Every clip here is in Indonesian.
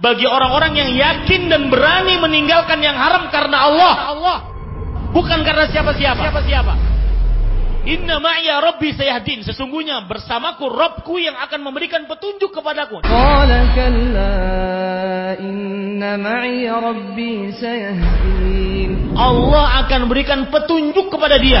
bagi orang-orang yang yakin dan berani meninggalkan yang haram karena Allah. Allah. Bukan karena siapa-siapa. Siapa-siapa. Inna ma'ya rabbi sayahdin. Sesungguhnya bersamaku Robku yang akan memberikan petunjuk kepadaku. Qala kalla inna ma'iya rabbi sayahdin. Allah akan berikan petunjuk kepada dia.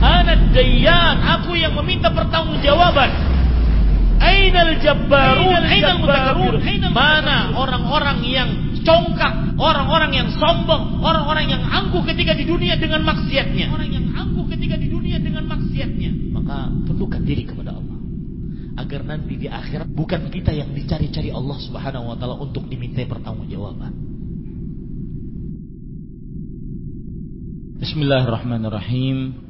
Ana dayyan. Aku yang meminta pertanggungjawaban. Ainal jabbarun, ainal mutakabbirun. Mana orang-orang yang congkak, orang-orang yang sombong, orang-orang yang angkuh ketika di dunia dengan maksiatnya. Orang yang angkuh ketika di dunia dengan maksiatnya. Maka tundukkan diri kepada Allah. Agar nanti di akhirat bukan kita yang dicari-cari Allah Subhanahu wa taala untuk dimintai pertanggungjawaban. Bismillahirrahmanirrahim.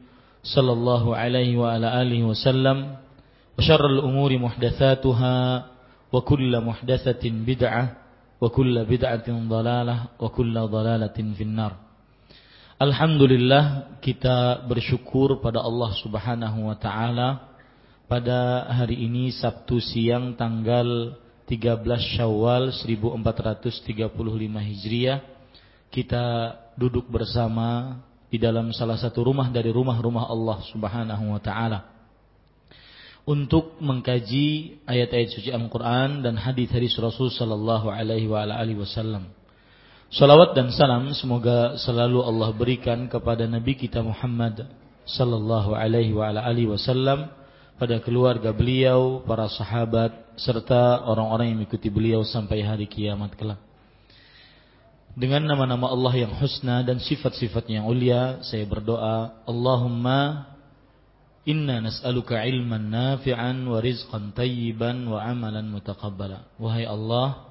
صلى الله عليه وعلى آله وسلم وشر الأمور محدثاتها وكل محدثة بدعة وكل بدعة ضلالة وكل ضلالة في النار Alhamdulillah kita bersyukur pada Allah Subhanahu wa taala pada hari ini Sabtu siang tanggal 13 Syawal 1435 Hijriah kita duduk bersama di dalam salah satu rumah dari rumah-rumah Allah Subhanahu wa taala untuk mengkaji ayat-ayat suci Al-Qur'an dan hadis-hadis Rasul sallallahu alaihi wa alihi wasallam. Salawat dan salam semoga selalu Allah berikan kepada Nabi kita Muhammad sallallahu alaihi wa alihi wasallam pada keluarga beliau, para sahabat serta orang-orang yang mengikuti beliau sampai hari kiamat kelak. Dengan nama-nama Allah yang husna dan sifat-sifatnya yang ulia, saya berdoa, Allahumma inna nas'aluka ilman nafi'an wa rizqan tayyiban wa amalan mutaqabbala. Wahai Allah,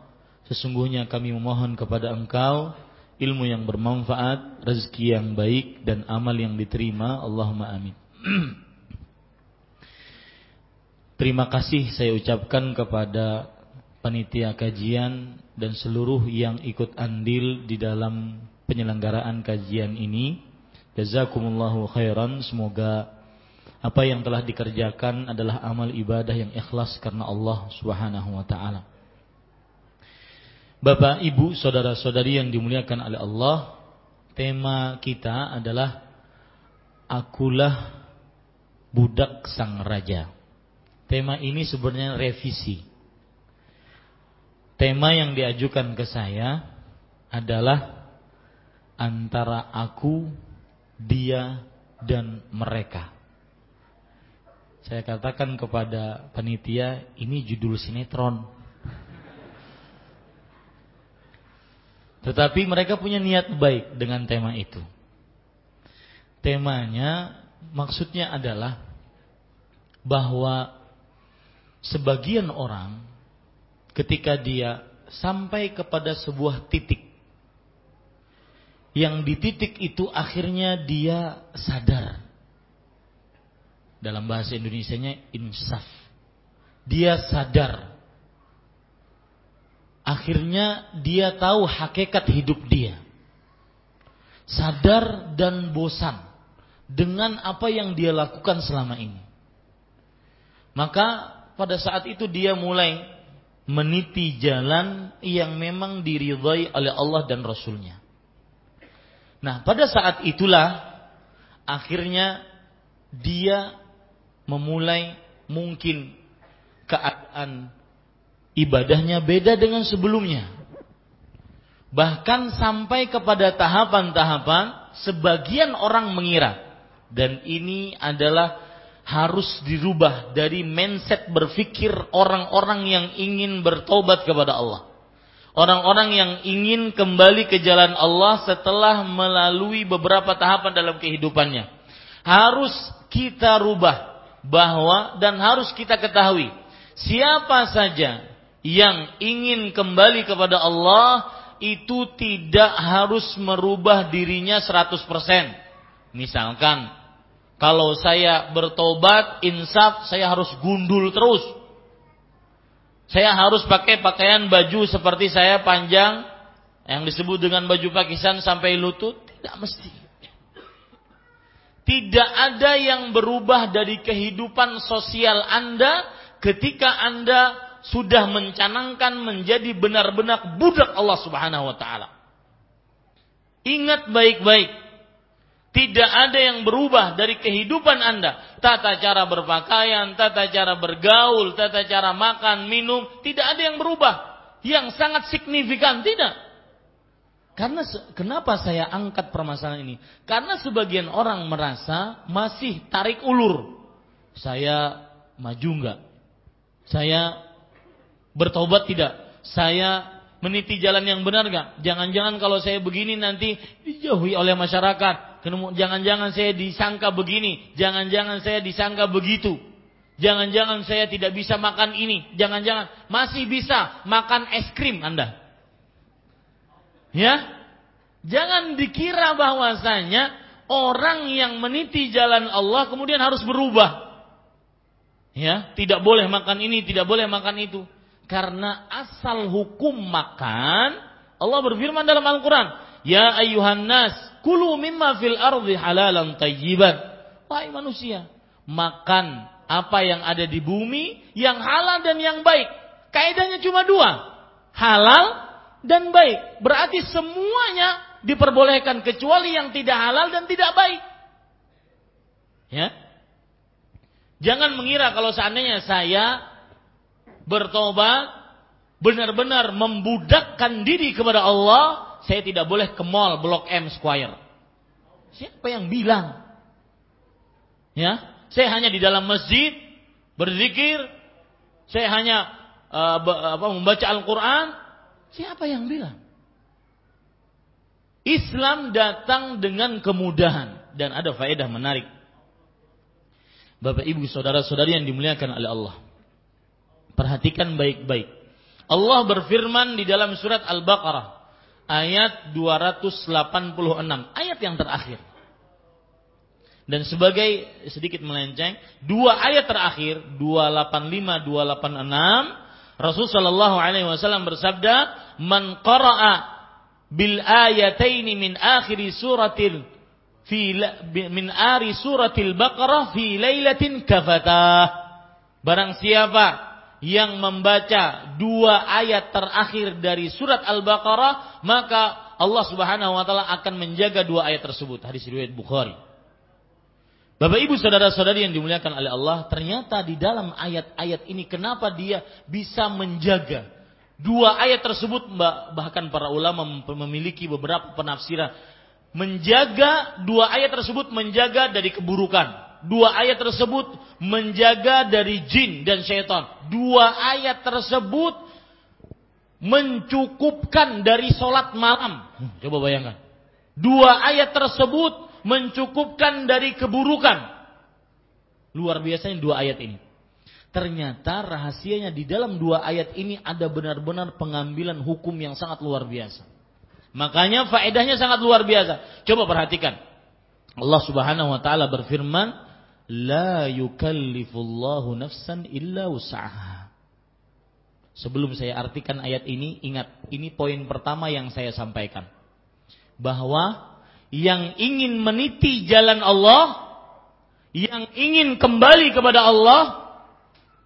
sesungguhnya kami memohon kepada Engkau ilmu yang bermanfaat, rezeki yang baik dan amal yang diterima. Allahumma amin. Terima kasih saya ucapkan kepada panitia kajian dan seluruh yang ikut andil di dalam penyelenggaraan kajian ini. Jazakumullahu khairan. Semoga apa yang telah dikerjakan adalah amal ibadah yang ikhlas karena Allah Subhanahu wa taala. Bapak, Ibu, saudara-saudari yang dimuliakan oleh Allah, tema kita adalah akulah budak sang raja. Tema ini sebenarnya revisi. Tema yang diajukan ke saya adalah antara aku, dia, dan mereka. Saya katakan kepada panitia, ini judul sinetron. Tetapi mereka punya niat baik dengan tema itu. Temanya maksudnya adalah bahwa sebagian orang ketika dia sampai kepada sebuah titik yang di titik itu akhirnya dia sadar. Dalam bahasa Indonesianya insaf. Dia sadar. Akhirnya dia tahu hakikat hidup dia. Sadar dan bosan dengan apa yang dia lakukan selama ini. Maka pada saat itu dia mulai meniti jalan yang memang diridhai oleh Allah dan Rasulnya. Nah pada saat itulah akhirnya dia memulai mungkin keadaan ibadahnya beda dengan sebelumnya. Bahkan sampai kepada tahapan-tahapan sebagian orang mengira dan ini adalah harus dirubah dari mindset berpikir orang-orang yang ingin bertobat kepada Allah. Orang-orang yang ingin kembali ke jalan Allah setelah melalui beberapa tahapan dalam kehidupannya. Harus kita rubah bahwa dan harus kita ketahui siapa saja yang ingin kembali kepada Allah itu tidak harus merubah dirinya 100%. Misalkan kalau saya bertobat, insaf, saya harus gundul terus. Saya harus pakai pakaian baju seperti saya panjang, yang disebut dengan baju Pakistan sampai lutut. Tidak mesti. Tidak ada yang berubah dari kehidupan sosial Anda ketika Anda sudah mencanangkan menjadi benar-benar budak Allah Subhanahu wa taala. Ingat baik-baik, tidak ada yang berubah dari kehidupan Anda. Tata cara berpakaian, tata cara bergaul, tata cara makan, minum. Tidak ada yang berubah. Yang sangat signifikan. Tidak. Karena kenapa saya angkat permasalahan ini? Karena sebagian orang merasa masih tarik ulur. Saya maju enggak? Saya bertobat tidak? Saya meniti jalan yang benar enggak? Jangan-jangan kalau saya begini nanti dijauhi oleh masyarakat jangan-jangan saya disangka begini, jangan-jangan saya disangka begitu. Jangan-jangan saya tidak bisa makan ini, jangan-jangan masih bisa makan es krim Anda. Ya? Jangan dikira bahwasanya orang yang meniti jalan Allah kemudian harus berubah. Ya, tidak boleh makan ini, tidak boleh makan itu. Karena asal hukum makan Allah berfirman dalam Al-Qur'an, Ya ayuhan nas, kulu mimma fil ardi halalan tayyiban. Wahai manusia, makan apa yang ada di bumi yang halal dan yang baik. Kaidahnya cuma dua. Halal dan baik. Berarti semuanya diperbolehkan kecuali yang tidak halal dan tidak baik. Ya. Jangan mengira kalau seandainya saya bertobat benar-benar membudakkan diri kepada Allah saya tidak boleh ke mall Blok M Square. Siapa yang bilang? Ya, saya hanya di dalam masjid berzikir. Saya hanya uh, apa, membaca Al-Quran. Siapa yang bilang? Islam datang dengan kemudahan dan ada faedah menarik. Bapak Ibu saudara-saudari yang dimuliakan oleh Allah. Perhatikan baik-baik. Allah berfirman di dalam surat Al-Baqarah ayat 286, ayat yang terakhir. Dan sebagai sedikit melenceng, dua ayat terakhir 285 286 Rasul sallallahu alaihi wasallam bersabda, "Man qara'a bil ayataini min akhir suratil fi min ari suratil Baqarah fi lailatin kafatah." Barang siapa yang membaca dua ayat terakhir dari surat Al-Baqarah, maka Allah Subhanahu wa taala akan menjaga dua ayat tersebut. Hadis riwayat Bukhari. Bapak Ibu saudara-saudari yang dimuliakan oleh Allah, ternyata di dalam ayat-ayat ini kenapa dia bisa menjaga dua ayat tersebut bahkan para ulama memiliki beberapa penafsiran menjaga dua ayat tersebut menjaga dari keburukan dua ayat tersebut menjaga dari jin dan syaitan. Dua ayat tersebut mencukupkan dari sholat malam. Hmm, coba bayangkan. Dua ayat tersebut mencukupkan dari keburukan. Luar biasanya dua ayat ini. Ternyata rahasianya di dalam dua ayat ini ada benar-benar pengambilan hukum yang sangat luar biasa. Makanya faedahnya sangat luar biasa. Coba perhatikan. Allah Subhanahu wa taala berfirman, "La yukallifullahu nafsan illa wus'aha." Sebelum saya artikan ayat ini, ingat, ini poin pertama yang saya sampaikan. Bahwa yang ingin meniti jalan Allah yang ingin kembali kepada Allah,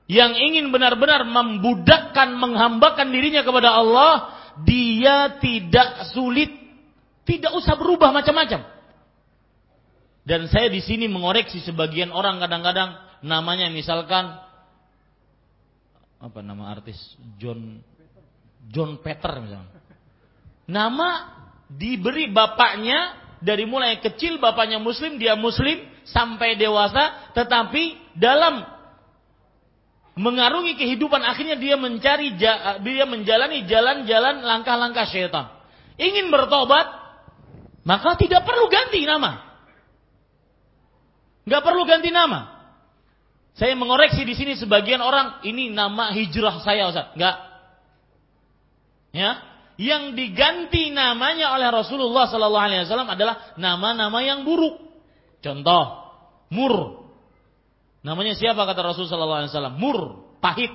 yang ingin benar-benar membudakkan, menghambakan dirinya kepada Allah, dia tidak sulit, tidak usah berubah macam-macam. Dan saya di sini mengoreksi sebagian orang kadang-kadang namanya misalkan apa nama artis John John Peter misalnya. Nama diberi bapaknya dari mulai kecil bapaknya muslim, dia muslim, sampai dewasa, tetapi dalam mengarungi kehidupan akhirnya dia mencari dia menjalani jalan-jalan langkah-langkah syaitan. Ingin bertobat, maka tidak perlu ganti nama. Gak perlu ganti nama. Saya mengoreksi di sini sebagian orang ini nama hijrah saya Ustaz. Enggak. Ya, yang diganti namanya oleh Rasulullah sallallahu alaihi wasallam adalah nama-nama yang buruk. Contoh, mur. Namanya siapa kata Rasul sallallahu alaihi wasallam? Mur, pahit.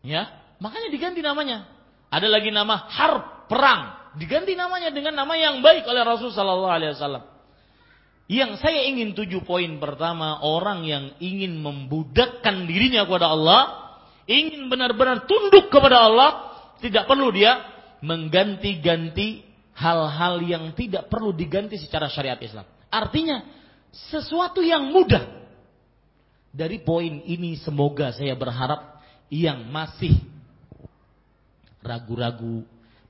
Ya, makanya diganti namanya. Ada lagi nama harb, perang. Diganti namanya dengan nama yang baik oleh Rasul sallallahu alaihi wasallam. Yang saya ingin tuju poin pertama, orang yang ingin membudakkan dirinya kepada Allah, ingin benar-benar tunduk kepada Allah, tidak perlu dia mengganti-ganti hal-hal yang tidak perlu diganti secara syariat Islam. Artinya sesuatu yang mudah. Dari poin ini semoga saya berharap yang masih ragu-ragu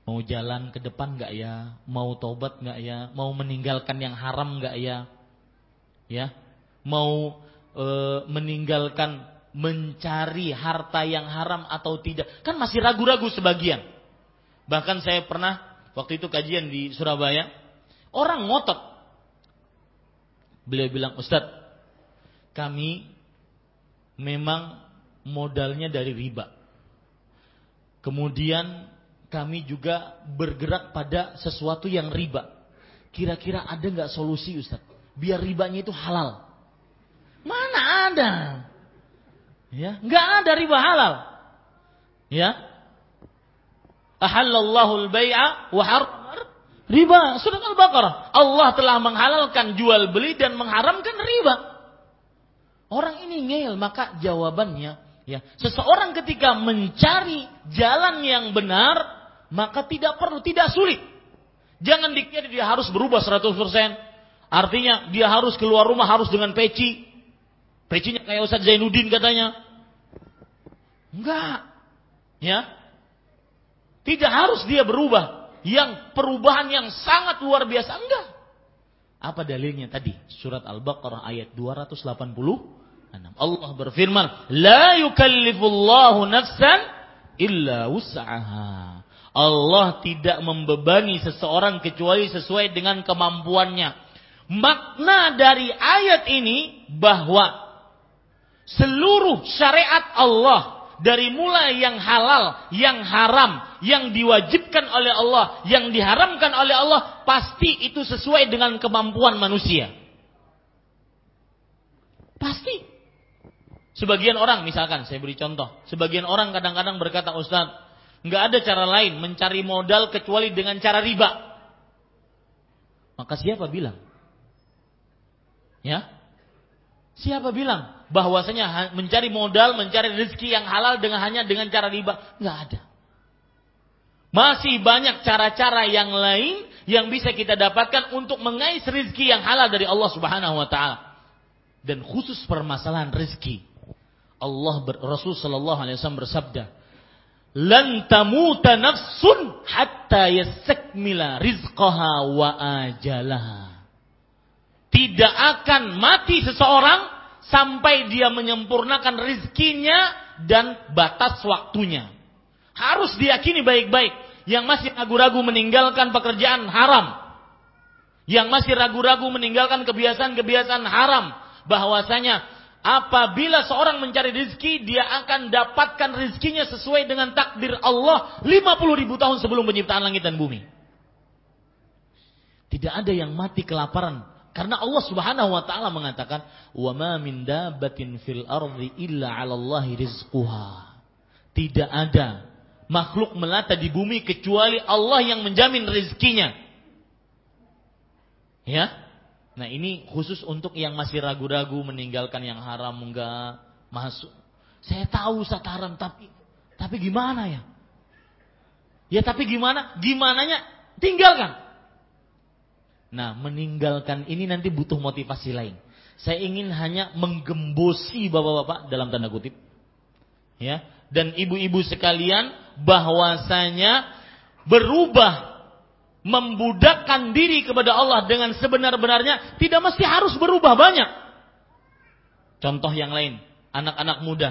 mau jalan ke depan nggak ya, mau tobat nggak ya, mau meninggalkan yang haram nggak ya, ya, mau e, meninggalkan mencari harta yang haram atau tidak, kan masih ragu-ragu sebagian. Bahkan saya pernah waktu itu kajian di Surabaya, orang ngotot. Beliau bilang, Ustadz, kami memang modalnya dari riba. Kemudian kami juga bergerak pada sesuatu yang riba. Kira-kira ada nggak solusi Ustadz? Biar ribanya itu halal. Mana ada? Ya, nggak ada riba halal. Ya. Ahallallahu al-bai'a wa Riba, surat Al-Baqarah. Allah telah menghalalkan jual beli dan mengharamkan riba. Orang ini ngeyel, maka jawabannya ya, seseorang ketika mencari jalan yang benar, maka tidak perlu, tidak sulit. Jangan dikira dia harus berubah 100%. Artinya dia harus keluar rumah harus dengan peci. Pecinya kayak Ustaz Zainuddin katanya. Enggak. Ya. Tidak harus dia berubah yang perubahan yang sangat luar biasa enggak. Apa dalilnya tadi? Surat Al-Baqarah ayat 286. Allah berfirman, "La yukallifullahu nafsan illa wus'aha." Allah tidak membebani seseorang kecuali sesuai dengan kemampuannya. Makna dari ayat ini bahwa seluruh syariat Allah dari mulai yang halal, yang haram, yang diwajibkan oleh Allah, yang diharamkan oleh Allah, pasti itu sesuai dengan kemampuan manusia. Pasti. Sebagian orang, misalkan saya beri contoh, sebagian orang kadang-kadang berkata, Ustaz, nggak ada cara lain mencari modal kecuali dengan cara riba. Maka siapa bilang? Ya, Siapa bilang bahwasanya mencari modal, mencari rezeki yang halal dengan hanya dengan cara riba? Nggak ada. Masih banyak cara-cara yang lain yang bisa kita dapatkan untuk mengais rezeki yang halal dari Allah Subhanahu wa taala. Dan khusus permasalahan rezeki. Allah Rasul sallallahu alaihi wasallam bersabda, "Lan tamuta nafsun hatta yastakmila rizqaha wa ajalaha." Tidak akan mati seseorang sampai dia menyempurnakan rizkinya dan batas waktunya. Harus diyakini baik-baik. Yang masih ragu-ragu meninggalkan pekerjaan haram. Yang masih ragu-ragu meninggalkan kebiasaan-kebiasaan haram. Bahwasanya apabila seorang mencari rizki, dia akan dapatkan rizkinya sesuai dengan takdir Allah 50 ribu tahun sebelum penciptaan langit dan bumi. Tidak ada yang mati kelaparan karena Allah Subhanahu wa taala mengatakan, "Wa ma min dabbatin fil ardi illa 'ala Allahi rizquha." Tidak ada makhluk melata di bumi kecuali Allah yang menjamin rezekinya. Ya? Nah, ini khusus untuk yang masih ragu-ragu meninggalkan yang haram enggak masuk. Saya tahu Ustaz haram tapi tapi gimana ya? Ya tapi gimana? Gimananya tinggalkan. Nah, meninggalkan ini nanti butuh motivasi lain. Saya ingin hanya menggembosi bapak-bapak dalam tanda kutip. Ya, dan ibu-ibu sekalian bahwasanya berubah membudakkan diri kepada Allah dengan sebenar-benarnya tidak mesti harus berubah banyak. Contoh yang lain, anak-anak muda.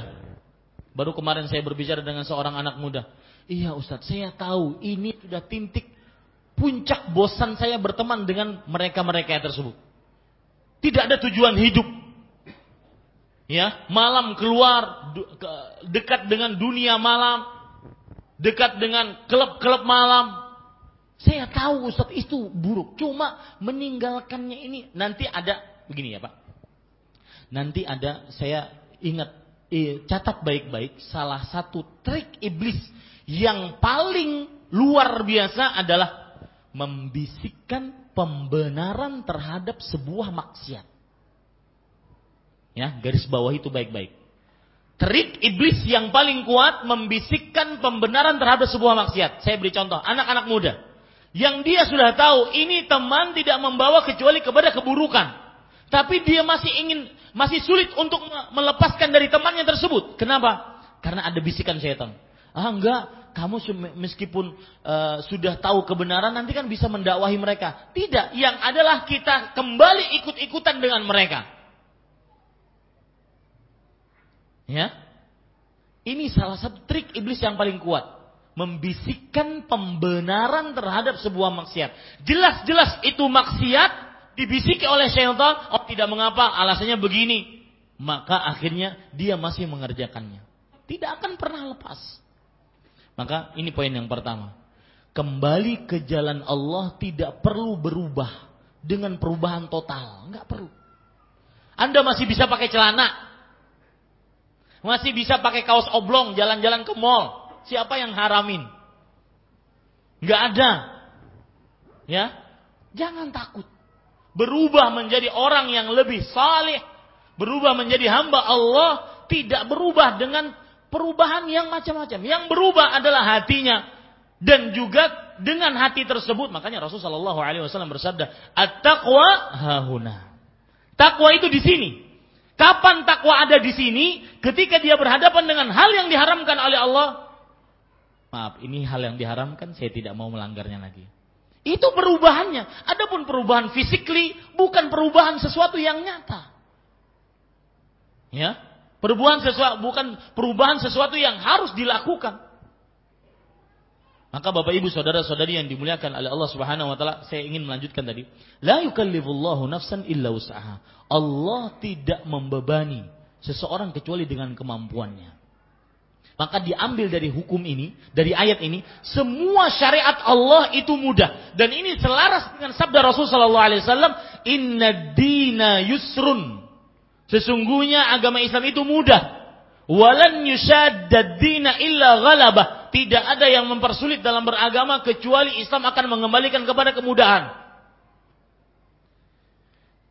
Baru kemarin saya berbicara dengan seorang anak muda. Iya Ustadz, saya tahu ini sudah tintik puncak bosan saya berteman dengan mereka-mereka tersebut. Tidak ada tujuan hidup. Ya, malam keluar dekat dengan dunia malam, dekat dengan klub-klub malam. Saya tahu Ustaz itu buruk, cuma meninggalkannya ini nanti ada begini ya, Pak. Nanti ada saya ingat eh, catat baik-baik salah satu trik iblis yang paling luar biasa adalah membisikkan pembenaran terhadap sebuah maksiat. Ya, garis bawah itu baik-baik. Trik iblis yang paling kuat membisikkan pembenaran terhadap sebuah maksiat. Saya beri contoh, anak-anak muda. Yang dia sudah tahu ini teman tidak membawa kecuali kepada keburukan. Tapi dia masih ingin, masih sulit untuk melepaskan dari temannya tersebut. Kenapa? Karena ada bisikan setan. Ah enggak, kamu meskipun uh, sudah tahu kebenaran nanti kan bisa mendakwahi mereka. Tidak, yang adalah kita kembali ikut-ikutan dengan mereka. Ya. Ini salah satu trik iblis yang paling kuat. Membisikkan pembenaran terhadap sebuah maksiat. Jelas-jelas itu maksiat dibisiki oleh syaitan. Oh tidak mengapa, alasannya begini. Maka akhirnya dia masih mengerjakannya. Tidak akan pernah lepas. Maka ini poin yang pertama. Kembali ke jalan Allah tidak perlu berubah dengan perubahan total. Enggak perlu. Anda masih bisa pakai celana. Masih bisa pakai kaos oblong jalan-jalan ke mall. Siapa yang haramin? Enggak ada. Ya. Jangan takut. Berubah menjadi orang yang lebih saleh, berubah menjadi hamba Allah, tidak berubah dengan perubahan yang macam-macam. Yang berubah adalah hatinya dan juga dengan hati tersebut makanya Rasulullah SAW bersabda, "At-taqwa hahuna." Takwa itu di sini. Kapan takwa ada di sini? Ketika dia berhadapan dengan hal yang diharamkan oleh Allah. Maaf, ini hal yang diharamkan, saya tidak mau melanggarnya lagi. Itu perubahannya. Adapun perubahan physically bukan perubahan sesuatu yang nyata. Ya, Perubahan sesuatu bukan perubahan sesuatu yang harus dilakukan. Maka Bapak Ibu saudara-saudari yang dimuliakan oleh Allah Subhanahu wa taala, saya ingin melanjutkan tadi. La yukallifullahu nafsan illa usaha. Allah tidak membebani seseorang kecuali dengan kemampuannya. Maka diambil dari hukum ini, dari ayat ini, semua syariat Allah itu mudah. Dan ini selaras dengan sabda Rasul sallallahu alaihi wasallam, "Inna dina yusrun." Sesungguhnya agama Islam itu mudah. Walan yushaddad dina illa ghalabah. Tidak ada yang mempersulit dalam beragama kecuali Islam akan mengembalikan kepada kemudahan.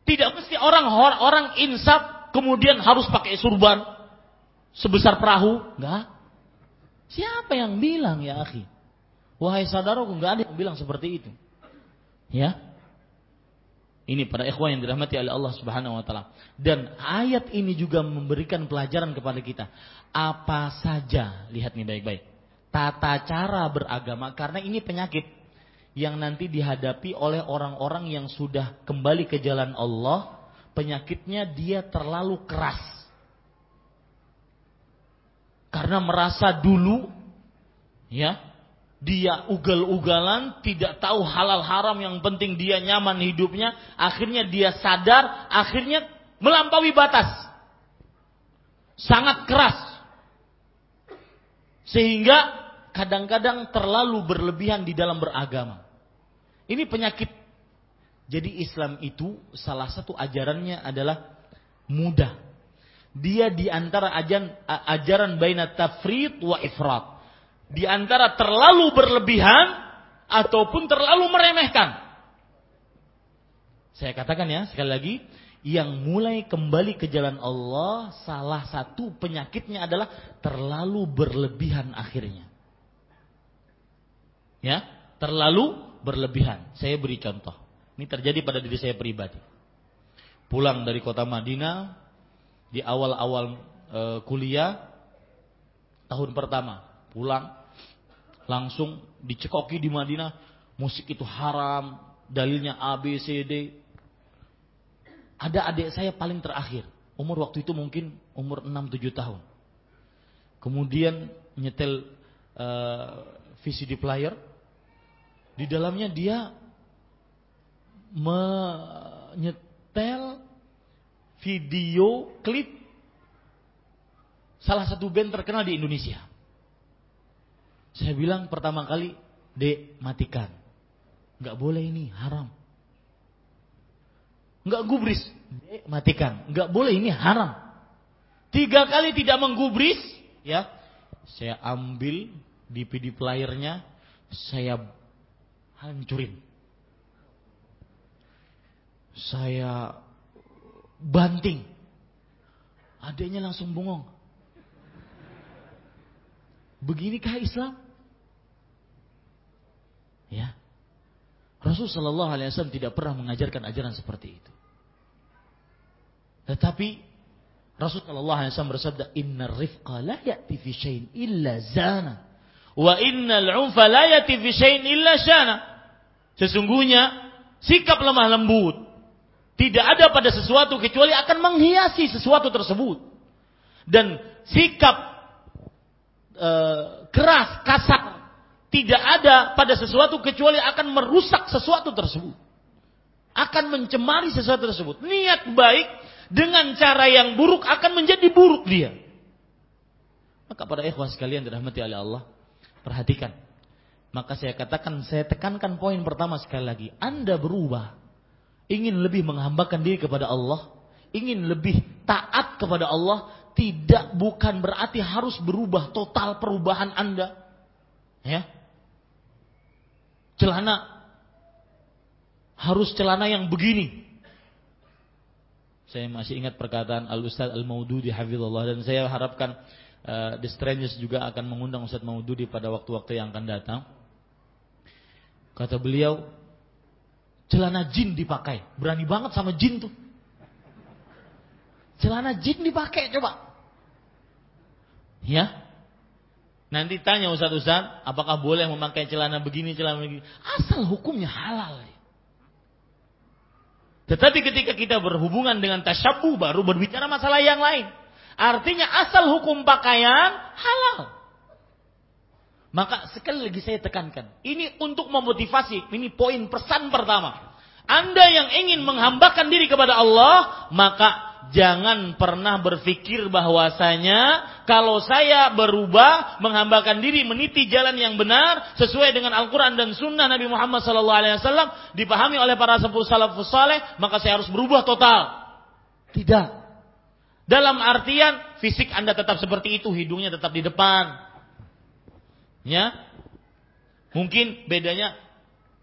Tidak mesti orang orang insaf kemudian harus pakai surban sebesar perahu, enggak. Siapa yang bilang ya akhi? Wahai saudaraku, enggak ada yang bilang seperti itu. Ya. Ini para ikhwan yang dirahmati oleh Allah Subhanahu wa taala. Dan ayat ini juga memberikan pelajaran kepada kita. Apa saja, lihat nih baik-baik. Tata cara beragama karena ini penyakit yang nanti dihadapi oleh orang-orang yang sudah kembali ke jalan Allah, penyakitnya dia terlalu keras. Karena merasa dulu Ya. Dia ugal-ugalan, tidak tahu halal haram yang penting dia nyaman hidupnya, akhirnya dia sadar, akhirnya melampaui batas. Sangat keras. Sehingga kadang-kadang terlalu berlebihan di dalam beragama. Ini penyakit. Jadi Islam itu salah satu ajarannya adalah mudah. Dia di antara ajaran ajaran baina tafrid wa ifrat. Di antara terlalu berlebihan ataupun terlalu meremehkan. Saya katakan ya sekali lagi, yang mulai kembali ke jalan Allah salah satu penyakitnya adalah terlalu berlebihan akhirnya. Ya, terlalu berlebihan. Saya beri contoh. Ini terjadi pada diri saya pribadi. Pulang dari kota Madinah di awal-awal e, kuliah tahun pertama, pulang langsung dicekoki di Madinah, musik itu haram, dalilnya A B C D. Ada adik saya paling terakhir, umur waktu itu mungkin umur 6 7 tahun. Kemudian nyetel e, VCD player di dalamnya dia menyetel video klip salah satu band terkenal di Indonesia. Saya bilang pertama kali, Dek, matikan. Nggak boleh ini, haram. Nggak gubris, Dek, matikan. Nggak boleh ini, haram. Tiga kali tidak menggubris, ya. Saya ambil DVD playernya, saya hancurin. Saya banting. Adanya langsung bengong. Beginikah Islam? Ya. Rasul Shallallahu Alaihi Wasallam tidak pernah mengajarkan ajaran seperti itu. Tetapi Rasul Shallallahu Alaihi Wasallam bersabda, Inna rifqa la ya'ti fi shayin illa zana. Wa innal unfa la yati fi syai'in illa syana. Sesungguhnya sikap lemah lembut tidak ada pada sesuatu kecuali akan menghiasi sesuatu tersebut. Dan sikap e, keras, kasar tidak ada pada sesuatu kecuali akan merusak sesuatu tersebut. Akan mencemari sesuatu tersebut. Niat baik dengan cara yang buruk akan menjadi buruk dia. Maka para ikhwah sekalian dirahmati oleh Allah, Perhatikan. Maka saya katakan, saya tekankan poin pertama sekali lagi. Anda berubah. Ingin lebih menghambakan diri kepada Allah. Ingin lebih taat kepada Allah. Tidak bukan berarti harus berubah total perubahan Anda. Ya. Celana. Harus celana yang begini. Saya masih ingat perkataan Al-Ustaz Al-Maududi Hafizullah. Dan saya harapkan uh, The Strangers juga akan mengundang Ustaz Maududi pada waktu-waktu yang akan datang. Kata beliau, celana jin dipakai. Berani banget sama jin tuh. Celana jin dipakai coba. Ya. Nanti tanya Ustaz-Ustaz, apakah boleh memakai celana begini, celana begini. Asal hukumnya halal. Tetapi ketika kita berhubungan dengan tasyabuh baru berbicara masalah yang lain. Artinya asal hukum pakaian halal. Maka sekali lagi saya tekankan, ini untuk memotivasi, ini poin pesan pertama. Anda yang ingin menghambakan diri kepada Allah, maka jangan pernah berpikir bahwasanya kalau saya berubah menghambakan diri meniti jalan yang benar sesuai dengan Al-Quran dan Sunnah Nabi Muhammad SAW dipahami oleh para sepuh salafus saleh maka saya harus berubah total. Tidak. Dalam artian fisik Anda tetap seperti itu, hidungnya tetap di depan. Ya. Mungkin bedanya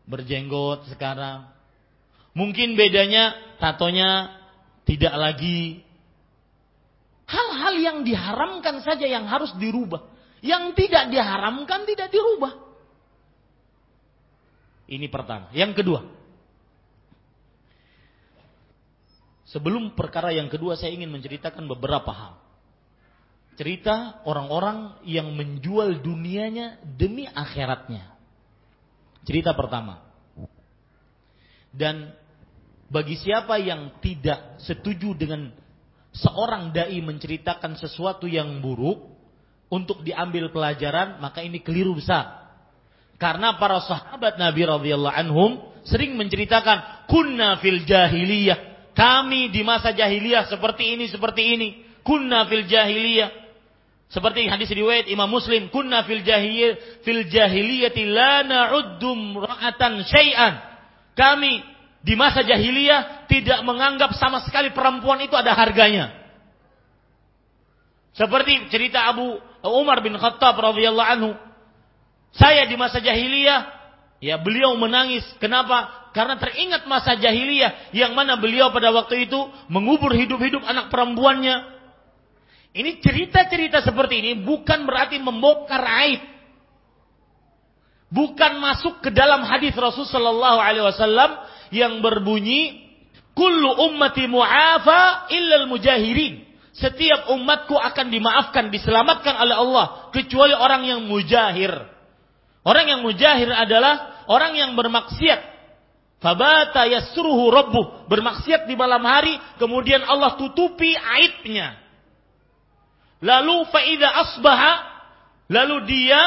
berjenggot sekarang. Mungkin bedanya tatonya tidak lagi. Hal-hal yang diharamkan saja yang harus dirubah. Yang tidak diharamkan tidak dirubah. Ini pertama. Yang kedua, Sebelum perkara yang kedua saya ingin menceritakan beberapa hal. Cerita orang-orang yang menjual dunianya demi akhiratnya. Cerita pertama. Dan bagi siapa yang tidak setuju dengan seorang dai menceritakan sesuatu yang buruk, untuk diambil pelajaran, maka ini keliru besar. Karena para sahabat Nabi radhiyallahu anhum sering menceritakan kunna fil jahiliyah. Kami di masa jahiliyah seperti ini, seperti ini. Kunna fil jahiliyah. Seperti hadis riwayat Imam Muslim, kunna fil jahiliyah fil jahiliyati la na'uddu ra'atan syai'an. Kami di masa jahiliyah tidak menganggap sama sekali perempuan itu ada harganya. Seperti cerita Abu Umar bin Khattab radhiyallahu anhu. Saya di masa jahiliyah, ya beliau menangis. Kenapa? Karena teringat masa jahiliyah yang mana beliau pada waktu itu mengubur hidup-hidup anak perempuannya. Ini cerita-cerita seperti ini bukan berarti membongkar aib. Bukan masuk ke dalam hadis Rasul sallallahu alaihi wasallam yang berbunyi kullu ummati mu'afa illal mujahirin. Setiap umatku akan dimaafkan, diselamatkan oleh Allah kecuali orang yang mujahir. Orang yang mujahir adalah orang yang bermaksiat. Fabata yasruhu rabbuh, bermaksiat di malam hari, kemudian Allah tutupi aibnya. Lalu faida asbaha, lalu dia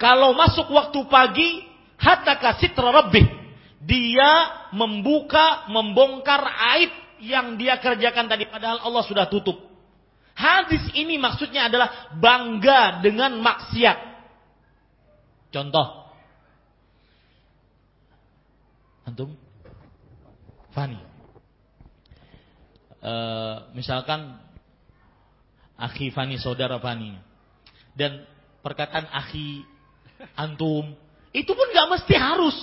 kalau masuk waktu pagi, hatta kasitra rabbih, dia membuka, membongkar aib yang dia kerjakan tadi padahal Allah sudah tutup. Hadis ini maksudnya adalah bangga dengan maksiat. Contoh. Antum? Fani. E, misalkan akhi Fani, saudara Fani. Dan perkataan akhi antum itu pun gak mesti harus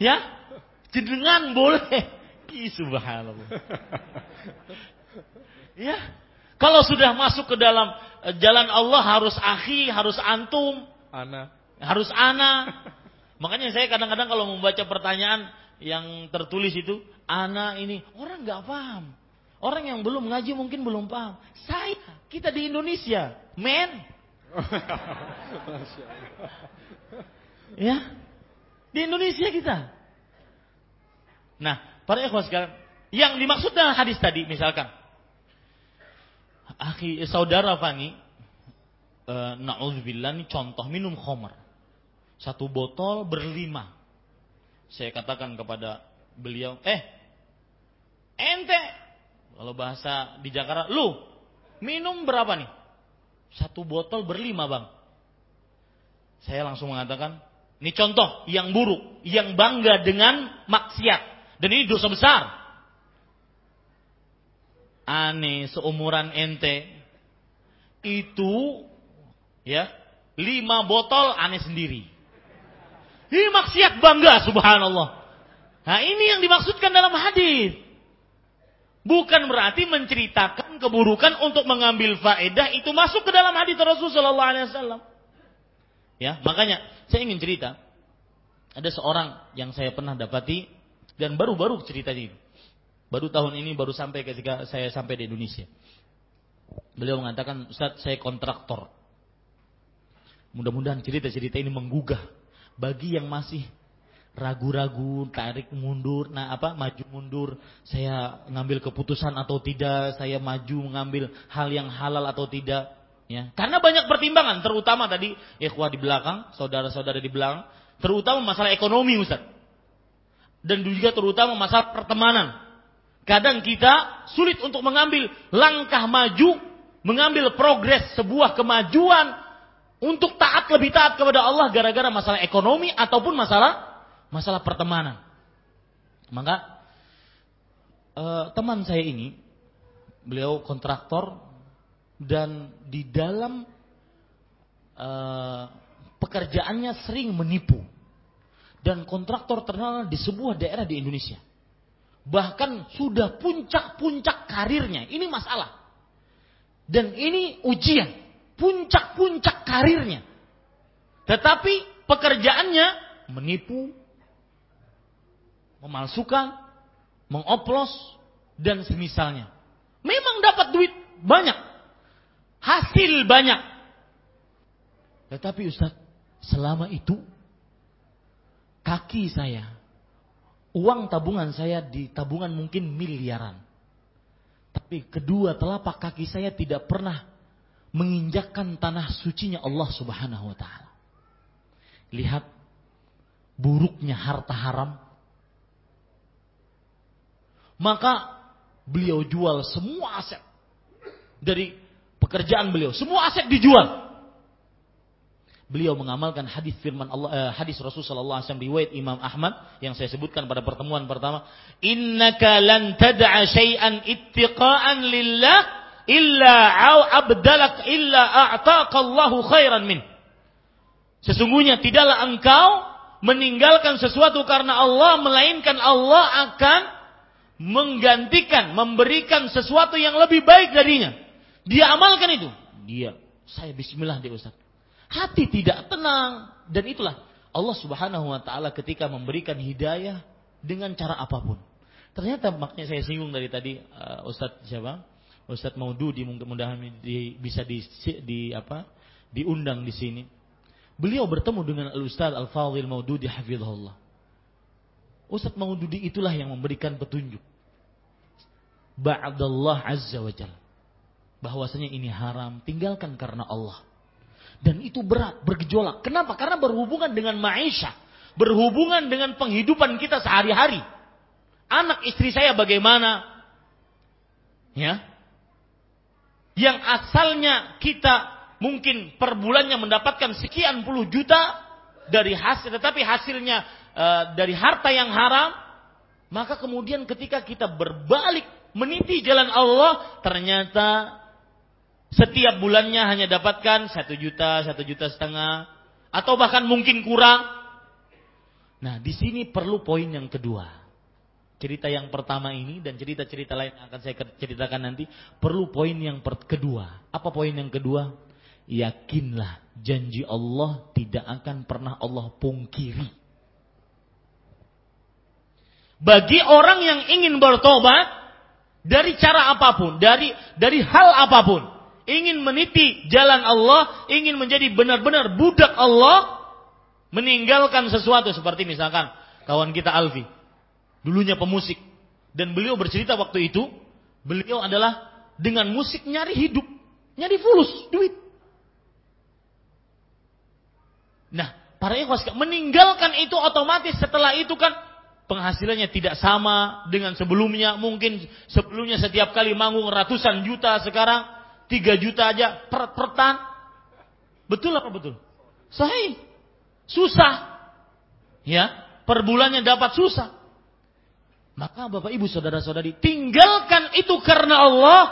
Ya? Jenengan boleh. Ih, subhanallah. ya. Kalau sudah masuk ke dalam eh, jalan Allah harus akhi, harus antum, ana, harus ana. Makanya saya kadang-kadang kalau membaca pertanyaan yang tertulis itu, ana ini orang nggak paham. Orang yang belum ngaji mungkin belum paham. Saya, kita di Indonesia, men. ya, di Indonesia kita. Nah, para ikhwas sekalian, yang dimaksud dalam hadis tadi misalkan akhi saudara Fani e, naudzubillah ini contoh minum khamar. Satu botol berlima. Saya katakan kepada beliau, "Eh, ente kalau bahasa di Jakarta, lu minum berapa nih?" Satu botol berlima, Bang. Saya langsung mengatakan, ini contoh yang buruk, yang bangga dengan maksiat. Dan ini dosa besar. Aneh seumuran ente itu ya lima botol aneh sendiri. Ini maksiat bangga subhanallah. Nah ini yang dimaksudkan dalam hadis. Bukan berarti menceritakan keburukan untuk mengambil faedah itu masuk ke dalam hadis Rasulullah SAW. Ya, makanya saya ingin cerita. Ada seorang yang saya pernah dapati dan baru-baru cerita ini. Baru tahun ini baru sampai ketika saya sampai di Indonesia. Beliau mengatakan, Ustaz saya kontraktor. Mudah-mudahan cerita-cerita ini menggugah bagi yang masih ragu-ragu, tarik mundur, nah apa maju mundur, saya ngambil keputusan atau tidak, saya maju mengambil hal yang halal atau tidak. Ya, karena banyak pertimbangan, terutama tadi ikhwah di belakang, saudara-saudara di belakang, terutama masalah ekonomi Ustaz. Dan juga terutama masalah pertemanan. Kadang kita sulit untuk mengambil langkah maju, mengambil progres sebuah kemajuan untuk taat lebih taat kepada Allah gara-gara masalah ekonomi ataupun masalah masalah pertemanan. Maka eh, teman saya ini beliau kontraktor dan di dalam uh, pekerjaannya sering menipu dan kontraktor terkenal di sebuah daerah di Indonesia. Bahkan sudah puncak-puncak karirnya. Ini masalah. Dan ini ujian. Puncak-puncak karirnya. Tetapi pekerjaannya menipu, memalsukan, mengoplos, dan semisalnya. Memang dapat duit banyak hasil banyak. Tetapi Ustaz, selama itu kaki saya, uang tabungan saya di tabungan mungkin miliaran. Tapi kedua telapak kaki saya tidak pernah menginjakkan tanah sucinya Allah Subhanahu wa taala. Lihat buruknya harta haram. Maka beliau jual semua aset dari pekerjaan beliau, semua aset dijual. Beliau mengamalkan hadis firman Allah eh, hadis Rasul sallallahu alaihi wasallam riwayat Imam Ahmad yang saya sebutkan pada pertemuan pertama. Innaka lan tad'a syai'an ittiqa'an lillah illa au abdalak illa a'taqa Allahu khairan min. Sesungguhnya tidaklah engkau meninggalkan sesuatu karena Allah melainkan Allah akan menggantikan memberikan sesuatu yang lebih baik darinya dia amalkan itu dia saya bismillah dia Ustaz hati tidak tenang dan itulah Allah Subhanahu wa taala ketika memberikan hidayah dengan cara apa pun. Ternyata makanya saya singgung dari tadi uh, Ustadz siapa? Ustadz Maududi mudah-mudahan di, bisa di, di apa? diundang di sini. Beliau bertemu dengan Al Ustadz Al Fadhil Maududi hafizahullah. Ustadz Maududi itulah yang memberikan petunjuk. Ba'dallah azza wa jalla. Bahwasanya ini haram, tinggalkan karena Allah. Dan itu berat, bergejolak. Kenapa? Karena berhubungan dengan maisha. Berhubungan dengan penghidupan kita sehari-hari. Anak istri saya bagaimana? Ya. Yang asalnya kita mungkin per bulannya mendapatkan sekian puluh juta dari hasil, tetapi hasilnya uh, dari harta yang haram, maka kemudian ketika kita berbalik meniti jalan Allah, ternyata setiap bulannya hanya dapatkan satu juta, satu juta setengah, atau bahkan mungkin kurang. Nah, di sini perlu poin yang kedua. Cerita yang pertama ini dan cerita-cerita lain akan saya ceritakan nanti perlu poin yang kedua. Apa poin yang kedua? Yakinlah janji Allah tidak akan pernah Allah pungkiri. Bagi orang yang ingin bertobat dari cara apa pun, dari dari hal apa pun, ingin meniti jalan Allah, ingin menjadi benar-benar budak Allah, meninggalkan sesuatu seperti misalkan kawan kita Alfi, dulunya pemusik dan beliau bercerita waktu itu, beliau adalah dengan musik nyari hidup, nyari fulus, duit. Nah, para ikhwas meninggalkan itu otomatis setelah itu kan penghasilannya tidak sama dengan sebelumnya. Mungkin sebelumnya setiap kali manggung ratusan juta, sekarang 3 juta aja per, per tan. Betul apa betul? Sahih. Susah. Ya, per bulannya dapat susah. Maka Bapak Ibu saudara-saudari, tinggalkan itu karena Allah,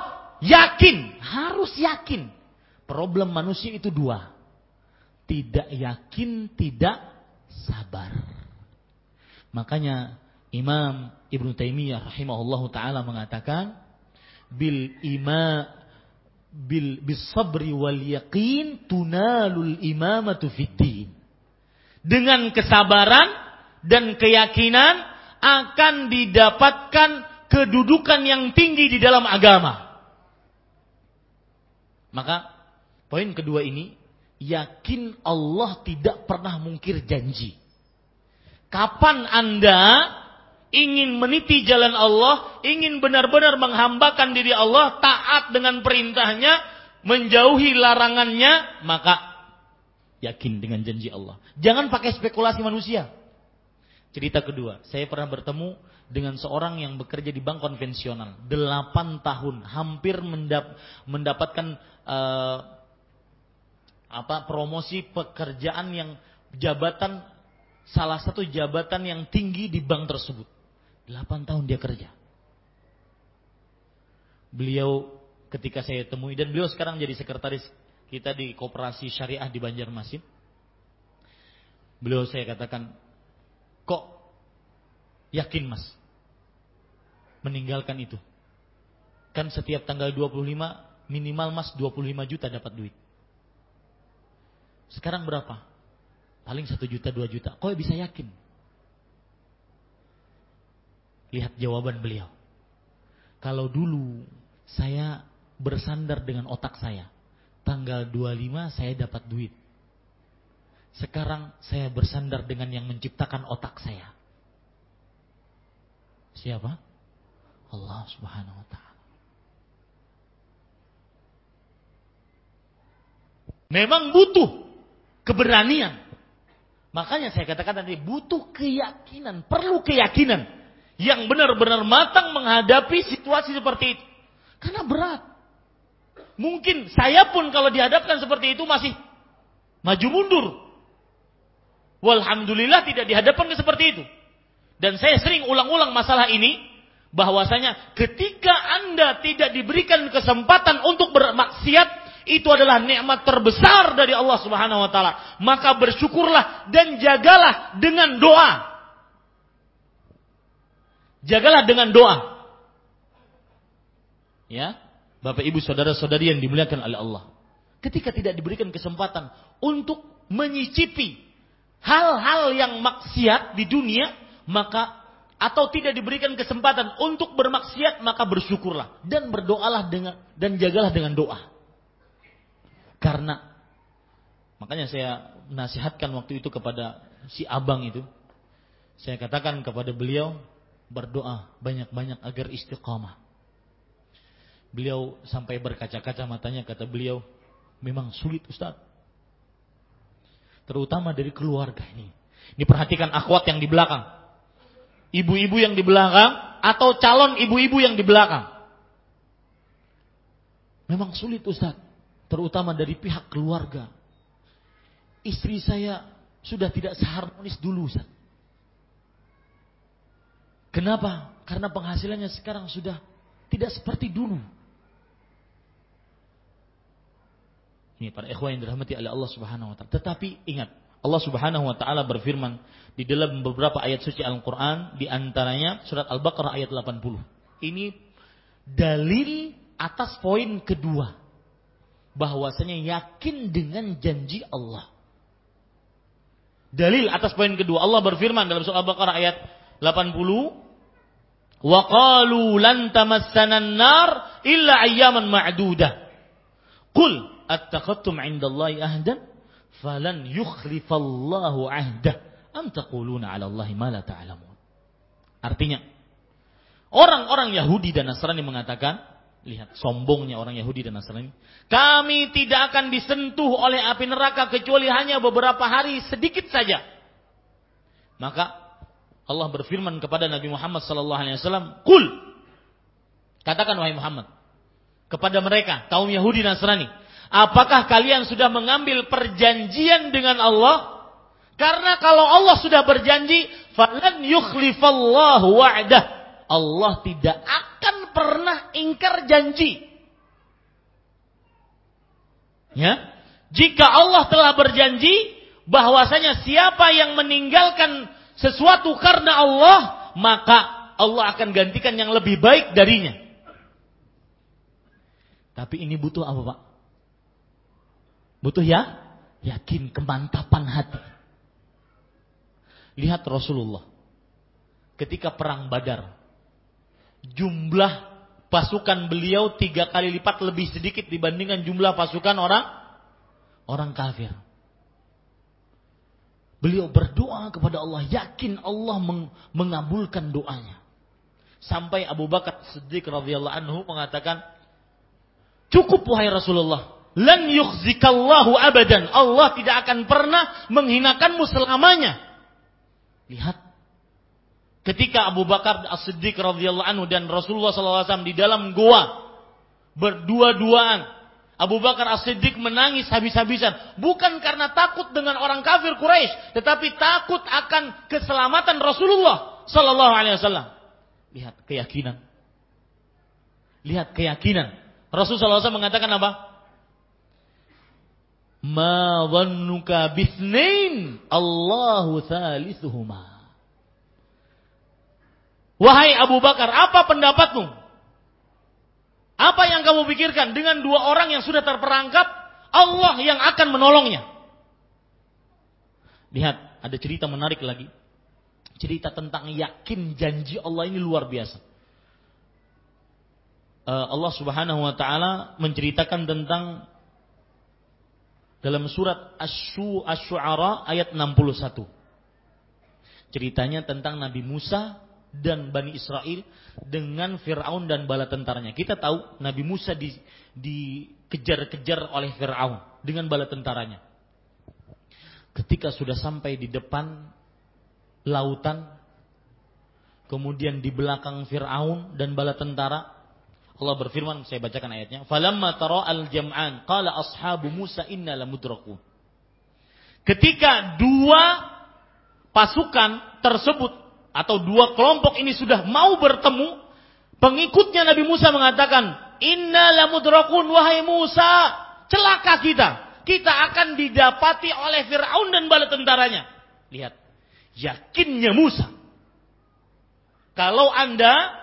yakin, harus yakin. Problem manusia itu dua. Tidak yakin, tidak sabar. Makanya Imam Ibnu Taimiyah rahimahullahu taala mengatakan bil ima bil bisabri wal yaqin tunalul imamatu fiddin. Dengan kesabaran dan keyakinan akan didapatkan kedudukan yang tinggi di dalam agama. Maka poin kedua ini yakin Allah tidak pernah mungkir janji. Kapan Anda ingin meniti jalan Allah, ingin benar-benar menghambakan diri Allah, taat dengan perintahnya, menjauhi larangannya, maka yakin dengan janji Allah. Jangan pakai spekulasi manusia. Cerita kedua, saya pernah bertemu dengan seorang yang bekerja di bank konvensional, 8 tahun, hampir mendap mendapatkan uh, apa promosi pekerjaan yang jabatan salah satu jabatan yang tinggi di bank tersebut. 8 tahun dia kerja. Beliau ketika saya temui dan beliau sekarang jadi sekretaris kita di Koperasi Syariah di Banjarmasin. Beliau saya katakan, kok yakin mas meninggalkan itu? Kan setiap tanggal 25 minimal mas 25 juta dapat duit. Sekarang berapa? Paling 1 juta 2 juta. Kok bisa yakin? Lihat jawaban beliau. Kalau dulu saya bersandar dengan otak saya. Tanggal 25 saya dapat duit. Sekarang saya bersandar dengan yang menciptakan otak saya. Siapa? Allah Subhanahu wa taala. Memang butuh keberanian. Makanya saya katakan tadi butuh keyakinan, perlu keyakinan yang benar-benar matang menghadapi situasi seperti itu. Karena berat. Mungkin saya pun kalau dihadapkan seperti itu masih maju mundur. Walhamdulillah tidak dihadapkan seperti itu. Dan saya sering ulang-ulang masalah ini bahwasanya ketika Anda tidak diberikan kesempatan untuk bermaksiat itu adalah nikmat terbesar dari Allah Subhanahu wa taala. Maka bersyukurlah dan jagalah dengan doa. Jagalah dengan doa. Ya, Bapak Ibu saudara-saudari yang dimuliakan oleh Allah. Ketika tidak diberikan kesempatan untuk menyicipi hal-hal yang maksiat di dunia, maka atau tidak diberikan kesempatan untuk bermaksiat, maka bersyukurlah dan berdoalah dengan dan jagalah dengan doa. Karena makanya saya nasihatkan waktu itu kepada si abang itu. Saya katakan kepada beliau berdoa banyak-banyak agar istiqamah. Beliau sampai berkaca-kaca matanya kata beliau, memang sulit Ustaz. Terutama dari keluarga ini. Ini perhatikan akhwat yang di belakang. Ibu-ibu yang di belakang atau calon ibu-ibu yang di belakang. Memang sulit Ustaz terutama dari pihak keluarga. Istri saya sudah tidak seharmonis dulu, Ustaz. Kenapa? Karena penghasilannya sekarang sudah tidak seperti dulu. Ini para ikhwan yang dirahmati oleh Allah Subhanahu wa taala. Tetapi ingat, Allah Subhanahu wa taala berfirman di dalam beberapa ayat suci Al-Qur'an di antaranya surat Al-Baqarah ayat 80. Ini dalil atas poin kedua bahwasanya yakin dengan janji Allah. Dalil atas poin kedua Allah berfirman dalam surah Al-Baqarah ayat 80 Wa qalu lan tamassana nar illa ayyaman ma'dudah. Qul attakhadtum 'indallahi ahdan falan yukhlifallahu 'ahdah. Am taquluna 'ala Allahi ma la ta'lamun. Artinya orang-orang Yahudi dan Nasrani mengatakan Lihat sombongnya orang Yahudi dan Nasrani. Kami tidak akan disentuh oleh api neraka kecuali hanya beberapa hari sedikit saja. Maka Allah berfirman kepada Nabi Muhammad sallallahu alaihi wasallam, "Qul" Katakan wahai Muhammad kepada mereka kaum Yahudi dan Nasrani, apakah kalian sudah mengambil perjanjian dengan Allah? Karena kalau Allah sudah berjanji, falan yukhlifallahu wa'dah. Allah tidak akan pernah ingkar janji. Ya. Jika Allah telah berjanji bahwasanya siapa yang meninggalkan sesuatu karena Allah, maka Allah akan gantikan yang lebih baik darinya. Tapi ini butuh apa, Pak? Butuh ya? Yakin kemantapan hati. Lihat Rasulullah ketika perang Badar jumlah pasukan beliau tiga kali lipat lebih sedikit dibandingkan jumlah pasukan orang orang kafir. Beliau berdoa kepada Allah, yakin Allah meng mengabulkan doanya. Sampai Abu Bakar Siddiq radhiyallahu anhu mengatakan, "Cukup wahai Rasulullah, lan yukhzikallahu abadan. Allah tidak akan pernah menghinakanmu selamanya." Lihat Ketika Abu Bakar As-Siddiq radhiyallahu anhu dan Rasulullah SAW di dalam goa berdua-duaan, Abu Bakar As-Siddiq menangis habis-habisan, bukan karena takut dengan orang kafir Quraisy, tetapi takut akan keselamatan Rasulullah sallallahu alaihi wasallam. Lihat keyakinan. Lihat keyakinan. Rasulullah SAW mengatakan apa? Ma dhannuka bithnain Allahu thalithuhuma. Wahai Abu Bakar, apa pendapatmu? Apa yang kamu pikirkan dengan dua orang yang sudah terperangkap, Allah yang akan menolongnya? Lihat, ada cerita menarik lagi. Cerita tentang yakin janji Allah ini luar biasa. Eh, Allah Subhanahu wa taala menceritakan tentang dalam surat Asy-Syu'ara ayat 61. Ceritanya tentang Nabi Musa dan Bani Israel dengan Fir'aun dan bala tentaranya. Kita tahu Nabi Musa di, dikejar-kejar oleh Fir'aun dengan bala tentaranya. Ketika sudah sampai di depan lautan, kemudian di belakang Fir'aun dan bala tentara, Allah berfirman, saya bacakan ayatnya, "Falamma tara al-jam'an qala ashabu Musa inna lamudrakun." Ketika dua pasukan tersebut atau dua kelompok ini sudah mau bertemu, pengikutnya Nabi Musa mengatakan, "Inna lamudrakun wahai Musa, celaka kita. Kita akan didapati oleh Firaun dan bala tentaranya." Lihat, yakinnya Musa. Kalau Anda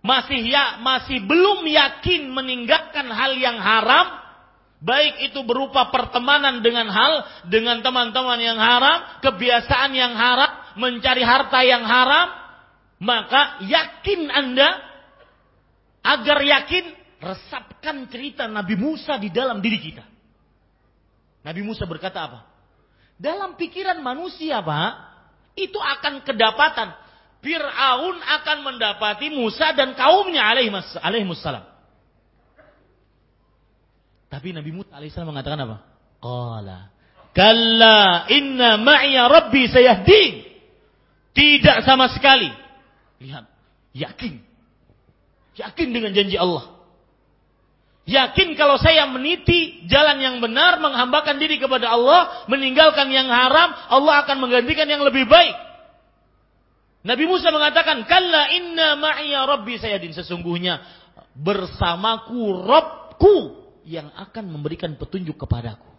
masih ya masih belum yakin meninggalkan hal yang haram, Baik itu berupa pertemanan dengan hal, dengan teman-teman yang haram, kebiasaan yang haram, mencari harta yang haram, maka yakin Anda, agar yakin, resapkan cerita Nabi Musa di dalam diri kita. Nabi Musa berkata apa? Dalam pikiran manusia, Pak, itu akan kedapatan. Fir'aun akan mendapati Musa dan kaumnya alaihimussalam. Tapi Nabi Musa alaihissalam mengatakan apa? Qala kalla inna ma'iya rabbi sayahdin. Tidak sama sekali. Lihat, yakin. Yakin dengan janji Allah. Yakin kalau saya meniti jalan yang benar, menghambakan diri kepada Allah, meninggalkan yang haram, Allah akan menggantikan yang lebih baik. Nabi Musa mengatakan, Kalla inna ma'iya rabbi sayyidin. Sesungguhnya bersamaku Robku yang akan memberikan petunjuk kepadaku.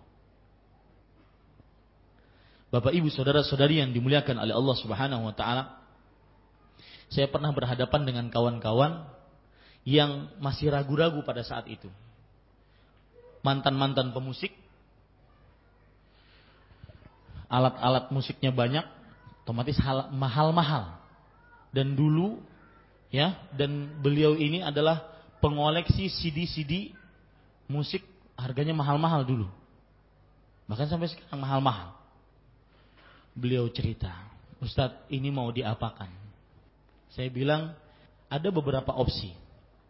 Bapak Ibu saudara-saudari yang dimuliakan oleh Allah Subhanahu wa taala. Saya pernah berhadapan dengan kawan-kawan yang masih ragu-ragu pada saat itu. Mantan-mantan pemusik. Alat-alat musiknya banyak, otomatis mahal-mahal. Dan dulu ya, dan beliau ini adalah pengoleksi CD-CD musik harganya mahal-mahal dulu. Bahkan sampai sekarang mahal-mahal. Beliau cerita, Ustadz ini mau diapakan? Saya bilang, ada beberapa opsi.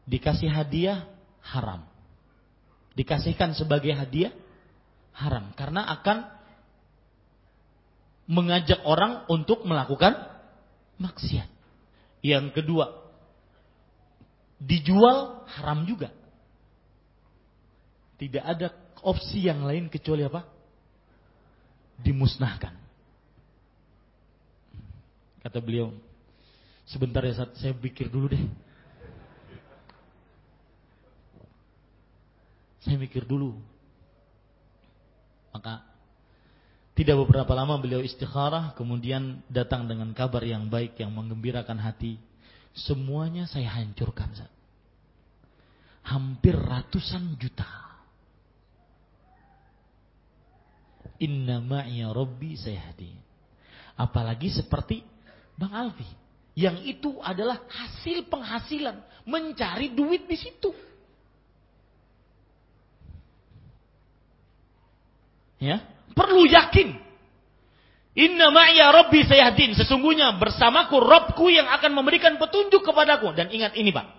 Dikasih hadiah, haram. Dikasihkan sebagai hadiah, haram. Karena akan mengajak orang untuk melakukan maksiat. Yang kedua, dijual haram juga. Tidak ada opsi yang lain kecuali apa? Dimusnahkan. Kata beliau, sebentar ya saya pikir dulu deh. Saya mikir dulu. Maka tidak beberapa lama beliau istikharah, kemudian datang dengan kabar yang baik yang menggembirakan hati. Semuanya saya hancurkan. Hampir ratusan juta. Inna ma'iya rabbi sayahdi. Apalagi seperti Bang Alfi. Yang itu adalah hasil penghasilan. Mencari duit di situ. Ya, perlu yakin. Inna ma'iya rabbi sayahdin. Sesungguhnya bersamaku Robku yang akan memberikan petunjuk kepadaku. Dan ingat ini Pak.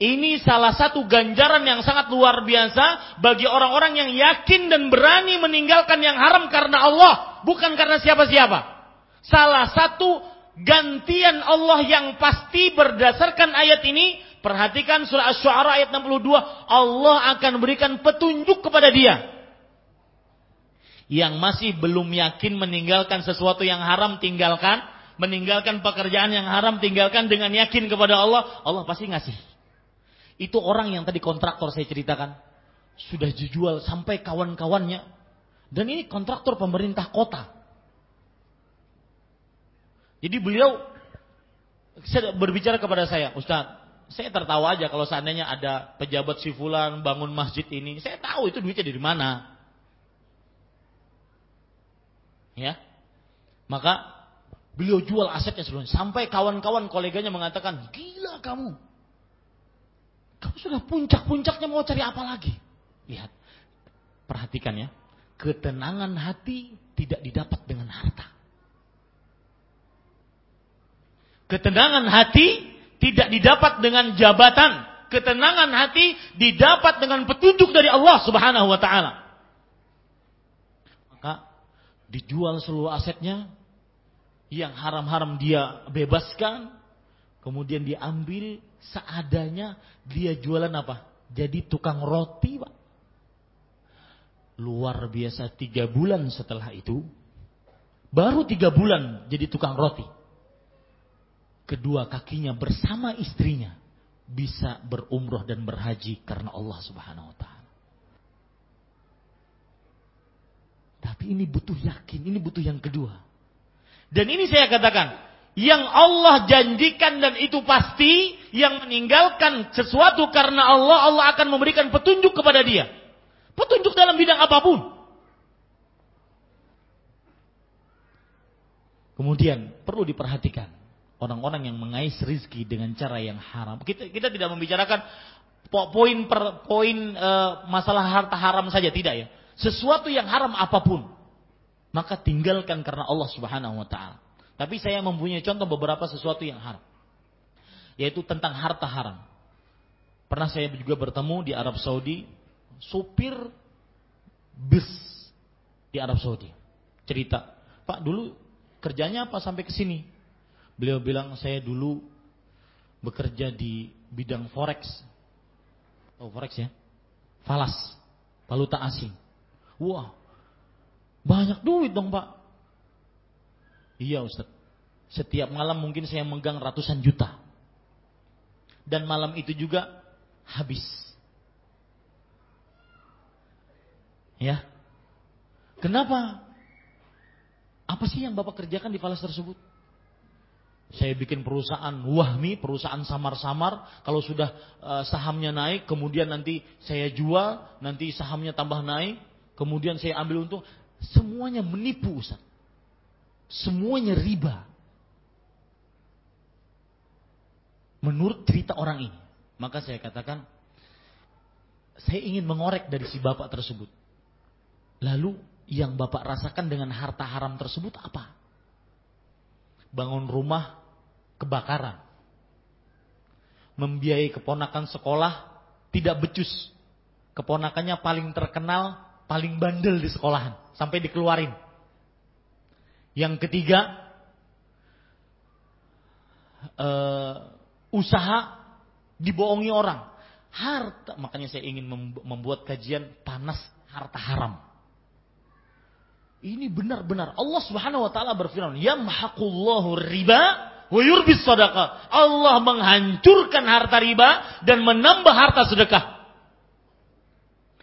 Ini salah satu ganjaran yang sangat luar biasa bagi orang-orang yang yakin dan berani meninggalkan yang haram karena Allah, bukan karena siapa-siapa. Salah satu gantian Allah yang pasti berdasarkan ayat ini, perhatikan surah Asy-Syu'ara ayat 62, Allah akan berikan petunjuk kepada dia. Yang masih belum yakin meninggalkan sesuatu yang haram tinggalkan, meninggalkan pekerjaan yang haram tinggalkan dengan yakin kepada Allah, Allah pasti ngasih. Itu orang yang tadi kontraktor saya ceritakan. Sudah dijual sampai kawan-kawannya. Dan ini kontraktor pemerintah kota. Jadi beliau berbicara kepada saya, Ustaz, saya tertawa aja kalau seandainya ada pejabat si fulan bangun masjid ini. Saya tahu itu duitnya dari mana. Ya. Maka beliau jual asetnya sebelumnya. Sampai kawan-kawan koleganya mengatakan, gila kamu. Kamu sudah puncak-puncaknya mau cari apa lagi? Lihat. Perhatikan ya. Ketenangan hati tidak didapat dengan harta. Ketenangan hati tidak didapat dengan jabatan. Ketenangan hati didapat dengan petunjuk dari Allah Subhanahu wa taala. Maka dijual seluruh asetnya yang haram-haram dia bebaskan, kemudian diambil seadanya dia jualan apa? Jadi tukang roti, Pak. Luar biasa tiga bulan setelah itu, baru tiga bulan jadi tukang roti kedua kakinya bersama istrinya bisa berumroh dan berhaji karena Allah Subhanahu wa taala. Tapi ini butuh yakin, ini butuh yang kedua. Dan ini saya katakan, yang Allah janjikan dan itu pasti, yang meninggalkan sesuatu karena Allah, Allah akan memberikan petunjuk kepada dia. Petunjuk dalam bidang apa pun. Kemudian perlu diperhatikan orang-orang yang mengais rizki dengan cara yang haram. Kita kita tidak membicarakan poin per poin e, masalah harta haram saja tidak ya. Sesuatu yang haram apa pun maka tinggalkan karena Allah Subhanahu wa taala. Tapi saya mempunyai contoh beberapa sesuatu yang haram. Yaitu tentang harta haram. Pernah saya juga bertemu di Arab Saudi supir bus di Arab Saudi. Cerita, "Pak, dulu kerjanya apa sampai ke sini?" Beliau bilang saya dulu bekerja di bidang forex. Oh, forex ya. Falas, valuta asing. Wah, banyak duit dong, Pak. Iya, Ustaz. Setiap malam mungkin saya megang ratusan juta. Dan malam itu juga habis. Ya. Kenapa? Apa sih yang Bapak kerjakan di falas tersebut? Saya bikin perusahaan wahmi, perusahaan samar-samar. Kalau sudah uh, sahamnya naik, kemudian nanti saya jual, nanti sahamnya tambah naik, kemudian saya ambil untung. Semuanya menipu Ustaz. Semuanya riba. Menurut cerita orang ini. Maka saya katakan, saya ingin mengorek dari si bapak tersebut. Lalu yang bapak rasakan dengan harta haram tersebut apa? Bangun rumah kebakaran. Membiayai keponakan sekolah tidak becus. Keponakannya paling terkenal, paling bandel di sekolahan. Sampai dikeluarin. Yang ketiga, uh, usaha dibohongi orang. Harta, makanya saya ingin membuat kajian panas harta haram. Ini benar-benar Allah Subhanahu wa taala berfirman, "Yamhaqullahu riba Wayurbis sedekah. Allah menghancurkan harta riba dan menambah harta sedekah.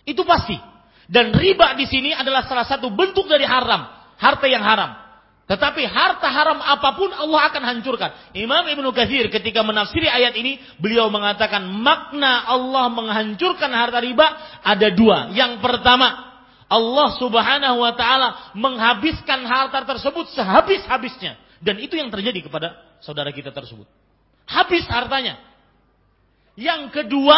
Itu pasti. Dan riba di sini adalah salah satu bentuk dari haram, harta yang haram. Tetapi harta haram apa pun Allah akan hancurkan. Imam Ibnu Katsir ketika menafsiri ayat ini, beliau mengatakan makna Allah menghancurkan harta riba ada dua. Yang pertama, Allah Subhanahu wa taala menghabiskan harta tersebut sehabis-habisnya. Dan itu yang terjadi kepada saudara kita tersebut. Habis hartanya. Yang kedua,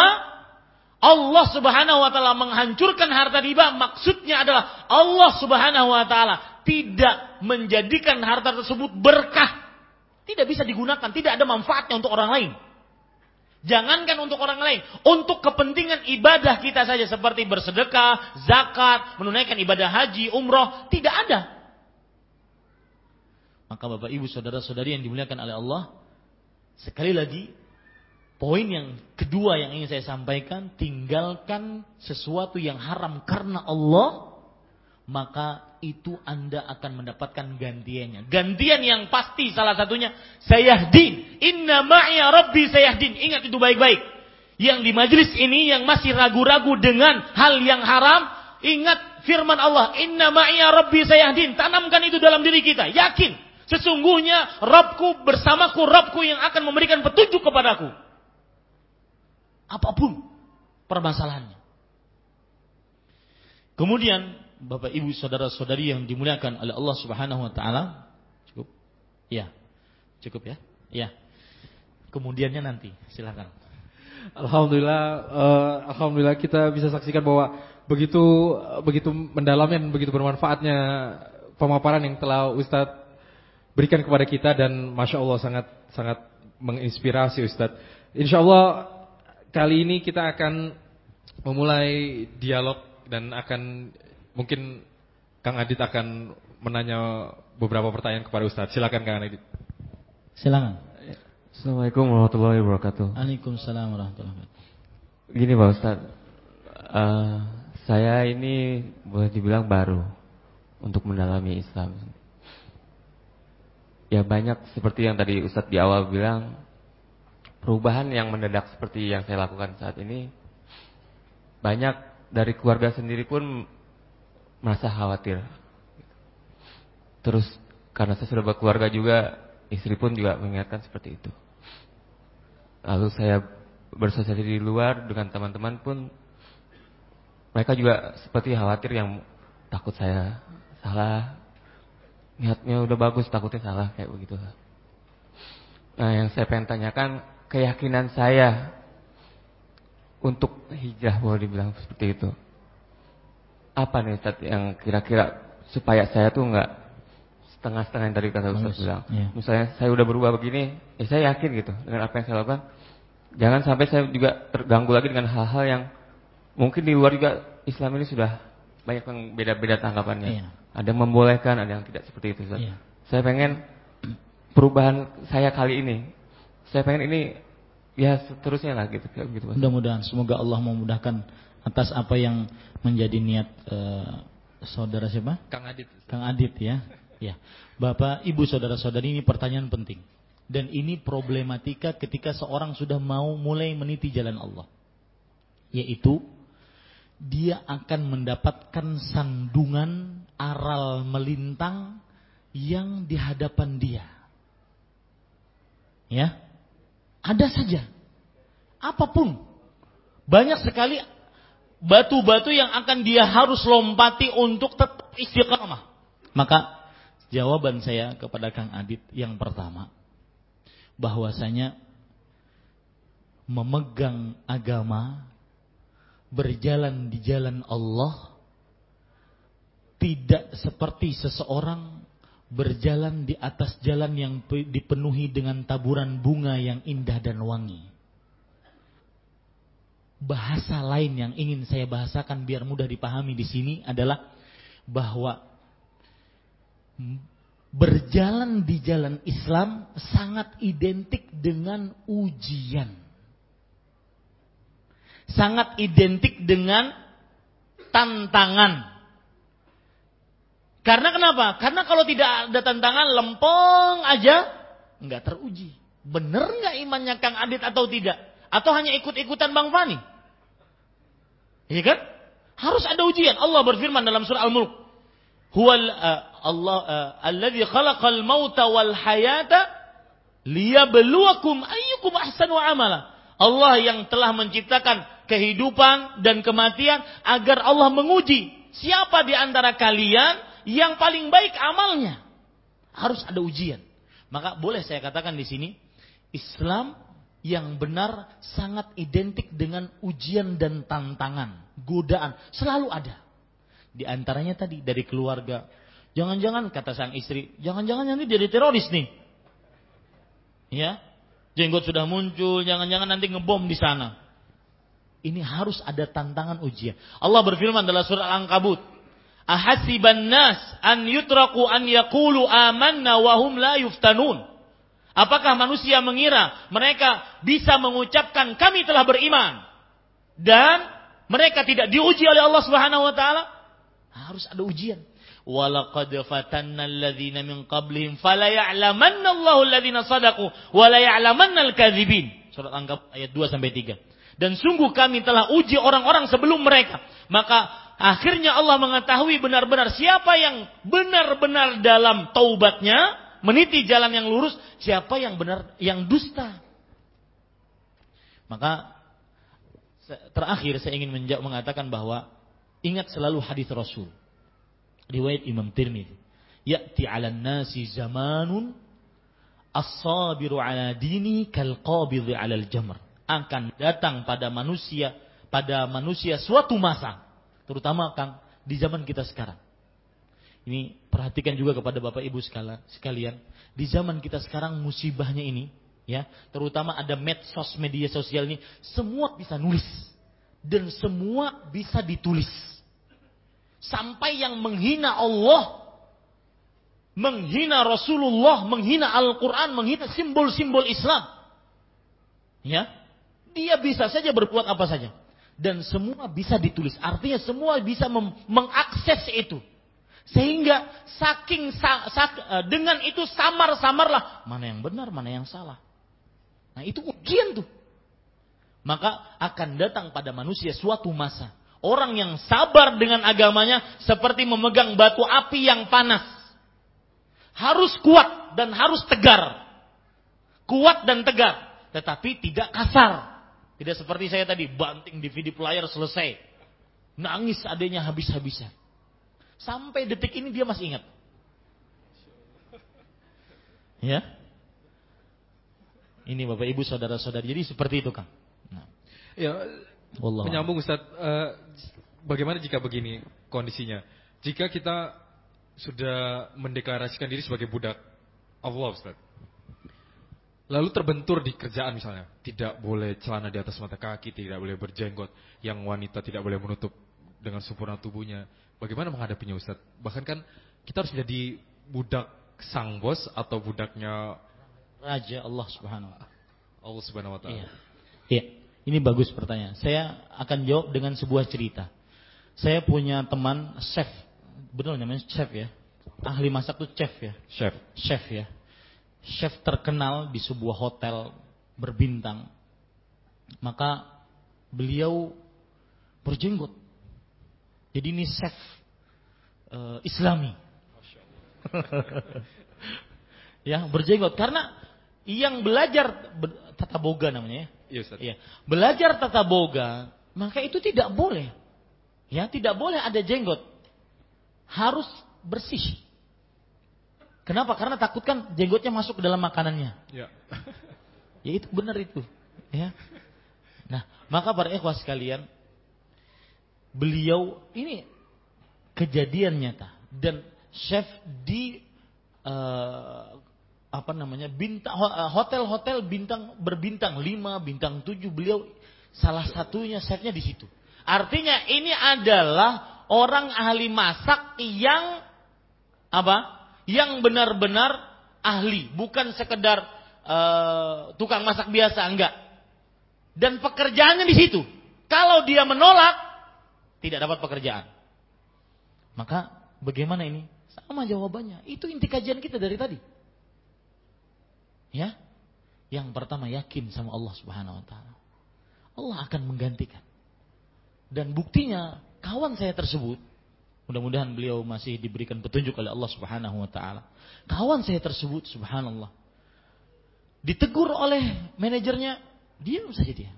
Allah Subhanahu wa taala menghancurkan harta riba maksudnya adalah Allah Subhanahu wa taala tidak menjadikan harta tersebut berkah. Tidak bisa digunakan, tidak ada manfaatnya untuk orang lain. Jangankan untuk orang lain, untuk kepentingan ibadah kita saja seperti bersedekah, zakat, menunaikan ibadah haji, umroh, tidak ada. Maka Bapak Ibu saudara-saudari yang dimuliakan oleh Allah, sekali lagi poin yang kedua yang ingin saya sampaikan, tinggalkan sesuatu yang haram karena Allah, maka itu Anda akan mendapatkan gantiannya. Gantian yang pasti salah satunya sayahdin. Inna ma'iya rabbi sayahdin. Ingat itu baik-baik. Yang di majlis ini yang masih ragu-ragu dengan hal yang haram, ingat firman Allah, "Inna ma'iya rabbi sayahdin." Tanamkan itu dalam diri kita, yakin. Sesungguhnya Robku bersamaku, Robku yang akan memberikan petunjuk kepadaku. Apa pun permasalahannya. Kemudian Bapak Ibu saudara-saudari yang dimuliakan oleh Allah Subhanahu wa taala. Cukup? Ya. Cukup ya? Ya. Kemudiannya nanti, silakan. Alhamdulillah uh, alhamdulillah kita bisa saksikan bahwa begitu begitu mendalamnya dan begitu bermanfaatnya pemaparan yang telah Ustadz berikan kepada kita dan masya Allah sangat sangat menginspirasi Ustadz. Insya Allah kali ini kita akan memulai dialog dan akan mungkin Kang Adit akan menanya beberapa pertanyaan kepada Ustadz. Silakan Kang Adit. Silakan. Assalamualaikum warahmatullahi wabarakatuh. Waalaikumsalam warahmatullahi wabarakatuh. Gini Pak Ustadz, uh, saya ini boleh dibilang baru untuk mendalami Islam. Ya banyak seperti yang tadi Ustadz di awal bilang, perubahan yang mendadak seperti yang saya lakukan saat ini, banyak dari keluarga sendiri pun merasa khawatir. Terus karena saya sudah berkeluarga juga, istri pun juga mengingatkan seperti itu. Lalu saya bersosialisasi di luar dengan teman-teman pun mereka juga seperti khawatir yang takut saya salah niatnya udah bagus takutnya salah kayak begitu nah yang saya pengen tanyakan keyakinan saya untuk hijrah boleh dibilang seperti itu apa nih Ustaz yang kira-kira supaya saya tuh nggak setengah-setengah yang tadi kata Ustaz bilang ya. misalnya saya udah berubah begini ya saya yakin gitu dengan apa yang saya lakukan jangan sampai saya juga terganggu lagi dengan hal-hal yang mungkin di luar juga Islam ini sudah banyak yang beda-beda tanggapannya. Iya. Ada yang membolehkan, ada yang tidak seperti itu. Ustaz. Iya. Saya pengen perubahan saya kali ini. Saya pengen ini ya seterusnya lah gitu. gitu Mas. Mudah-mudahan semoga Allah memudahkan atas apa yang menjadi niat eh, saudara siapa? Kang Adit. Kang Adit ya. Ya. Bapak, Ibu, saudara-saudari ini pertanyaan penting. Dan ini problematika ketika seorang sudah mau mulai meniti jalan Allah. Yaitu dia akan mendapatkan sandungan aral melintang yang di hadapan dia. Ya. Ada saja. Apa pun. Banyak sekali batu-batu yang akan dia harus lompati untuk tetap istiqamah. Maka jawaban saya kepada Kang Adit yang pertama bahwasanya memegang agama berjalan di jalan Allah tidak seperti seseorang berjalan di atas jalan yang dipenuhi dengan taburan bunga yang indah dan wangi. Bahasa lain yang ingin saya bahasakan biar mudah dipahami di sini adalah bahwa berjalan di jalan Islam sangat identik dengan ujian sangat identik dengan tantangan. Karena kenapa? Karena kalau tidak ada tantangan lempeng aja nggak teruji. Bener nggak imannya Kang Adit atau tidak? Atau hanya ikut-ikutan Bang Fani? Iya kan? Harus ada ujian. Allah berfirman dalam surah Al-Mulk. Huwal uh, Allah uh, alladzi khalaqal mauta wal hayata liyabluwakum ayyukum ahsanu amala. Allah yang telah menciptakan kehidupan dan kematian agar Allah menguji siapa di antara kalian yang paling baik amalnya. Harus ada ujian. Maka boleh saya katakan di sini Islam yang benar sangat identik dengan ujian dan tantangan, godaan selalu ada. Di antaranya tadi dari keluarga. Jangan-jangan kata sang istri, jangan-jangan nanti jadi teroris nih. Ya, jenggot sudah muncul, jangan-jangan nanti ngebom di sana. Ini harus ada tantangan ujian. Allah berfirman dalam surah Al-Ankabut. Ahasiban nas an yutraku an yakulu amanna wa hum la yuftanun. Apakah manusia mengira mereka bisa mengucapkan kami telah beriman dan mereka tidak diuji oleh Allah Subhanahu wa taala? Harus ada ujian. Walaqad fatanna alladhina min qablihim fala ya'lamanna Allahu alladhina sadaqu wa la ya'lamanna al-kadzibin. Surat Al-Ankabut ayat 2 sampai 3. Dan sungguh kami telah uji orang-orang sebelum mereka. Maka akhirnya Allah mengetahui benar-benar siapa yang benar-benar dalam taubatnya, meniti jalan yang lurus, siapa yang benar, yang dusta. Maka terakhir saya ingin mengatakan bahwa ingat selalu hadis Rasul. Riwayat Imam Tirmidzi. Ya'ti 'alan nasi zamanun as-sabiru 'ala dini kal qabidhi 'alal jamr akan datang pada manusia pada manusia suatu masa, terutama Kang di zaman kita sekarang. Ini perhatikan juga kepada Bapak Ibu sekalian. Di zaman kita sekarang musibahnya ini, ya, terutama ada medsos media sosial ini, semua bisa nulis dan semua bisa ditulis. Sampai yang menghina Allah, menghina Rasulullah, menghina Al-Quran, menghina simbol-simbol Islam. Ya, dia bisa saja berbuat apa saja. Dan semua bisa ditulis. Artinya semua bisa mengakses itu. Sehingga saking sa, sak, e, dengan itu samar-samarlah mana yang benar, mana yang salah. Nah, itu ujian tuh. Maka akan datang pada manusia suatu masa orang yang sabar dengan agamanya seperti memegang batu api yang panas. Harus kuat dan harus tegar. Kuat dan tegar, tetapi tidak kasar. Tidak seperti saya tadi banting DVD player selesai. Nangis adanya habis-habisan. Sampai detik ini dia masih ingat. Ya. Ini Bapak Ibu saudara-saudari. Jadi seperti itu, Kang. Nah. Ya, Wallah. menyambung Ustaz, uh, bagaimana jika begini kondisinya? Jika kita sudah mendeklarasikan diri sebagai budak Allah, Ustaz. Lalu terbentur di kerjaan misalnya, tidak boleh celana di atas mata kaki, tidak boleh berjenggot, yang wanita tidak boleh menutup dengan sempurna tubuhnya. Bagaimana menghadapinya Ustaz? Bahkan kan kita harus menjadi budak sang bos atau budaknya raja Allah Subhanahu wa taala. Allah Subhanahu wa taala. Iya. Iya. Ini bagus pertanyaan. Saya akan jawab dengan sebuah cerita. Saya punya teman chef, betul namanya chef ya. Ahli masak tuh chef ya. Chef. Chef ya. Chef terkenal di sebuah hotel berbintang. Maka beliau berjenggot. Jadi ini chef uh, Islami. ya, berjenggot karena yang belajar tata boga namanya ya. Iya, ya. Belajar tata boga, maka itu tidak boleh. Ya, tidak boleh ada jenggot. Harus bersih. Kenapa? Karena takutkan jenggotnya masuk ke dalam makanannya. Ya. ya itu benar itu. Ya. Nah, maka para ikhwas sekalian, beliau ini kejadian nyata dan chef di uh, apa namanya bintang eh, hotel-hotel bintang berbintang lima bintang tujuh beliau salah satunya chefnya di situ artinya ini adalah orang ahli masak yang apa yang benar-benar ahli bukan sekedar uh, tukang masak biasa enggak dan pekerjaannya di situ kalau dia menolak tidak dapat pekerjaan. Maka bagaimana ini? Sama jawabannya. Itu inti kajian kita dari tadi. Ya. Yang pertama yakin sama Allah Subhanahu wa taala. Allah akan menggantikan. Dan buktinya kawan saya tersebut mudah-mudahan beliau masih diberikan petunjuk oleh Allah Subhanahu wa taala. Kawan saya tersebut subhanallah ditegur oleh manajernya, diam saja dia.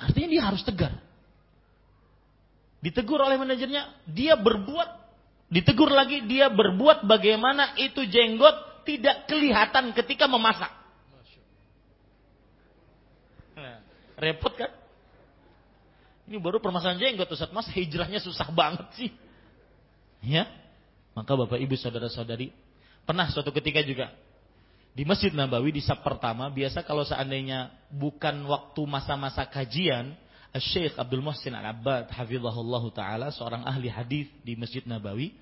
Artinya dia harus tegar. Ditegur oleh manajernya, dia berbuat, ditegur lagi, dia berbuat bagaimana itu jenggot tidak kelihatan ketika memasak. Nah, repot kan? Ini baru permasalahan jenggot Ustaz Mas, hijrahnya susah banget sih. Ya. Maka Bapak Ibu saudara-saudari, pernah suatu ketika juga di Masjid Nabawi di sab pertama, biasa kalau seandainya bukan waktu masa-masa kajian, Syekh Abdul Muhsin Al-Abbad hafizahullah taala seorang ahli hadis di Masjid Nabawi.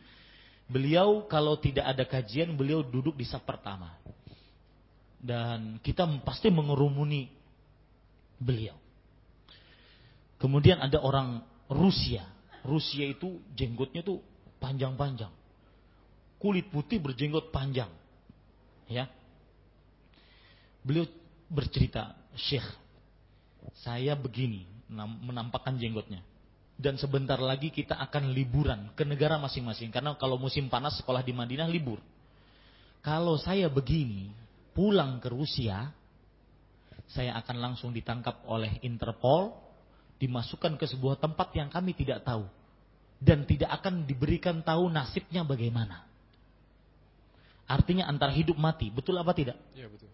Beliau kalau tidak ada kajian beliau duduk di saf pertama. Dan kita pasti mengerumuni beliau. Kemudian ada orang Rusia. Rusia itu jenggotnya tuh panjang-panjang. Kulit putih berjenggot panjang. Ya. Beliau bercerita, "Syekh, saya begini, menampakkan jenggotnya. Dan sebentar lagi kita akan liburan ke negara masing-masing. Karena kalau musim panas sekolah di Madinah libur. Kalau saya begini, pulang ke Rusia, saya akan langsung ditangkap oleh Interpol, dimasukkan ke sebuah tempat yang kami tidak tahu. Dan tidak akan diberikan tahu nasibnya bagaimana. Artinya antara hidup mati, betul apa tidak? Iya betul.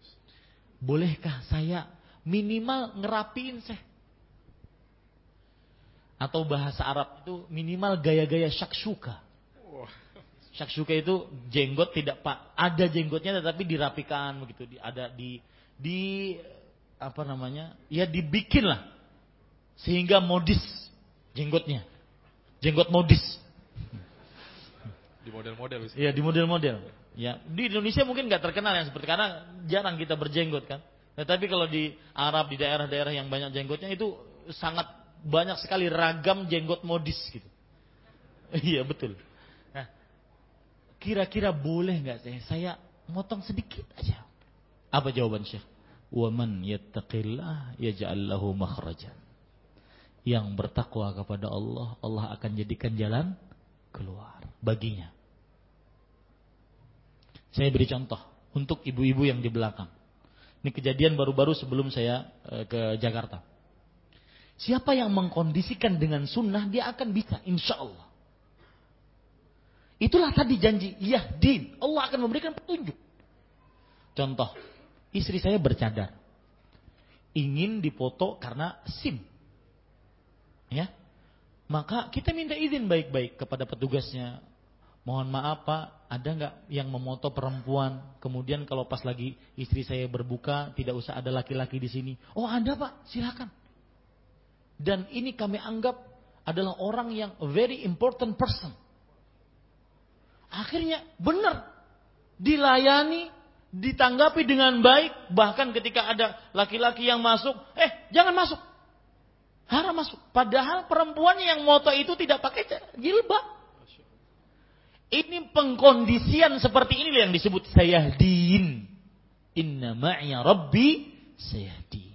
Bolehkah saya minimal ngerapiin saya? atau bahasa Arab itu minimal gaya-gaya syaksyuka. Syaksyuka itu jenggot tidak pak ada jenggotnya tetapi dirapikan begitu, ada di di apa namanya? Ya dibikin lah sehingga modis jenggotnya. Jenggot modis. Di model-model. Iya di model-model. Ya di Indonesia mungkin nggak terkenal yang seperti karena jarang kita berjenggot kan. Tetapi kalau di Arab di daerah-daerah yang banyak jenggotnya itu sangat banyak sekali ragam jenggot modis gitu. Iya betul. Nah, kira-kira boleh nggak saya saya motong sedikit aja? Apa jawaban Syekh? Waman yattaqillah yaj'al lahu makhrajan. Yang bertakwa kepada Allah, Allah akan jadikan jalan keluar baginya. Saya beri contoh untuk ibu-ibu yang di belakang. Ini kejadian baru-baru sebelum saya eh, ke Jakarta. Siapa yang mengkondisikan dengan sunnah, dia akan bisa, insya Allah. Itulah tadi janji, iya din. Allah akan memberikan petunjuk. Contoh, istri saya bercadar. Ingin dipoto karena SIM. Ya. Maka kita minta izin baik-baik kepada petugasnya. Mohon maaf Pak, ada nggak yang memoto perempuan? Kemudian kalau pas lagi istri saya berbuka, tidak usah ada laki-laki di sini. Oh ada Pak, silakan. Dan ini kami anggap adalah orang yang very important person. Akhirnya benar dilayani, ditanggapi dengan baik, bahkan ketika ada laki-laki yang masuk, eh jangan masuk. Haram masuk. Padahal perempuan yang moto itu tidak pakai jilbab. Ini pengkondisian seperti ini yang disebut sayahdin. Inna ma'ya rabbi sayahdin.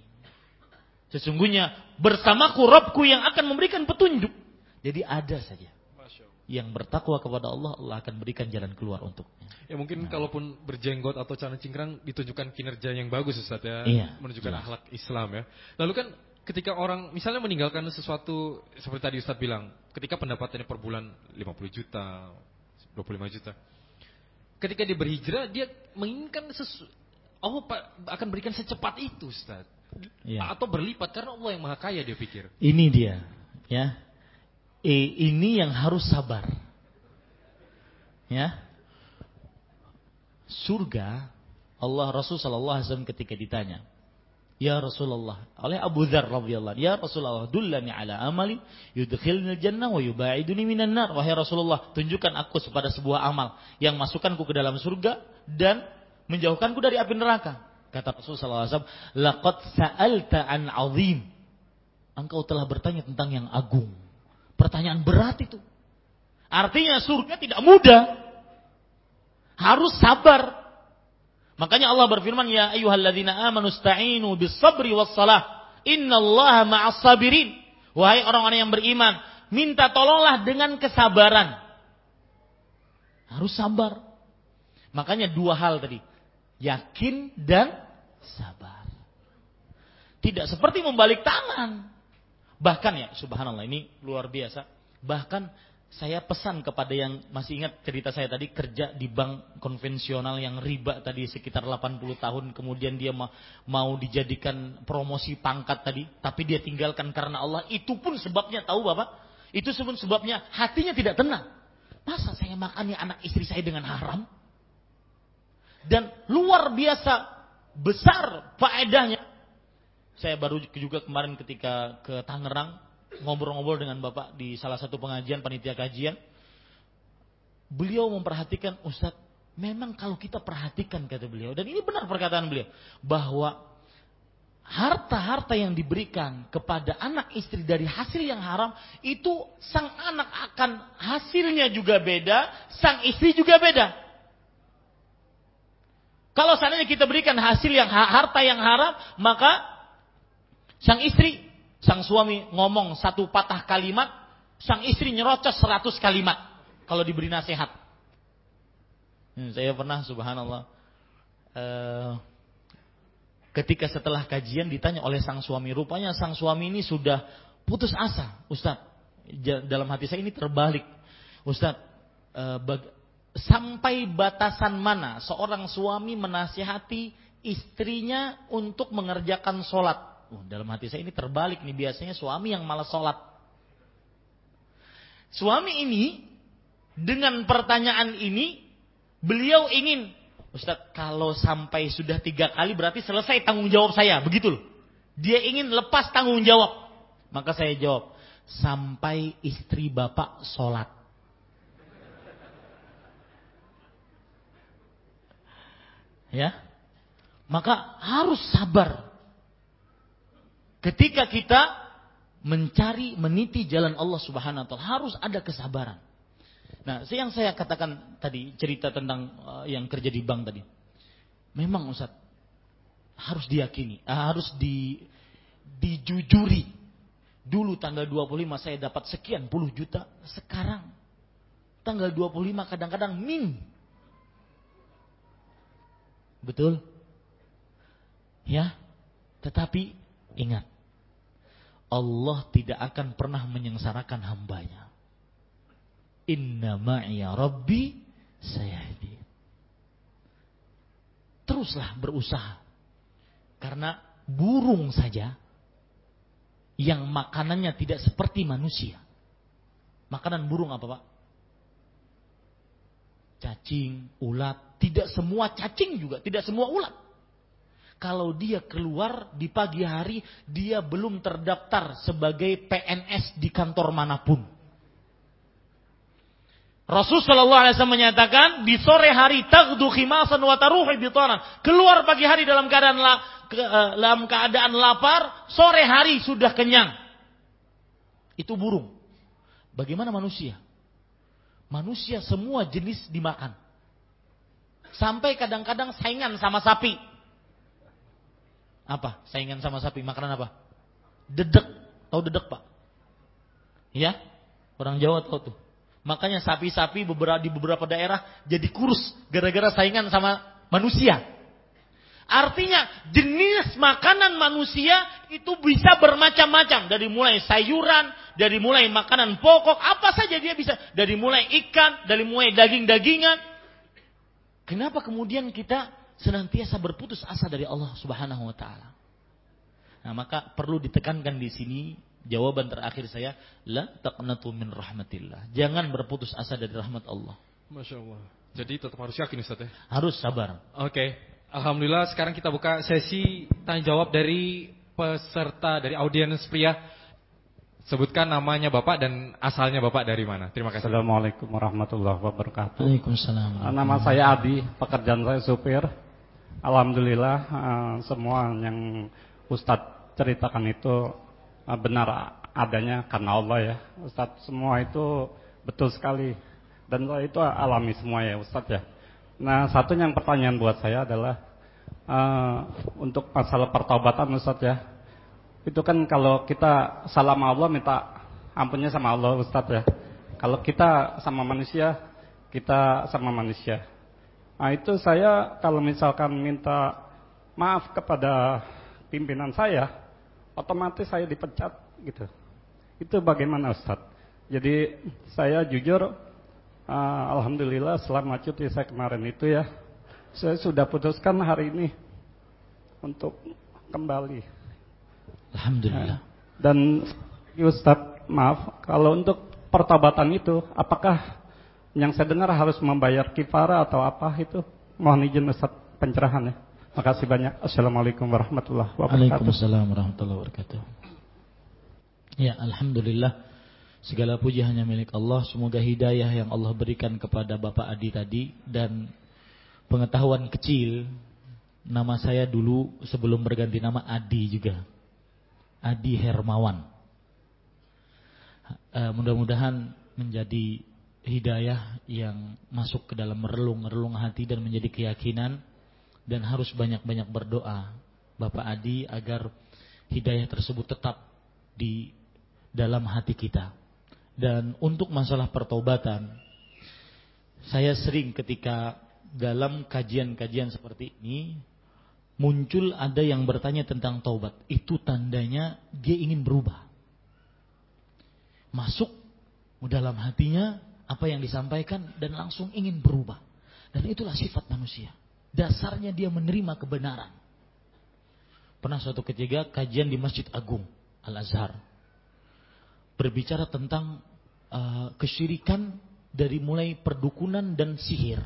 Sesungguhnya bersamaku Robku yang akan memberikan petunjuk. Jadi ada saja. Yang bertakwa kepada Allah, Allah akan berikan jalan keluar untuknya. Ya mungkin nah. kalaupun berjenggot atau celana cingkrang ditunjukkan kinerja yang bagus Ustaz ya. Iya, menunjukkan jelas. akhlak Islam ya. Lalu kan ketika orang misalnya meninggalkan sesuatu seperti tadi Ustaz bilang, ketika pendapatannya per bulan 50 juta, 25 juta. Ketika dia berhijrah, dia menginginkan sesu Allah akan berikan secepat itu Ustaz. Ya. Atau berlipat karena Allah yang maha kaya dia pikir. Ini dia, ya. E, ini yang harus sabar. Ya. Surga Allah Rasul sallallahu alaihi wasallam ketika ditanya, Ya Rasulullah, oleh Abu Dzar radhiyallahu Ya Rasulullah, dullani ala amali yudkhilni jannah wa yubaiduni minan nar. Wahai Rasulullah, tunjukkan aku kepada sebuah amal yang masukkanku ke dalam surga dan menjauhkanku dari api neraka. Kata Rasulullah SAW, laqad sa'alta an azim. Engkau telah bertanya tentang yang agung. Pertanyaan berat itu. Artinya surga tidak mudah. Harus sabar. Makanya Allah berfirman, Ya ayuhalladzina amanu sta'inu bis sabri was salah. Innallaha ma'as sabirin. Wahai orang-orang yang beriman, minta tolonglah dengan kesabaran. Harus sabar. Makanya dua hal tadi. Yakin dan sabar. Tidak seperti membalik tangan. Bahkan ya, subhanallah ini luar biasa. Bahkan saya pesan kepada yang masih ingat cerita saya tadi kerja di bank konvensional yang riba tadi sekitar 80 tahun kemudian dia mau dijadikan promosi pangkat tadi tapi dia tinggalkan karena Allah. Itu pun sebabnya tahu Bapak? Itu pun sebabnya hatinya tidak tenang. Masa saya makannya anak istri saya dengan haram? Dan luar biasa besar faedahnya. Saya baru juga kemarin ketika ke Tangerang ngobrol-ngobrol dengan Bapak di salah satu pengajian panitia kajian. Beliau memperhatikan Ustadz, memang kalau kita perhatikan kata beliau dan ini benar perkataan beliau bahwa harta-harta yang diberikan kepada anak istri dari hasil yang haram itu sang anak akan hasilnya juga beda, sang istri juga beda. Kalau seandainya kita berikan hasil yang harta yang haram, maka sang istri Sang suami ngomong satu patah kalimat, sang istri nyerocos seratus kalimat kalau diberi nasihat. Hmm, saya pernah subhanallah uh, ketika setelah kajian ditanya oleh sang suami, rupanya sang suami ini sudah putus asa, Ustaz. Dalam hati saya ini terbalik. Ustaz, uh, sampai batasan mana seorang suami menasihati istrinya untuk mengerjakan sholat Oh, dalam hati saya ini terbalik nih biasanya suami yang malah sholat. Suami ini dengan pertanyaan ini beliau ingin Ustadz kalau sampai sudah tiga kali berarti selesai tanggung jawab saya begitu loh. Dia ingin lepas tanggung jawab. Maka saya jawab sampai istri bapak sholat. Ya, maka harus sabar. Ketika kita mencari, meniti jalan Allah Subhanahu wa taala, harus ada kesabaran. Nah, yang saya katakan tadi cerita tentang uh, yang kerja di bank tadi. Memang Ustaz harus diyakini, uh, harus di dijujuri. Dulu tanggal 25 saya dapat sekian puluh juta, sekarang tanggal 25 kadang-kadang min. Betul? Ya. Tetapi ingat, Allah tidak akan pernah menyengsarakan hambanya. Inna ma'iya rabbi sayahdi. Teruslah berusaha. Karena burung saja yang makanannya tidak seperti manusia. Makanan burung apa pak? Cacing, ulat. Tidak semua cacing juga, tidak semua ulat. Kalau dia keluar di pagi hari, dia belum terdaftar sebagai PNS di kantor mana pun. Rasul Shallallahu Alaihi Wasallam menyatakan di sore hari tagdu khimasan wa taruhi bitanan. Keluar pagi hari dalam keadaan la, ke, uh, dalam keadaan lapar, sore hari sudah kenyang. Itu burung. Bagaimana manusia? Manusia semua jenis dimakan. Sampai kadang-kadang saingan sama sapi. Apa? Saingan sama sapi. Makanan apa? Dedek. Tahu dedek, Pak? Ya? Orang Jawa tahu tuh. Makanya sapi-sapi beberapa di beberapa daerah jadi kurus gara-gara saingan sama manusia. Artinya jenis makanan manusia itu bisa bermacam-macam dari mulai sayuran, dari mulai makanan pokok, apa saja dia bisa, dari mulai ikan, dari mulai daging-dagingan. Kenapa kemudian kita senantiasa berputus asa dari Allah Subhanahu wa taala? Nah, maka perlu ditekankan di sini Jawaban terakhir saya, la taqnatu min rahmatillah. Jangan berputus asa dari rahmat Allah. Masya Allah. Jadi tetap harus yakin Ustaz ya? Harus sabar. Oke. Okay. Alhamdulillah sekarang kita buka sesi tanya jawab dari peserta dari audiens pria. Sebutkan namanya Bapak dan asalnya Bapak dari mana. Terima kasih. Assalamualaikum warahmatullahi wabarakatuh. Waalaikumsalam. Nama saya Adi, pekerjaan saya supir. Alhamdulillah eh, semua yang Ustadz ceritakan itu Ah, benar adanya karena Allah ya. Ustaz semua itu betul sekali. Dan itu alami semua ya Ustaz ya. Nah satu yang pertanyaan buat saya adalah uh, untuk masalah pertobatan Ustaz ya. Itu kan kalau kita salam Allah minta ampunnya sama Allah Ustaz ya. Kalau kita sama manusia kita sama manusia nah itu saya kalau misalkan minta maaf kepada pimpinan saya otomatis saya dipecat gitu. Itu bagaimana Ustaz? Jadi saya jujur uh, alhamdulillah selama cuti saya kemarin itu ya saya sudah putuskan hari ini untuk kembali. Alhamdulillah. Uh, dan Ustaz, maaf kalau untuk pertobatan itu apakah yang saya dengar harus membayar kifara atau apa itu? Mohon izin Ustaz pencerahannya. Makasih banyak. Assalamualaikum warahmatullahi wabarakatuh. Waalaikumsalam warahmatullahi wabarakatuh. Ya, alhamdulillah. Segala puji hanya milik Allah. Semoga hidayah yang Allah berikan kepada Bapak Adi tadi dan pengetahuan kecil. Nama saya dulu sebelum berganti nama Adi juga. Adi Hermawan. Uh, Mudah-mudahan menjadi hidayah yang masuk ke dalam relung-relung hati dan menjadi keyakinan dan harus banyak-banyak berdoa Bapak Adi agar hidayah tersebut tetap di dalam hati kita. Dan untuk masalah pertobatan, saya sering ketika dalam kajian-kajian seperti ini muncul ada yang bertanya tentang taubat. Itu tandanya dia ingin berubah. Masuk dalam hatinya apa yang disampaikan dan langsung ingin berubah. Dan itulah sifat manusia dasarnya dia menerima kebenaran. Pernah suatu ketika kajian di Masjid Agung Al-Azhar berbicara tentang uh, kesyirikan dari mulai perdukunan dan sihir.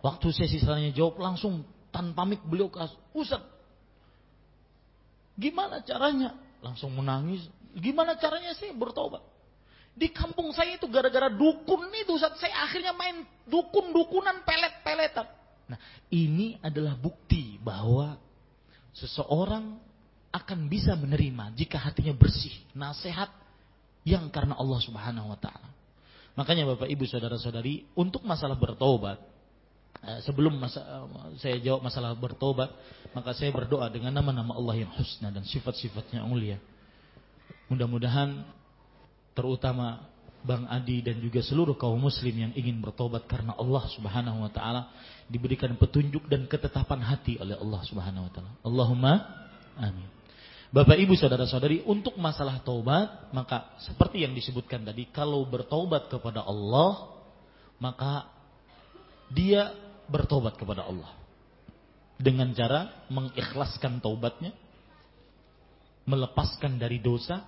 Waktu sesi selanjutnya jawab langsung tanpa mik beliau kas, Ustaz, gimana caranya? Langsung menangis. Gimana caranya sih bertobat? Di kampung saya itu gara-gara dukun itu Ustaz, saya akhirnya main dukun-dukunan pelet-peletan. Nah, ini adalah bukti bahwa seseorang akan bisa menerima jika hatinya bersih, nasihat yang karena Allah Subhanahu wa taala. Makanya Bapak Ibu saudara-saudari, untuk masalah bertobat, eh, sebelum masa, eh, saya jawab masalah bertobat, maka saya berdoa dengan nama-nama Allah yang husna dan sifat-sifatnya mulia. Mudah-mudahan terutama Bang Adi dan juga seluruh kaum muslim yang ingin bertobat karena Allah Subhanahu wa taala diberikan petunjuk dan ketetapan hati oleh Allah Subhanahu wa taala. Allahumma amin. Bapak Ibu saudara-saudari, untuk masalah taubat, maka seperti yang disebutkan tadi, kalau bertobat kepada Allah, maka dia bertobat kepada Allah. Dengan cara mengikhlaskan taubatnya, melepaskan dari dosa,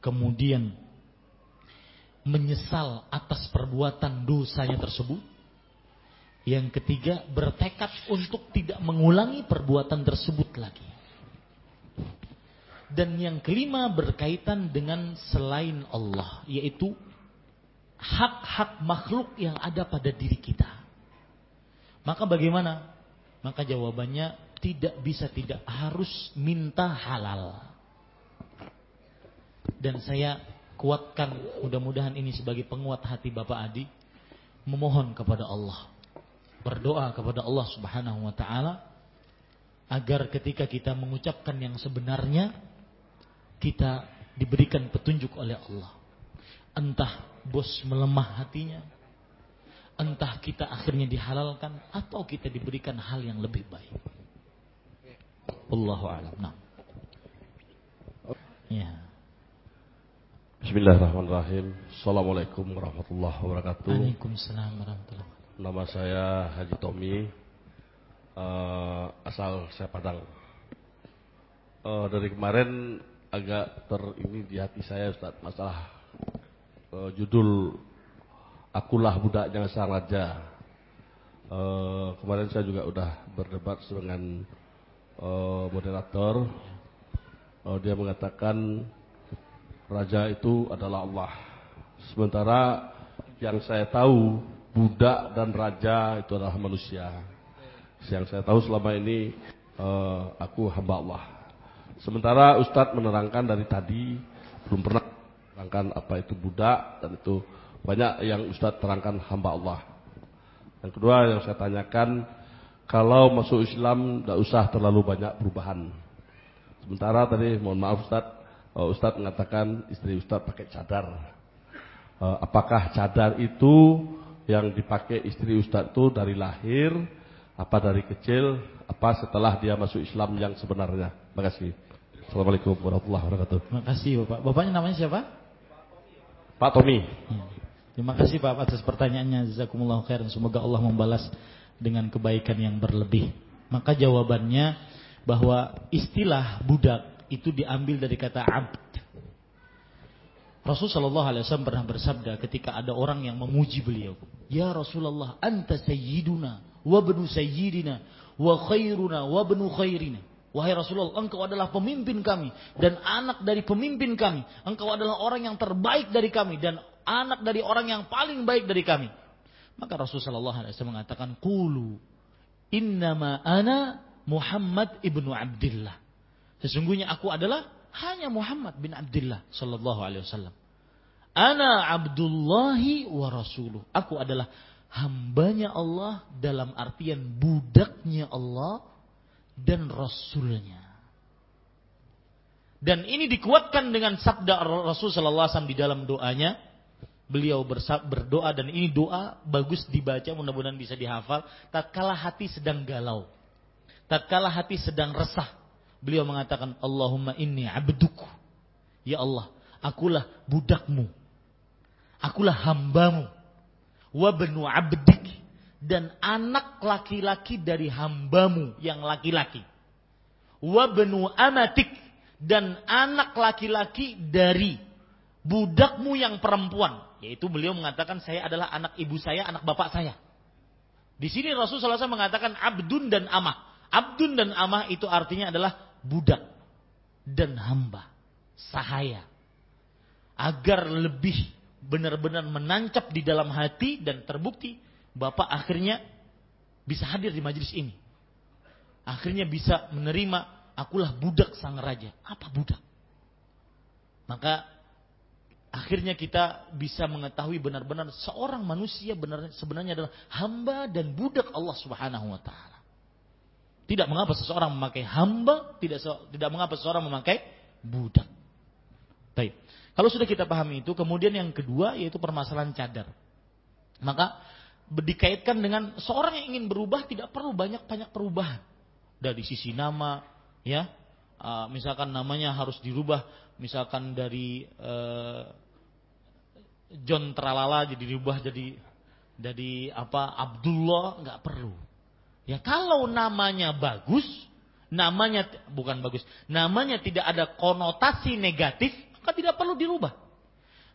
kemudian menyesal atas perbuatan dosanya tersebut. Yang ketiga, bertekad untuk tidak mengulangi perbuatan tersebut lagi. Dan yang kelima berkaitan dengan selain Allah, yaitu hak-hak makhluk yang ada pada diri kita. Maka bagaimana? Maka jawabannya tidak bisa tidak harus minta halal. Dan saya kuatkan mudah-mudahan ini sebagai penguat hati Bapak Adi memohon kepada Allah berdoa kepada Allah Subhanahu wa taala agar ketika kita mengucapkan yang sebenarnya kita diberikan petunjuk oleh Allah. Entah bos melemah hatinya, entah kita akhirnya dihalalkan atau kita diberikan hal yang lebih baik. Allahu a'lam. Nah. Ya. Bismillahirrahmanirrahim. Assalamualaikum warahmatullahi wabarakatuh. Waalaikumsalam warahmatullahi wabarakatuh. Nama saya Haji Tommy, uh, asal saya Padang. Uh, dari kemarin agak ter ini di hati saya Ustaz masalah uh, judul Akulah budaknya sang raja. Uh, kemarin saya juga udah berdebat dengan uh, moderator. Uh, dia mengatakan raja itu adalah Allah. Sementara yang saya tahu budak dan raja itu adalah manusia. Yang saya tahu selama ini uh, aku hamba Allah. Sementara Ustadz menerangkan dari tadi belum pernah menerangkan apa itu budak dan itu banyak yang Ustadz terangkan hamba Allah. Yang kedua yang saya tanyakan kalau masuk Islam tidak usah terlalu banyak perubahan. Sementara tadi mohon maaf Ustadz, uh, Ustadz mengatakan istri Ustadz pakai cadar. Uh, apakah cadar itu yang dipakai istri Ustadz itu dari lahir, apa dari kecil, apa setelah dia masuk Islam yang sebenarnya. Terima kasih. Assalamualaikum warahmatullahi wabarakatuh. Terima kasih Bapak. Bapaknya namanya siapa? Pak Tommy. Ya. Terima kasih Pak atas pertanyaannya. Jazakumullah khairan. Semoga Allah membalas dengan kebaikan yang berlebih. Maka jawabannya bahwa istilah budak itu diambil dari kata abd. Rasulullah Shallallahu Alaihi Wasallam pernah bersabda ketika ada orang yang memuji beliau, Ya Rasulullah, anta sayyiduna, wa benu sayyidina, wa khairuna, wa benu khairina. Wahai Rasulullah, engkau adalah pemimpin kami dan anak dari pemimpin kami. Engkau adalah orang yang terbaik dari kami dan anak dari orang yang paling baik dari kami. Maka Rasulullah Shallallahu Alaihi Wasallam mengatakan, Kulu, innama ana Muhammad ibnu Abdullah. Sesungguhnya aku adalah hanya Muhammad bin Abdullah sallallahu alaihi wasallam. Ana Abdullahi wa rasuluh. Aku adalah hambanya Allah dalam artian budaknya Allah dan rasulnya. Dan ini dikuatkan dengan sabda Rasul sallallahu alaihi wasallam di dalam doanya. Beliau berdoa dan ini doa bagus dibaca mudah-mudahan bisa dihafal tatkala hati sedang galau. Tatkala hati sedang resah, Beliau mengatakan, Allahumma inni abduk. Ya Allah, akulah budakmu. Akulah hambamu. Wabnu abdik. Dan anak laki-laki dari hambamu yang laki-laki. Wabnu amatik. Dan anak laki-laki dari budakmu yang perempuan. yaitu beliau mengatakan saya adalah anak ibu saya, anak bapak saya. Di sini Rasulullah SAW mengatakan abdun dan amah. Abdun dan amah itu artinya adalah budak dan hamba, sahaya. Agar lebih benar-benar menancap di dalam hati dan terbukti Bapak akhirnya bisa hadir di majelis ini. Akhirnya bisa menerima akulah budak sang raja. Apa budak? Maka akhirnya kita bisa mengetahui benar-benar seorang manusia benar sebenarnya adalah hamba dan budak Allah Subhanahu wa taala. Tidak mengapa seseorang memakai hamba, tidak tidak mengapa seseorang memakai budak. Baik. Kalau sudah kita pahami itu, kemudian yang kedua yaitu permasalahan cadar. Maka dikaitkan dengan seorang yang ingin berubah tidak perlu banyak-banyak perubahan. Dari sisi nama, ya, uh, misalkan namanya harus dirubah, misalkan dari uh, John Tralala jadi dirubah jadi jadi apa Abdullah nggak perlu. Ya kalau namanya bagus, namanya bukan bagus, namanya tidak ada konotasi negatif, maka tidak perlu dirubah.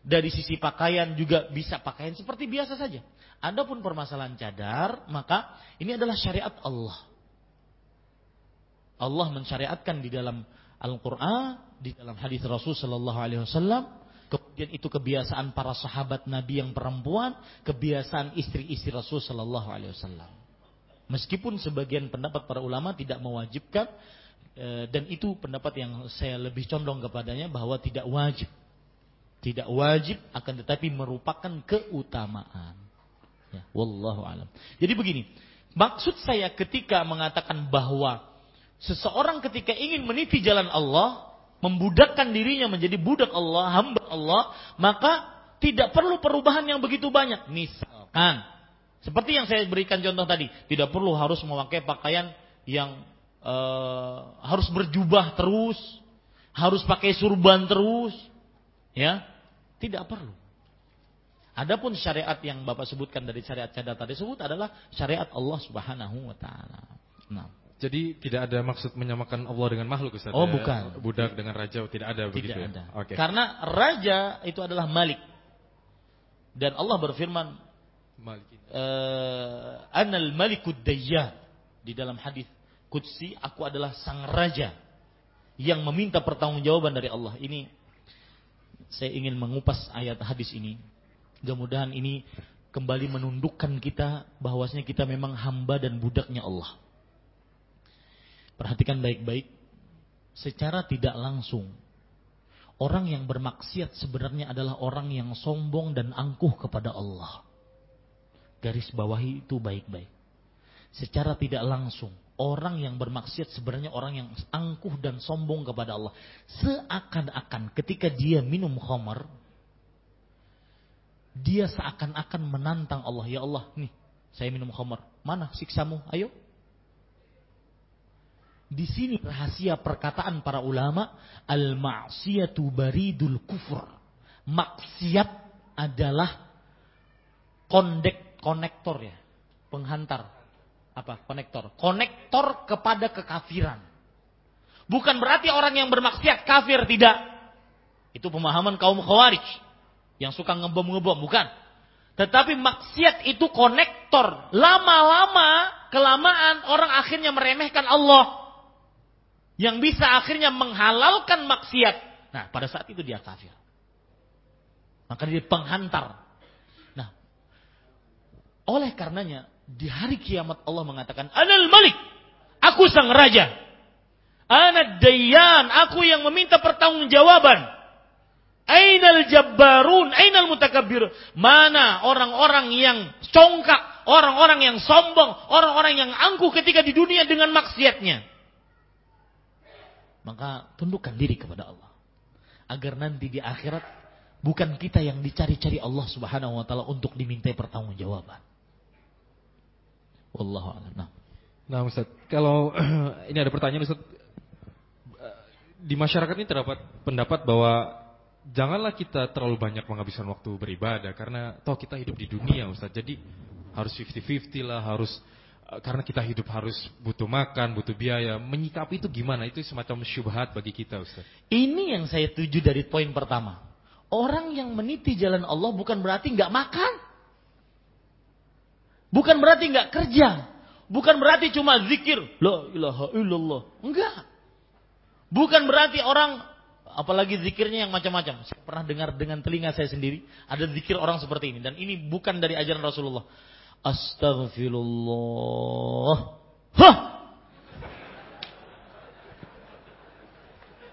Dari sisi pakaian juga bisa pakaian seperti biasa saja. Adapun permasalahan cadar, maka ini adalah syariat Allah. Allah mensyariatkan di dalam Al-Qur'an, di dalam hadis Rasul sallallahu alaihi wasallam Kemudian itu kebiasaan para sahabat Nabi yang perempuan, kebiasaan istri-istri Rasul Shallallahu Alaihi Wasallam. Meskipun sebagian pendapat para ulama tidak mewajibkan e, dan itu pendapat yang saya lebih condong kepadanya bahwa tidak wajib, tidak wajib akan tetapi merupakan keutamaan. Ya, wallahu alam. Jadi begini, maksud saya ketika mengatakan bahwa seseorang ketika ingin meniti jalan Allah membudakkan dirinya menjadi budak Allah, hamba Allah, maka tidak perlu perubahan yang begitu banyak. Misalkan, seperti yang saya berikan contoh tadi, tidak perlu harus memakai pakaian yang uh, harus berjubah terus, harus pakai surban terus, ya, tidak perlu. Adapun syariat yang Bapak sebutkan dari syariat cadar tadi sebut adalah syariat Allah Subhanahu wa taala. Nah, jadi tidak ada maksud menyamakan Allah dengan makhluk Ustaz. Oh, ya? bukan. Budak dengan raja tidak ada tidak begitu ya? ada. Okay. Karena raja itu adalah malik. Dan Allah berfirman. Anal malikud dayyan. Di dalam hadis Qudsi, aku adalah sang raja yang meminta pertanggungjawaban dari Allah. Ini saya ingin mengupas ayat hadis ini. Mudah-mudahan ini kembali menundukkan kita bahwasanya kita memang hamba dan budaknya Allah. Perhatikan baik-baik. Secara tidak langsung. Orang yang bermaksiat sebenarnya adalah orang yang sombong dan angkuh kepada Allah. Garis bawahi itu baik-baik. Secara tidak langsung. Orang yang bermaksiat sebenarnya orang yang angkuh dan sombong kepada Allah. Seakan-akan ketika dia minum khamar. Dia seakan-akan menantang Allah. Ya Allah, nih saya minum khamar. Mana siksamu? Ayo di sini rahasia perkataan para ulama, al-ma'siyatu baridul kufur. Maksiat adalah kondek konektor ya, penghantar. Apa? Konektor. Konektor kepada kekafiran. Bukan berarti orang yang bermaksiat kafir tidak. Itu pemahaman kaum khawarij yang suka ngebom-ngebom, bukan. Tetapi maksiat itu konektor. Lama-lama, kelamaan orang akhirnya meremehkan Allah yang bisa akhirnya menghalalkan maksiat. Nah, pada saat itu dia kafir. Maka dia penghantar. Oleh karenanya di hari kiamat Allah mengatakan, "Anal Malik, aku sang raja. Anad Dayyan, aku yang meminta pertanggungjawaban." Ainal jabbarun, ainal mutakabbir. Mana orang-orang yang congkak, orang-orang yang sombong, orang-orang yang angkuh ketika di dunia dengan maksiatnya maka tundukkan diri kepada Allah. Agar nanti di akhirat bukan kita yang dicari-cari Allah Subhanahu wa taala untuk dimintai pertanggungjawaban. Wallahu a'lam. Nah. nah, Ustaz, kalau ini ada pertanyaan Ustaz di masyarakat ini terdapat pendapat bahwa janganlah kita terlalu banyak menghabiskan waktu beribadah karena toh kita hidup di dunia Ustaz. Jadi harus 50-50 lah, harus Eh, karena kita hidup harus butuh makan, butuh biaya. Menyikapi itu gimana? Itu semacam syubhat bagi kita, Ustaz. Ini yang saya tuju dari poin pertama. orang yang meniti jalan Allah bukan berarti nggak makan. Bukan berarti nggak kerja. Bukan berarti cuma zikir. La ilaha illallah. Enggak. Bukan berarti orang apalagi zikirnya yang macam-macam. Saya pernah dengar dengan telinga saya sendiri ada zikir orang seperti ini dan ini bukan dari ajaran Rasulullah. Astagfirullah. Hah!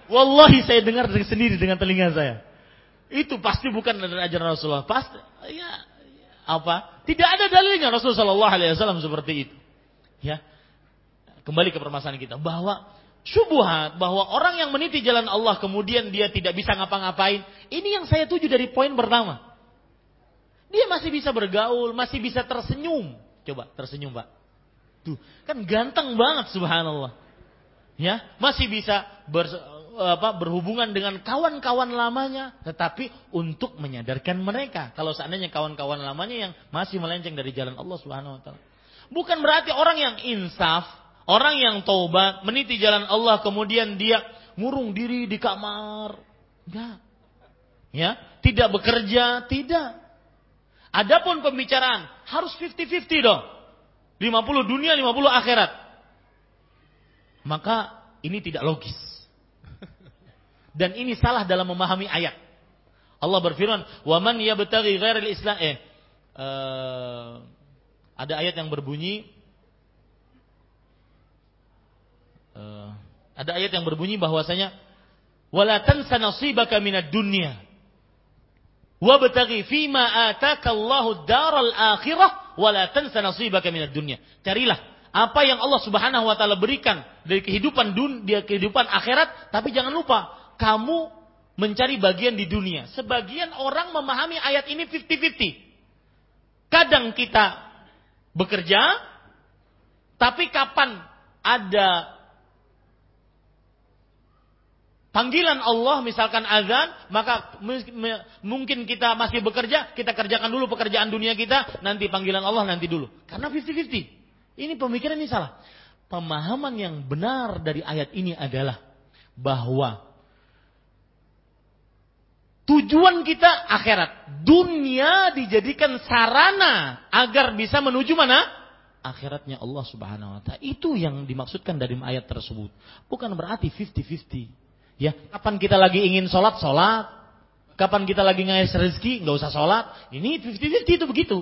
Wallahi saya dengar sendiri dengan telinga saya. Itu pasti bukan dari ajaran Rasulullah. Pasti ya apa? Tidak ada dalilnya Rasulullah Shallallahu Alaihi Wasallam seperti itu. Ya, kembali ke permasalahan kita bahwa syubhat bahwa orang yang meniti jalan Allah kemudian dia tidak bisa ngapa-ngapain. Ini yang saya tuju dari poin pertama. Dia masih bisa bergaul, masih bisa tersenyum. Coba tersenyum, Pak. Tuh, kan ganteng banget subhanallah. Ya, masih bisa ber, apa, berhubungan dengan kawan-kawan lamanya, tetapi untuk menyadarkan mereka kalau seandainya kawan-kawan lamanya yang masih melenceng dari jalan Allah Subhanahu wa taala. Bukan berarti orang yang insaf, orang yang taubat, meniti jalan Allah kemudian dia ngurung diri di kamar. Enggak. Ya, tidak bekerja, tidak. Adapun pembicaraan harus 50-50 dong. 50 dunia, 50 akhirat. Maka ini tidak logis. Dan ini salah dalam memahami ayat. Allah berfirman, "Wa man yabtaghi ghairal Islam" eh uh, ada ayat yang berbunyi uh, ada ayat yang berbunyi bahwasanya wala tansa nasibaka minad dunya wabtaghi fima ataka Allahu daral akhirah wala tansa nasibaka minad dunya. Carilah apa yang Allah Subhanahu wa taala berikan dari kehidupan dunia, kehidupan akhirat, tapi jangan lupa kamu mencari bagian di dunia. Sebagian orang memahami ayat ini 50-50. Kadang kita bekerja, tapi kapan ada panggilan Allah misalkan azan, maka mungkin kita masih bekerja, kita kerjakan dulu pekerjaan dunia kita, nanti panggilan Allah nanti dulu. Karena 50-50. Ini pemikiran ini salah. Pemahaman yang benar dari ayat ini adalah bahwa Tujuan kita akhirat. Dunia dijadikan sarana agar bisa menuju mana? Akhiratnya Allah Subhanahu wa taala. Itu yang dimaksudkan dari ayat tersebut. Bukan berarti 50-50. Ya, kapan kita lagi ingin sholat, sholat. Kapan kita lagi ngais rezeki, nggak usah sholat. Ini 50-50 itu begitu.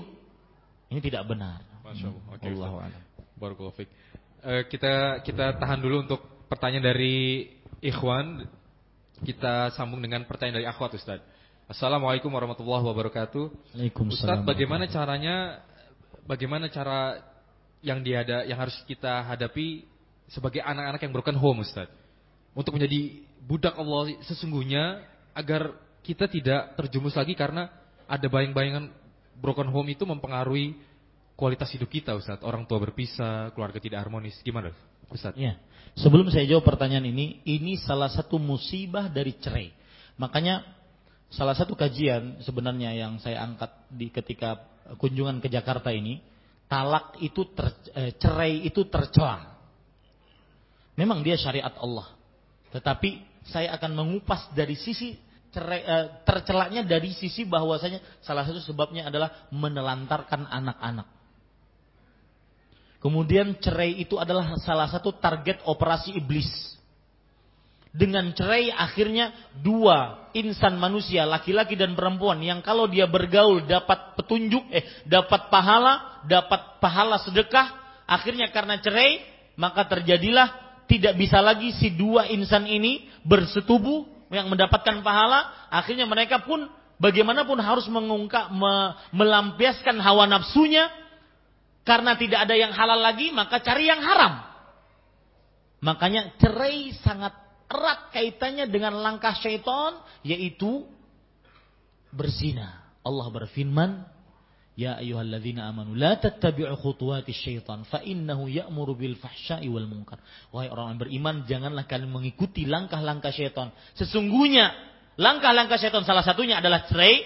Ini tidak benar. Masya Allah. Okay, uh, kita kita tahan dulu untuk pertanyaan dari Ikhwan kita sambung dengan pertanyaan dari akhwat Ustaz. Assalamualaikum warahmatullahi wabarakatuh. Ustaz, bagaimana caranya bagaimana cara yang dihada yang harus kita hadapi sebagai anak-anak yang broken home Ustaz? Untuk menjadi budak Allah sesungguhnya agar kita tidak terjumus lagi karena ada bayang-bayangan broken home itu mempengaruhi kualitas hidup kita Ustaz. Orang tua berpisah, keluarga tidak harmonis. Gimana Ustaz? Iya. Sebelum saya jawab pertanyaan ini, ini salah satu musibah dari cerai. Makanya salah satu kajian sebenarnya yang saya angkat di ketika kunjungan ke Jakarta ini, talak itu ter, eh, cerai itu tercela. Memang dia syariat Allah. Tetapi saya akan mengupas dari sisi cerai, eh, tercelaknya dari sisi bahwasanya salah satu sebabnya adalah menelantarkan anak-anak. Kemudian cerai itu adalah salah satu target operasi iblis. Dengan cerai akhirnya dua insan manusia, laki-laki dan perempuan yang kalau dia bergaul dapat petunjuk, eh dapat pahala, dapat pahala sedekah, akhirnya karena cerai maka terjadilah tidak bisa lagi si dua insan ini bersetubuh yang mendapatkan pahala, akhirnya mereka pun bagaimanapun harus mengungkap me, melampiaskan hawa nafsunya karena tidak ada yang halal lagi, maka cari yang haram. Makanya cerai sangat erat kaitannya dengan langkah syaitan, yaitu berzina. Allah berfirman, Ya ayyuhalladzina amanu la tattabi'u khutuwati syaitan fa innahu ya'muru bil fahsya'i wal munkar. Wahai orang yang beriman, janganlah kalian mengikuti langkah-langkah syaitan. Sesungguhnya langkah-langkah syaitan salah satunya adalah cerai.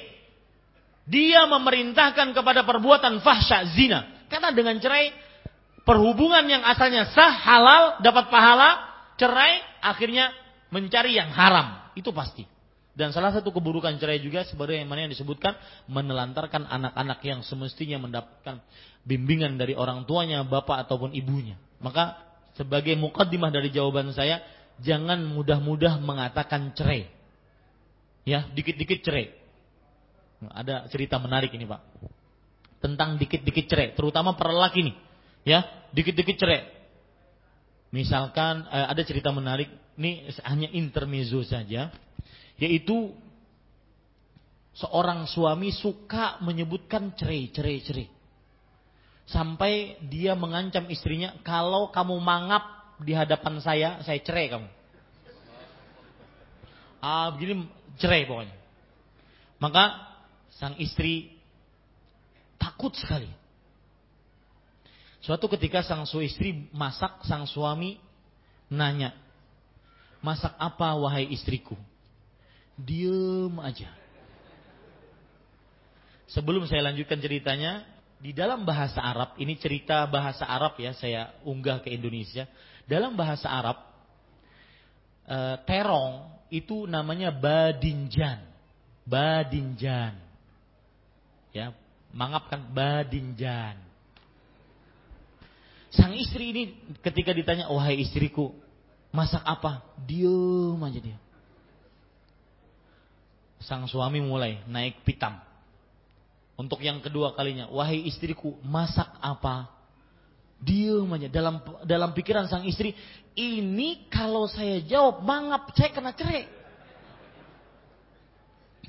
Dia memerintahkan kepada perbuatan fahsya zina. Karena dengan cerai perhubungan yang asalnya sah, halal, dapat pahala, cerai akhirnya mencari yang haram. Itu pasti. Dan salah satu keburukan cerai juga sebenarnya yang mana yang disebutkan menelantarkan anak-anak yang semestinya mendapatkan bimbingan dari orang tuanya, bapak ataupun ibunya. Maka sebagai mukaddimah dari jawaban saya, jangan mudah-mudah mengatakan cerai. Ya, dikit-dikit cerai. Ada cerita menarik ini, Pak. Tentang dikit-dikit cerai, terutama para lelaki nih. Ya, dikit-dikit cerai. Misalkan eh, ada cerita menarik, ini hanya intermezzo saja yaitu seorang suami suka menyebutkan cerai, cerai, cerai. Sampai dia mengancam istrinya, kalau kamu mangap di hadapan saya, saya cerai kamu. Ah, begini cerai pokoknya. Maka sang istri takut sekali. Suatu ketika sang suami istri masak, sang suami nanya, masak apa wahai istriku? Diem aja. Sebelum saya lanjutkan ceritanya, di dalam bahasa Arab, ini cerita bahasa Arab ya, saya unggah ke Indonesia. Dalam bahasa Arab, e, terong itu namanya badinjan. Badinjan. Ya, mangap kan badinjan. Sang istri ini ketika ditanya, "Wahai istriku, masak apa?" Diem aja dia sang suami mulai naik pitam. Untuk yang kedua kalinya, wahai istriku, masak apa? Diam aja dalam dalam pikiran sang istri, ini kalau saya jawab mangap, saya kena cerai.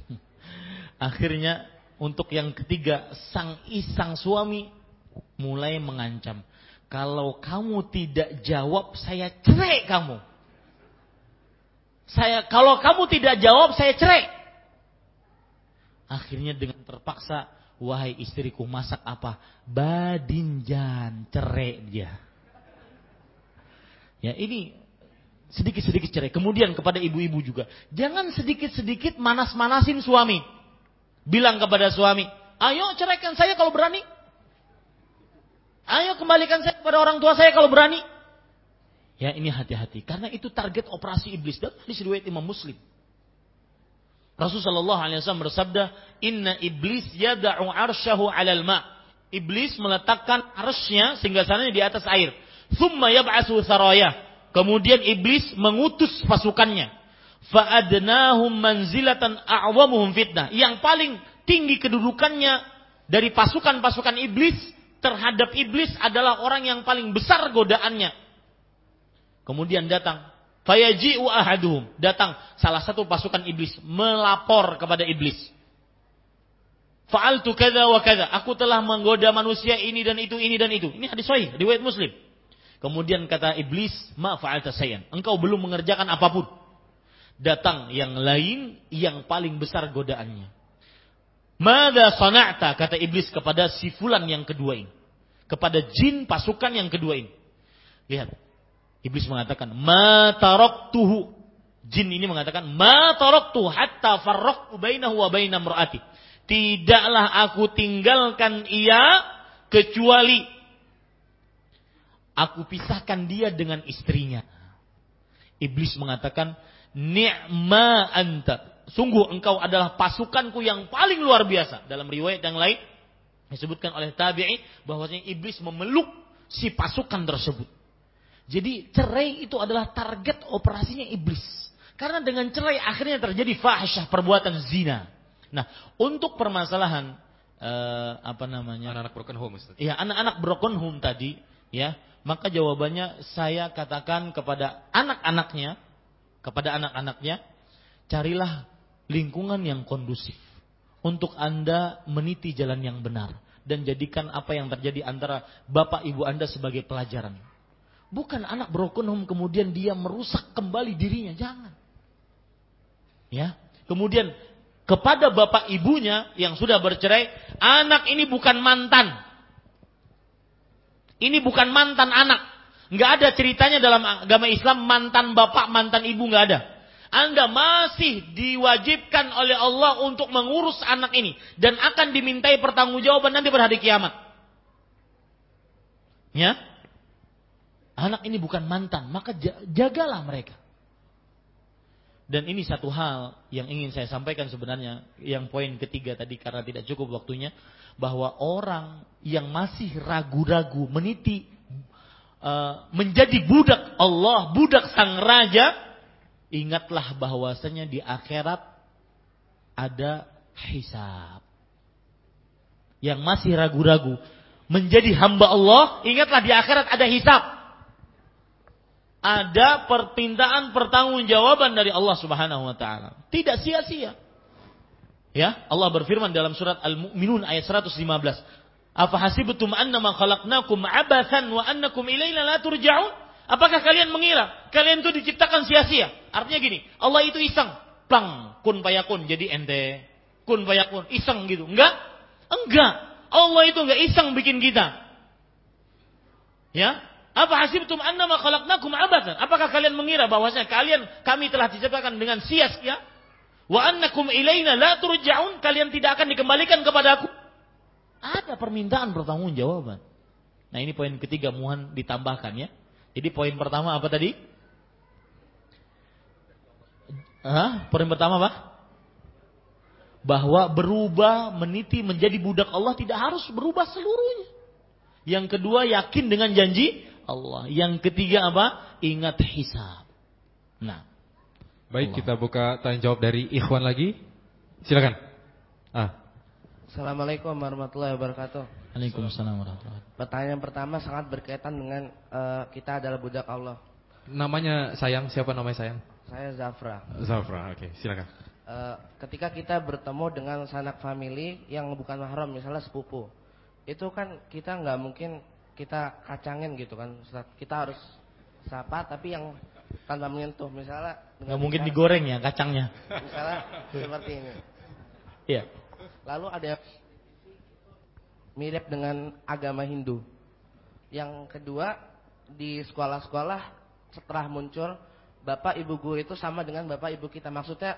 Akhirnya untuk yang ketiga, sang isang suami mulai mengancam, kalau kamu tidak jawab, saya cerai kamu. Saya kalau kamu tidak jawab, saya cerai. Akhirnya dengan terpaksa, wahai istriku masak apa? Badinjan, cerai dia. Ya ini sedikit-sedikit cerai. Kemudian kepada ibu-ibu juga. Jangan sedikit-sedikit manas-manasin suami. Bilang kepada suami, ayo ceraikan saya kalau berani. Ayo kembalikan saya kepada orang tua saya kalau berani. Ya ini hati-hati. Karena itu target operasi iblis. Dan hadis riwayat Imam Muslim. Rasulullah SAW bersabda, Inna iblis yada'u arsyahu alal ma. Iblis meletakkan arsnya sehingga sananya di atas air. Thumma yab'asu saraya. Kemudian iblis mengutus pasukannya. Fa'adnahum manzilatan a'wamuhum fitnah. Yang paling tinggi kedudukannya dari pasukan-pasukan iblis terhadap iblis adalah orang yang paling besar godaannya. Kemudian datang Fayaji'u ahaduhum. Datang salah satu pasukan iblis. Melapor kepada iblis. Fa'altu kada wa kada. Aku telah menggoda manusia ini dan itu, ini dan itu. Ini hadis sahih, riwayat Muslim. Kemudian kata iblis, "Ma fa'alta sayan." Engkau belum mengerjakan apa pun. Datang yang lain yang paling besar godaannya. Mada sana'ta kata iblis kepada si fulan yang kedua ini. Kepada jin pasukan yang kedua ini. Lihat, Iblis mengatakan, "Ma taraktuhu." Jin ini mengatakan, "Ma taraktu hatta farraqtu bainahu wa baina imraati." Tidaklah aku tinggalkan ia kecuali aku pisahkan dia dengan istrinya. Iblis mengatakan, "Ni'ma anta." Sungguh engkau adalah pasukanku yang paling luar biasa. Dalam riwayat yang lain disebutkan oleh tabi'i bahwasanya iblis memeluk si pasukan tersebut. Jadi cerai itu adalah target operasinya iblis. Karena dengan cerai akhirnya terjadi fahsyah perbuatan zina. Nah, untuk permasalahan uh, apa namanya? Anak-anak broken home, Ustaz. Iya, anak-anak broken home tadi, ya. Maka jawabannya saya katakan kepada anak-anaknya, kepada anak-anaknya, carilah lingkungan yang kondusif untuk Anda meniti jalan yang benar dan jadikan apa yang terjadi antara bapak ibu Anda sebagai pelajaran. Bukan anak broken home kemudian dia merusak kembali dirinya, jangan. Ya. Kemudian kepada bapak ibunya yang sudah bercerai, anak ini bukan mantan. Ini bukan mantan anak. Nggak ada ceritanya dalam agama Islam mantan bapak, mantan ibu nggak ada. Anda masih diwajibkan oleh Allah untuk mengurus anak ini dan akan dimintai pertanggungjawaban nanti pada hari kiamat. Ya, Anak ini bukan mantan, maka jagalah mereka. Dan ini satu hal yang ingin saya sampaikan sebenarnya yang poin ketiga tadi karena tidak cukup waktunya bahwa orang yang masih ragu-ragu meniti uh, menjadi budak Allah, budak sang raja, ingatlah bahwasanya di akhirat ada hisab. Yang masih ragu-ragu menjadi hamba Allah, ingatlah di akhirat ada hisab ada permintaan pertanggungjawaban dari Allah Subhanahu wa taala. Tidak sia-sia. Ya, Allah berfirman dalam surat Al-Mu'minun ayat 115. Afa hasibtum annama khalaqnakum abathan wa annakum ilaina la turja'un? Apakah kalian mengira kalian itu diciptakan sia-sia? Artinya gini, Allah itu iseng, plang, kun payakun jadi ente. Kun payakun, iseng gitu. Enggak? Enggak. Allah itu enggak iseng bikin kita. Ya, apa hasibtum annama khalaqnakum abathan? Apakah kalian mengira bahwasanya kalian kami telah diciptakan dengan sia-sia? Wa annakum ilaina la turja'un? Kalian tidak akan dikembalikan kepadaku? Ada permintaan pertanggungjawaban. Nah, ini poin ketiga mohon ditambahkan ya. Jadi poin pertama apa tadi? Hah? Poin pertama apa? Bahwa berubah meniti menjadi budak Allah tidak harus berubah seluruhnya. Yang kedua yakin dengan janji Allah. Yang ketiga apa? Ingat hisab. Nah. Baik, Allah. kita buka tanya jawab dari Ikhwan lagi. Silakan. Ah. Assalamualaikum warahmatullahi wabarakatuh. Waalaikumsalam warahmatullahi wabarakatuh. Pertanyaan pertama sangat berkaitan dengan uh, kita adalah budak Allah. Namanya sayang, siapa namanya sayang? Saya Zafra. Zafra, oke, okay. silakan. Uh, ketika kita bertemu dengan sanak family yang bukan mahram, misalnya sepupu, itu kan kita nggak mungkin kita kacangin gitu kan Ustaz. Kita harus sapa tapi yang tanpa menyentuh misalnya nggak mungkin digoreng ya kacangnya misalnya seperti ini iya lalu ada mirip dengan agama Hindu yang kedua di sekolah-sekolah setelah muncul bapak ibu guru itu sama dengan bapak ibu kita maksudnya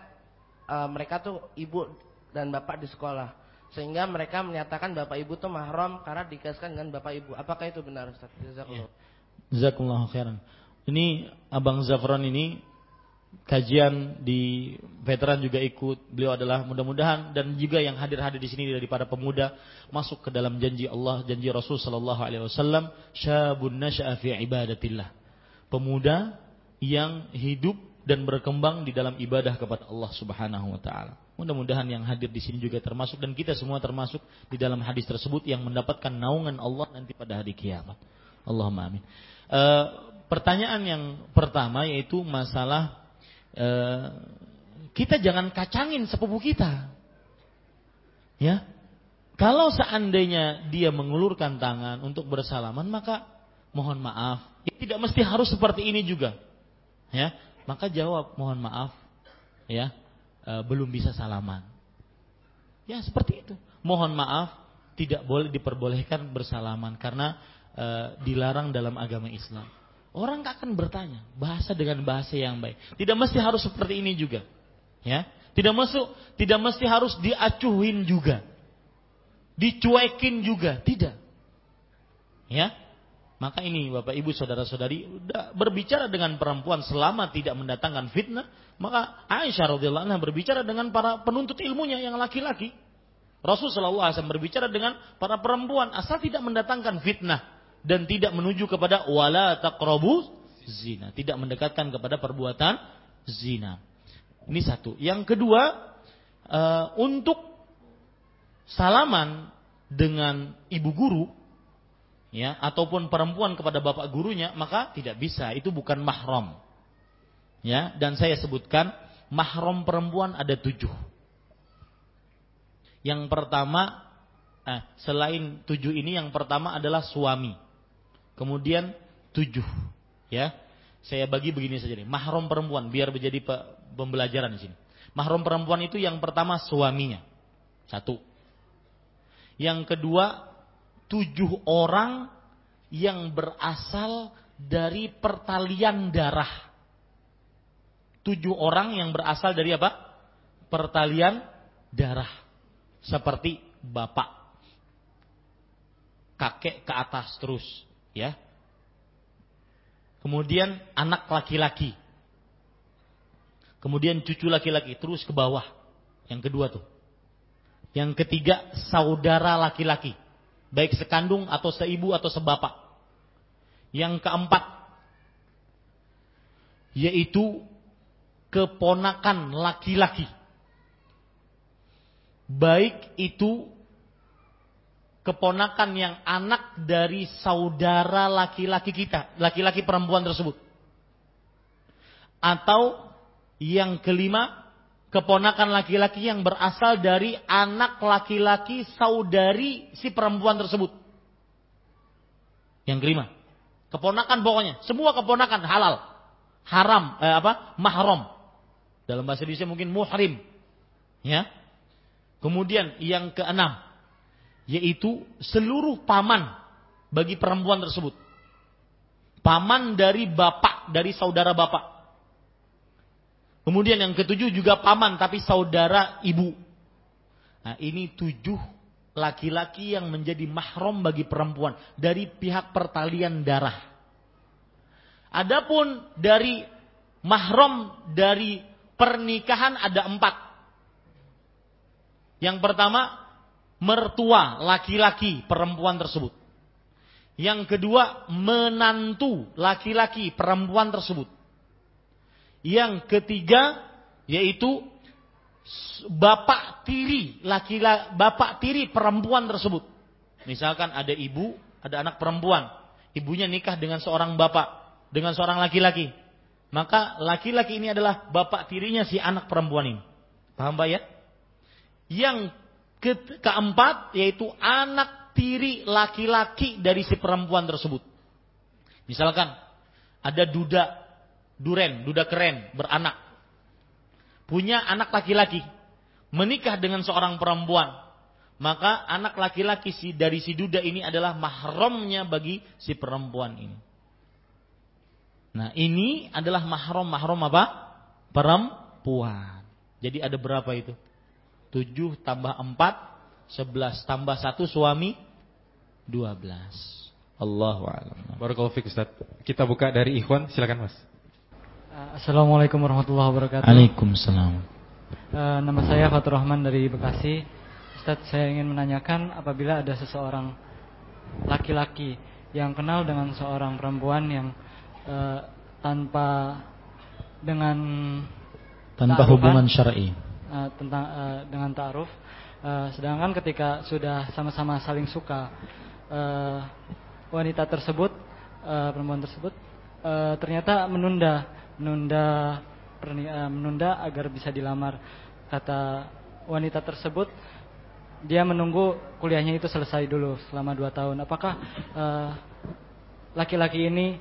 uh, mereka tuh ibu dan bapak di sekolah sehingga mereka menyatakan bapak ibu itu mahram karena dikasihkan dengan bapak ibu. Apakah itu benar Ustaz? Jazakallah. Jazakallah khairan. Ini Abang Zafran ini kajian di veteran juga ikut. Beliau adalah mudah-mudahan dan juga yang hadir-hadir di sini dari para pemuda masuk ke dalam janji Allah, janji Rasul sallallahu alaihi wasallam, syabun nasya'a ibadatillah. Pemuda yang hidup dan berkembang di dalam ibadah kepada Allah Subhanahu wa taala. Mudah-mudahan yang hadir di sini juga termasuk dan kita semua termasuk di dalam hadis tersebut yang mendapatkan naungan Allah nanti pada hari kiamat. Allahumma amin. E, pertanyaan yang pertama yaitu masalah e, kita jangan kacangin sepupu kita. Ya. Kalau seandainya dia mengulurkan tangan untuk bersalaman maka mohon maaf. Ya, tidak mesti harus seperti ini juga. Ya. Maka jawab mohon maaf. Ya e, belum bisa salaman. Ya seperti itu. Mohon maaf tidak boleh diperbolehkan bersalaman karena e, dilarang dalam agama Islam. Orang akan bertanya bahasa dengan bahasa yang baik. Tidak mesti harus seperti ini juga. Ya, tidak masuk, tidak mesti harus diacuhin juga. Dicuekin juga, tidak. Ya, maka ini Bapak Ibu saudara-saudari berbicara dengan perempuan selama tidak mendatangkan fitnah, maka Aisyah radhiyallahu anha berbicara dengan para penuntut ilmunya yang laki-laki. Rasul sallallahu alaihi berbicara dengan para perempuan asal tidak mendatangkan fitnah dan tidak menuju kepada wala taqrabu zina, tidak mendekatkan kepada perbuatan zina. Ini satu. Yang kedua, uh, untuk salaman dengan ibu guru ya ataupun perempuan kepada bapak gurunya maka tidak bisa. Itu bukan mahram. Ya dan saya sebutkan mahram perempuan ada tujuh. Yang pertama eh, selain tujuh ini yang pertama adalah suami kemudian tujuh ya saya bagi begini saja nih mahram perempuan biar menjadi pembelajaran di sini mahram perempuan itu yang pertama suaminya satu yang kedua tujuh orang yang berasal dari pertalian darah. Tujuh orang yang berasal dari apa? Pertalian darah. Seperti bapak. Kakek ke atas terus. Ya. Kemudian anak laki-laki. kemudian cucu laki-laki terus ke bawah. Yang kedua tuh. Yang ketiga saudara laki-laki, baik sekandung atau seibu atau sebapak. Yang keempat yaitu keponakan laki-laki. Baik itu keponakan yang anak dari saudara laki-laki kita, laki-laki perempuan tersebut. Atau yang kelima, keponakan laki-laki yang berasal dari anak laki-laki saudari si perempuan tersebut. Yang kelima, keponakan pokoknya, semua keponakan halal, haram, eh, apa, mahram. Dalam bahasa Indonesia mungkin muhrim, ya. Kemudian yang keenam, yaitu seluruh paman bagi perempuan tersebut. Paman dari bapak, dari saudara bapak. Kemudian yang ketujuh juga paman tapi saudara ibu. Nah, ini tujuh laki-laki yang menjadi mahram bagi perempuan dari pihak pertalian darah. Adapun dari mahram dari pernikahan ada empat. Yang pertama mertua laki-laki perempuan tersebut. Yang kedua, menantu laki-laki perempuan tersebut. Yang ketiga, yaitu bapak tiri laki-laki bapak tiri perempuan tersebut. Misalkan ada ibu, ada anak perempuan. Ibunya nikah dengan seorang bapak, dengan seorang laki-laki. Maka laki-laki ini adalah bapak tirinya si anak perempuan ini. Paham Pak ya? Yang ke keempat yaitu anak tiri laki-laki dari si perempuan tersebut. Misalkan ada duda duren, duda keren beranak. Punya anak laki-laki menikah dengan seorang perempuan. Maka anak laki-laki si dari si duda ini adalah mahramnya bagi si perempuan ini. Nah, ini adalah mahram-mahram apa? Perempuan. Jadi ada berapa itu? 7 tambah 4 11 tambah 1 suami 12. Allahu a'lam. Barakallahu fiik Ustaz. Kita buka dari Ikhwan, silakan Mas. Assalamualaikum warahmatullahi wabarakatuh. Waalaikumsalam. Uh, nama saya Fatur Rahman dari Bekasi. Ustaz, saya ingin menanyakan apabila ada seseorang laki-laki yang kenal dengan seorang perempuan yang uh, tanpa dengan tanpa hubungan syar'i uh, tentang uh, dengan ta'aruf. Uh, sedangkan ketika sudah sama-sama saling suka uh, wanita tersebut, uh, perempuan tersebut uh, ternyata menunda menunda uh, menunda agar bisa dilamar. Kata wanita tersebut dia menunggu kuliahnya itu selesai dulu selama dua tahun. Apakah laki-laki uh, ini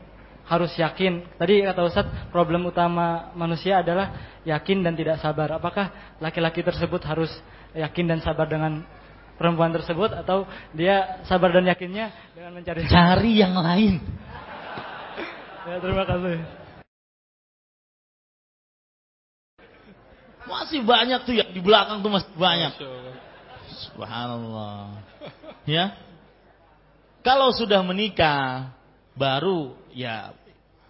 harus yakin. Tadi kata Ustaz, problem utama manusia adalah yakin dan tidak sabar. Apakah laki-laki tersebut harus yakin dan sabar dengan perempuan tersebut atau dia sabar dan yakinnya dengan mencari cari yang lain? ya, terima kasih. Masih banyak tuh ya di belakang tuh masih banyak. Subhanallah. Ya. Kalau sudah menikah baru ya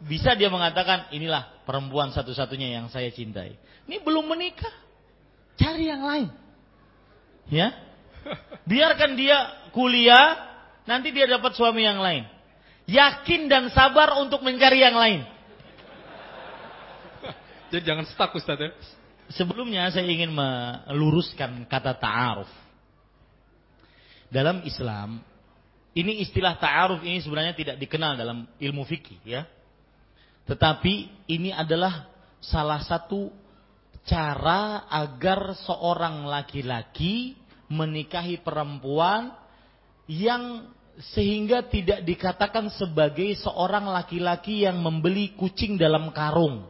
bisa dia mengatakan inilah perempuan satu-satunya yang saya cintai. Ini belum menikah. Cari yang lain. Ya. Biarkan dia kuliah, nanti dia dapat suami yang lain. Yakin dan sabar untuk mencari yang lain. Jadi jangan stuck Ustaz ya. Sebelumnya saya ingin meluruskan kata ta'aruf. Dalam Islam ini istilah ta'aruf ini sebenarnya tidak dikenal dalam ilmu fikih ya. Tetapi ini adalah salah satu cara agar seorang laki-laki menikahi perempuan yang sehingga tidak dikatakan sebagai seorang laki-laki yang membeli kucing dalam karung.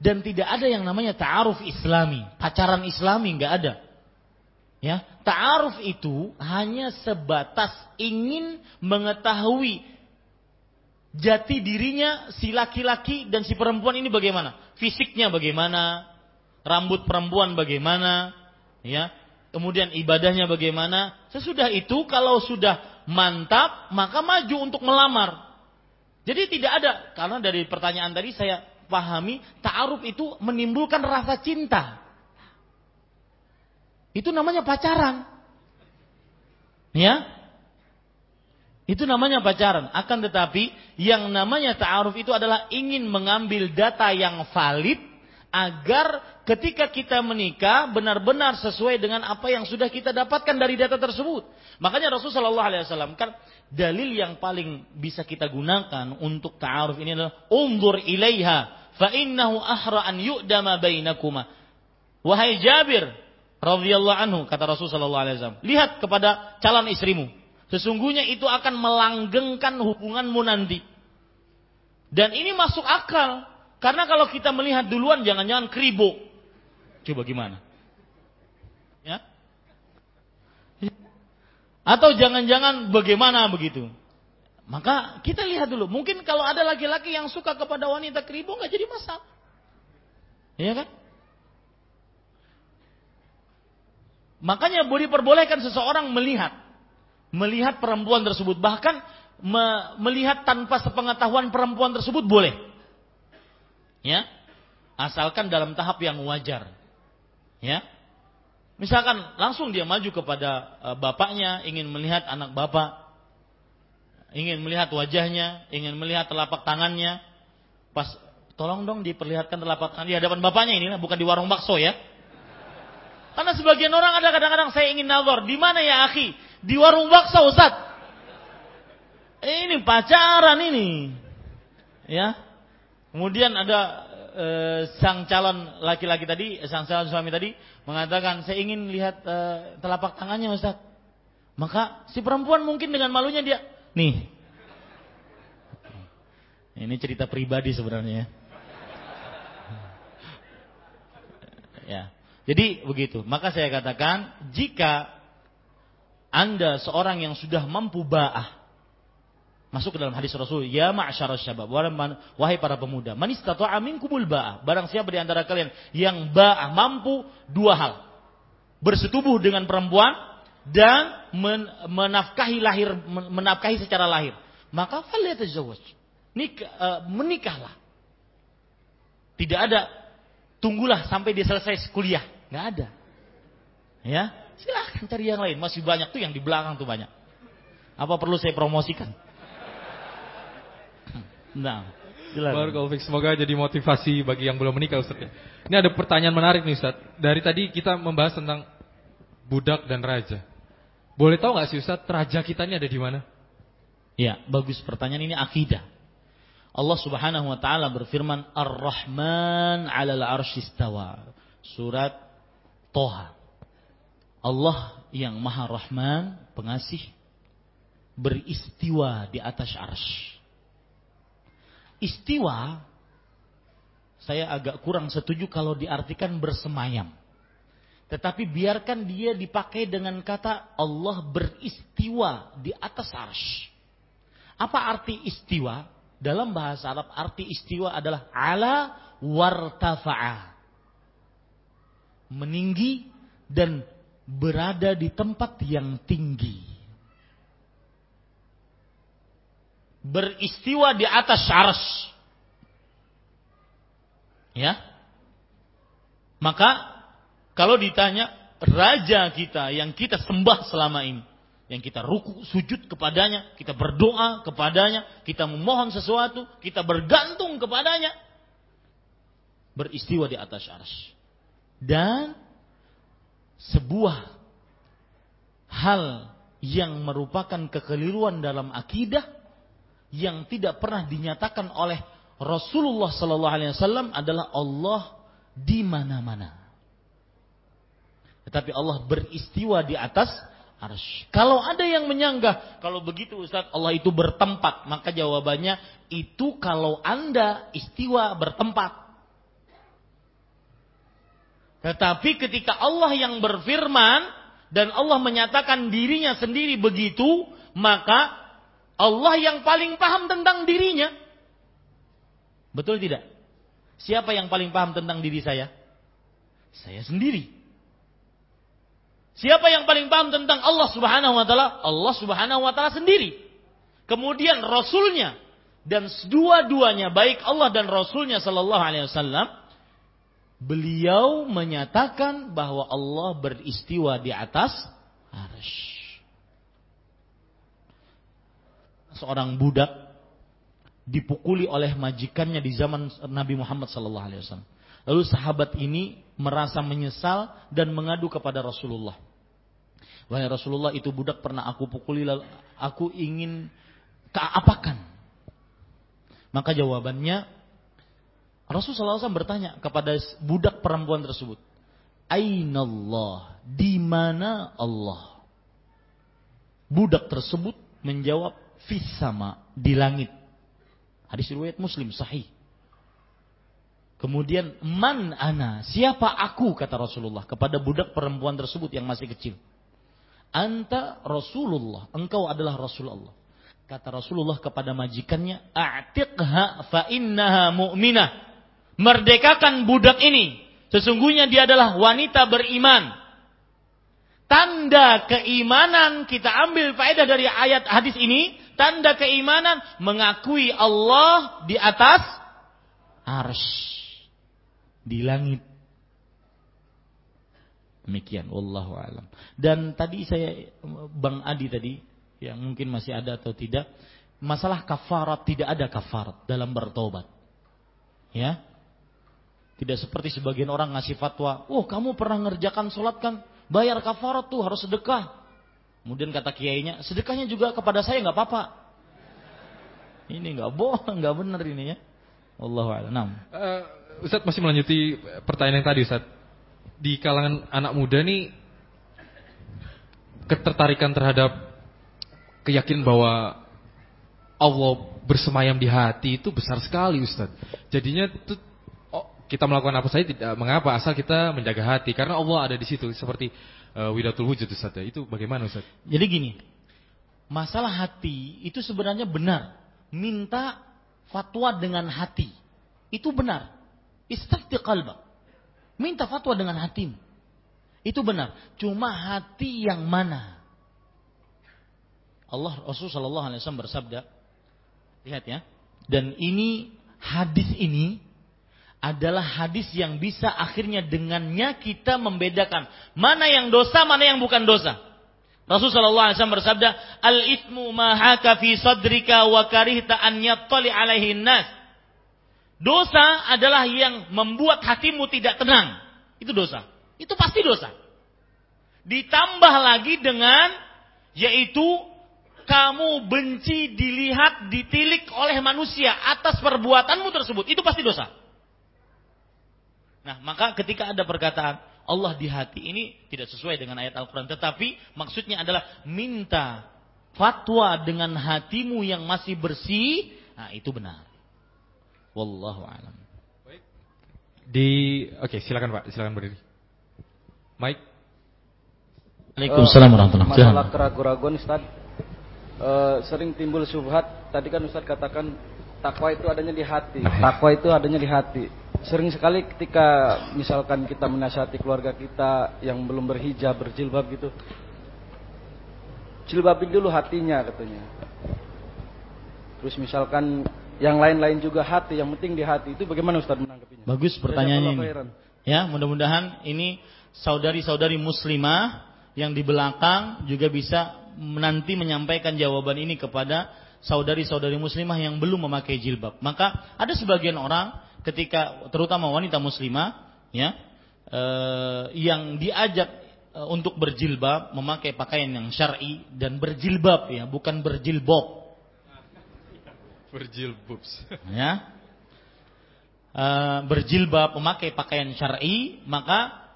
Dan tidak ada yang namanya ta'aruf islami, pacaran islami nggak ada. Ya, ta'aruf itu hanya sebatas ingin mengetahui jati dirinya si laki-laki dan si perempuan ini bagaimana? Fisiknya bagaimana? Rambut perempuan bagaimana? Ya. Kemudian ibadahnya bagaimana? Sesudah itu kalau sudah mantap, maka maju untuk melamar. Jadi tidak ada karena dari pertanyaan tadi saya pahami ta'aruf itu menimbulkan rasa cinta. Itu namanya pacaran. Ya? Itu namanya pacaran. Akan tetapi yang namanya ta'aruf itu adalah ingin mengambil data yang valid agar ketika kita menikah benar-benar sesuai dengan apa yang sudah kita dapatkan dari data tersebut. Makanya Rasulullah SAW kan dalil yang paling bisa kita gunakan untuk ta'aruf ini adalah umdur ilaiha fa innahu ahra an yu'dama bainakuma. Wahai Jabir radhiyallahu anhu kata Rasulullah SAW, lihat kepada calon istrimu Sesungguhnya itu akan melanggengkan hubunganmu nanti. Dan ini masuk akal. Karena kalau kita melihat duluan jangan-jangan kribo. Coba gimana? Ya? Atau jangan-jangan bagaimana begitu. Maka kita lihat dulu. Mungkin kalau ada laki-laki yang suka kepada wanita kribo nggak jadi masalah. Iya kan? Makanya boleh perbolehkan seseorang melihat melihat perempuan tersebut. Bahkan me melihat tanpa sepengetahuan perempuan tersebut boleh. Ya asalkan dalam tahap yang wajar. Ya misalkan langsung dia maju kepada uh, bapaknya ingin melihat anak bapak ingin melihat wajahnya ingin melihat telapak tangannya. Pas tolong dong diperlihatkan telapak tangan di hadapan bapaknya inilah bukan di warung bakso ya karena sebagian orang ada kadang-kadang saya ingin nazar di mana ya akhi di warung bakso Ustaz. Ini pacaran ini. Ya. Kemudian ada e, sang calon laki-laki tadi, sang calon suami tadi mengatakan, "Saya ingin lihat e, telapak tangannya, Ustaz." Maka si perempuan mungkin dengan malunya dia, "Nih." Ini cerita pribadi sebenarnya. Ya. Jadi begitu. Maka saya katakan, jika anda seorang yang sudah mampu ba'ah. Masuk ke dalam hadis Rasul, ya ma'syar syabab, wahai para pemuda, man istata'a minkumul ba'ah. Barang siapa di antara kalian yang ba'ah mampu dua hal. Bersetubuh dengan perempuan dan men menafkahi lahir menafkahi secara lahir. Maka falyatazawwaj. Nik, uh, menikahlah. Tidak ada tunggulah sampai dia selesai kuliah, nggak ada. Ya, Silahkan cari yang lain. Masih banyak tuh yang di belakang tuh banyak. Apa perlu saya promosikan? Nah, silakan. Semoga jadi motivasi bagi yang belum menikah Ustaz. Ini ada pertanyaan menarik nih Ustaz. Dari tadi kita membahas tentang budak dan raja. Boleh tahu nggak sih Ustaz, raja kita ini ada di mana? Ya, bagus pertanyaan ini akidah. Allah Subhanahu wa taala berfirman Ar-Rahman 'alal 'arsyistawa. Surat Toha. Allah yang maha rahman, pengasih, beristiwa di atas arsh. Istiwa, saya agak kurang setuju kalau diartikan bersemayam. Tetapi biarkan dia dipakai dengan kata Allah beristiwa di atas arsh. Apa arti istiwa? Dalam bahasa Arab arti istiwa adalah ala wartafa'a. Meninggi dan berada di tempat yang tinggi. Beristiwa di atas syars. Ya. Maka kalau ditanya raja kita yang kita sembah selama ini, yang kita ruku sujud kepadanya, kita berdoa kepadanya, kita memohon sesuatu, kita bergantung kepadanya, beristiwa di atas syars. Dan sebuah hal yang merupakan kekeliruan dalam akidah yang tidak pernah dinyatakan oleh Rasulullah sallallahu alaihi wasallam adalah Allah di mana-mana. Tetapi Allah beristiwa di atas arsy. Kalau ada yang menyanggah, kalau begitu Ustaz Allah itu bertempat, maka jawabannya itu kalau Anda istiwa bertempat. Tetapi ketika Allah yang berfirman dan Allah menyatakan dirinya sendiri begitu, maka Allah yang paling paham tentang dirinya. Betul tidak? Siapa yang paling paham tentang diri saya? Saya sendiri. Siapa yang paling paham tentang Allah Subhanahu wa taala? Allah Subhanahu wa taala sendiri. Kemudian rasulnya, dan dua-duanya baik Allah dan Rasulnya Sallallahu Alaihi Wasallam beliau menyatakan bahwa Allah beristiwa di atas arsh. Seorang budak dipukuli oleh majikannya di zaman Nabi Muhammad Wasallam. Lalu sahabat ini merasa menyesal dan mengadu kepada Rasulullah. Wahai Rasulullah itu budak pernah aku pukuli lalu aku ingin keapakan. Maka jawabannya Rasulullah SAW bertanya kepada budak perempuan tersebut. Ainallah, di mana Allah? Budak tersebut menjawab, fis sama, di langit. Hadis riwayat Muslim sahih. Kemudian man ana, siapa aku kata Rasulullah kepada budak perempuan tersebut yang masih kecil. Anta Rasulullah, engkau adalah Rasulullah. Kata Rasulullah kepada majikannya, "A'tiqha fa innaha mu'minah." Merdekakan budak ini. Sesungguhnya dia adalah wanita beriman. Tanda keimanan kita ambil faedah dari ayat hadis ini, tanda keimanan mengakui Allah di atas arsy di langit Demikian, wallahu alam. Dan tadi saya Bang Adi tadi yang mungkin masih ada atau tidak, masalah kafarat tidak ada kafarat dalam bertobat. Ya. Tidak seperti sebagian orang ngasih fatwa, "Oh, kamu pernah ngerjakan sholat kan? Bayar kafarat tuh harus sedekah." Kemudian kata kiainya, "Sedekahnya juga kepada saya nggak apa-apa." Ini nggak bohong, nggak benar ini ya. Wallahu a'lam. Uh, Ustaz masih melanjuti pertanyaan yang tadi Ustaz di kalangan anak muda nih ketertarikan terhadap keyakinan bahwa Allah bersemayam di hati itu besar sekali Ustaz. Jadinya itu kita melakukan apa saja tidak mengapa asal kita menjaga hati karena Allah ada di situ seperti uh, widatul wujud Ustaz ya. Itu bagaimana Ustaz? Jadi gini. Masalah hati itu sebenarnya benar. Minta fatwa dengan hati. Itu benar. Istafti qalbak. Minta fatwa dengan hatimu. Itu benar. Cuma hati yang mana? Allah Rasulullah SAW bersabda, lihat ya. Dan ini hadis ini adalah hadis yang bisa akhirnya dengannya kita membedakan mana yang dosa, mana yang bukan dosa. Rasulullah SAW bersabda, al ismu ma haka fi sadrika wa karihta an yattali alaihi nas. Dosa adalah yang membuat hatimu tidak tenang. Itu dosa. Itu pasti dosa. Ditambah lagi dengan yaitu kamu benci dilihat, ditilik oleh manusia atas perbuatanmu tersebut. Itu pasti dosa. Nah, maka ketika ada perkataan Allah di hati ini tidak sesuai dengan ayat Al-Quran. Tetapi maksudnya adalah minta fatwa dengan hatimu yang masih bersih. Nah, itu benar. Wallahu alam. Baik. Di oke, okay, silakan Pak, silakan berdiri. Mike. Waalaikumsalam warahmatullahi wabarakatuh. Masalah keraguan-keraguan Ustaz. Uh, sering timbul syubhat. Tadi kan Ustaz katakan takwa itu adanya di hati. Takwa itu adanya di hati. Sering sekali ketika misalkan kita menasihati keluarga kita yang belum berhijab, berjilbab gitu. Jilbabin dulu hatinya katanya. Terus misalkan yang lain-lain juga hati, yang penting di hati. Itu bagaimana Ustaz menanggapinya? Bagus pertanyaannya ini. Ya, mudah-mudahan ini saudari-saudari muslimah yang di belakang juga bisa nanti menyampaikan jawaban ini kepada saudari-saudari muslimah yang belum memakai jilbab. Maka ada sebagian orang ketika terutama wanita muslimah ya eh, yang diajak eh, untuk berjilbab memakai pakaian yang syar'i dan berjilbab ya, bukan berjilbab Berjilbab. Ya. Uh, berjilbab, memakai pakaian syar'i, maka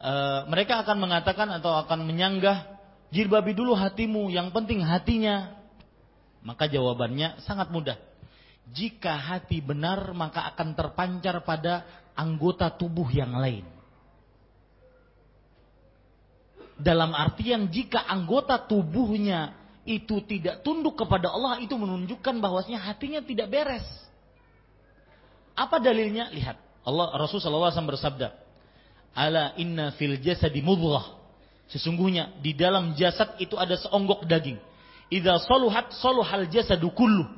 uh, mereka akan mengatakan atau akan menyanggah jilbabi dulu hatimu, yang penting hatinya. Maka jawabannya sangat mudah. Jika hati benar, maka akan terpancar pada anggota tubuh yang lain. Dalam artian jika anggota tubuhnya itu tidak tunduk kepada Allah itu menunjukkan bahwasanya hatinya tidak beres. Apa dalilnya? Lihat. Allah Rasulullah SAW bersabda, "Ala inna fil jasadi mudghah." Sesungguhnya di dalam jasad itu ada seonggok daging. Idza saluhat saluhal jasadu kullu.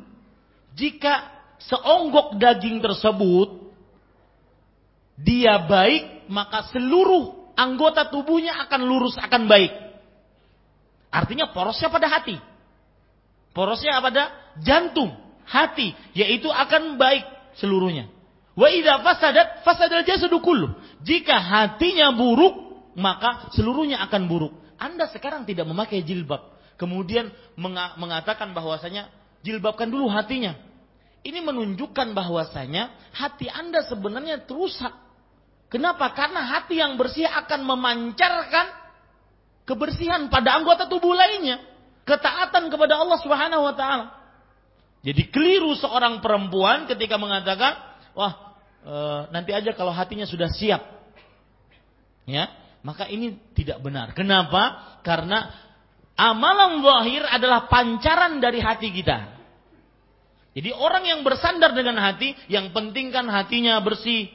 Jika seonggok daging tersebut dia baik, maka seluruh anggota tubuhnya akan lurus, akan baik. Artinya porosnya pada hati. Porosnya pada jantung, hati, yaitu akan baik seluruhnya. Wa idza fasadat fasadal jasadu kullu. Jika hatinya buruk, maka seluruhnya akan buruk. Anda sekarang tidak memakai jilbab, kemudian mengatakan bahwasanya jilbabkan dulu hatinya. Ini menunjukkan bahwasanya hati Anda sebenarnya terusak. Kenapa? Karena hati yang bersih akan memancarkan kebersihan pada anggota tubuh lainnya ketaatan kepada Allah Subhanahu wa taala. Jadi keliru seorang perempuan ketika mengatakan, "Wah, e, nanti aja kalau hatinya sudah siap." Ya, maka ini tidak benar. Kenapa? Karena amalan zahir adalah pancaran dari hati kita. Jadi orang yang bersandar dengan hati, yang penting kan hatinya bersih.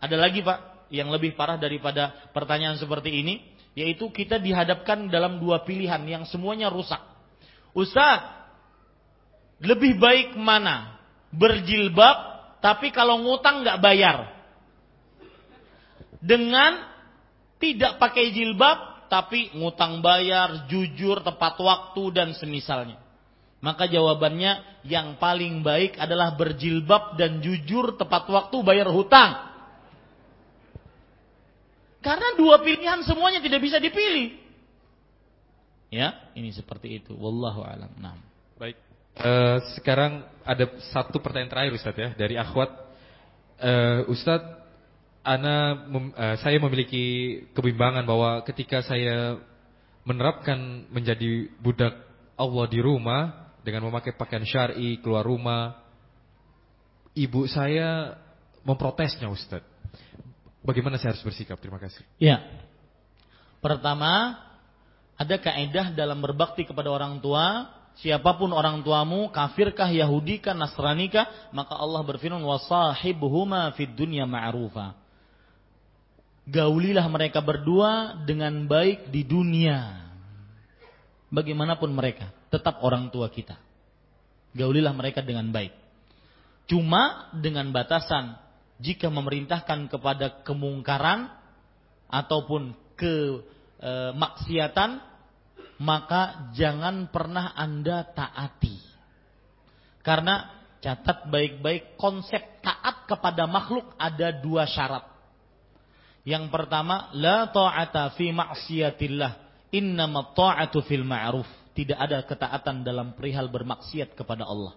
Ada lagi Pak, yang lebih parah daripada pertanyaan seperti ini, yaitu kita dihadapkan dalam dua pilihan yang semuanya rusak. Ustaz, lebih baik mana? Berjilbab, tapi kalau ngutang nggak bayar. Dengan tidak pakai jilbab, tapi ngutang bayar, jujur, tepat waktu, dan semisalnya. Maka jawabannya yang paling baik adalah berjilbab dan jujur tepat waktu bayar hutang. Karena dua pilihan semuanya tidak bisa dipilih. Ya, ini seperti itu. Wallahu alam. Nah. Baik. Uh, sekarang ada satu pertanyaan terakhir Ustaz ya dari akhwat. Uh, Ustaz, ana mem, uh, saya memiliki kebimbangan bahwa ketika saya menerapkan menjadi budak Allah di rumah dengan memakai pakaian syar'i keluar rumah, ibu saya memprotesnya Ustaz. Bagaimana saya harus bersikap? Terima kasih. Ya. Pertama, ada kaidah dalam berbakti kepada orang tua, siapa pun orang tuamu, kafirkah, Yahudikah, Nasranikah, maka Allah berfirman wasahibhuma fid dunya ma'rufa. Gaulilah mereka berdua dengan baik di dunia. Bagaimanapun mereka, tetap orang tua kita. Gaulilah mereka dengan baik. Cuma dengan batasan jika memerintahkan kepada kemungkaran ataupun kemaksiatan maka jangan pernah Anda taati. Karena catat baik-baik konsep taat kepada makhluk ada dua syarat. Yang pertama, la ta'ata fi ma'siyatillah, innama ta'atu fil ma'ruf. Tidak ada ketaatan dalam perihal bermaksiat kepada Allah.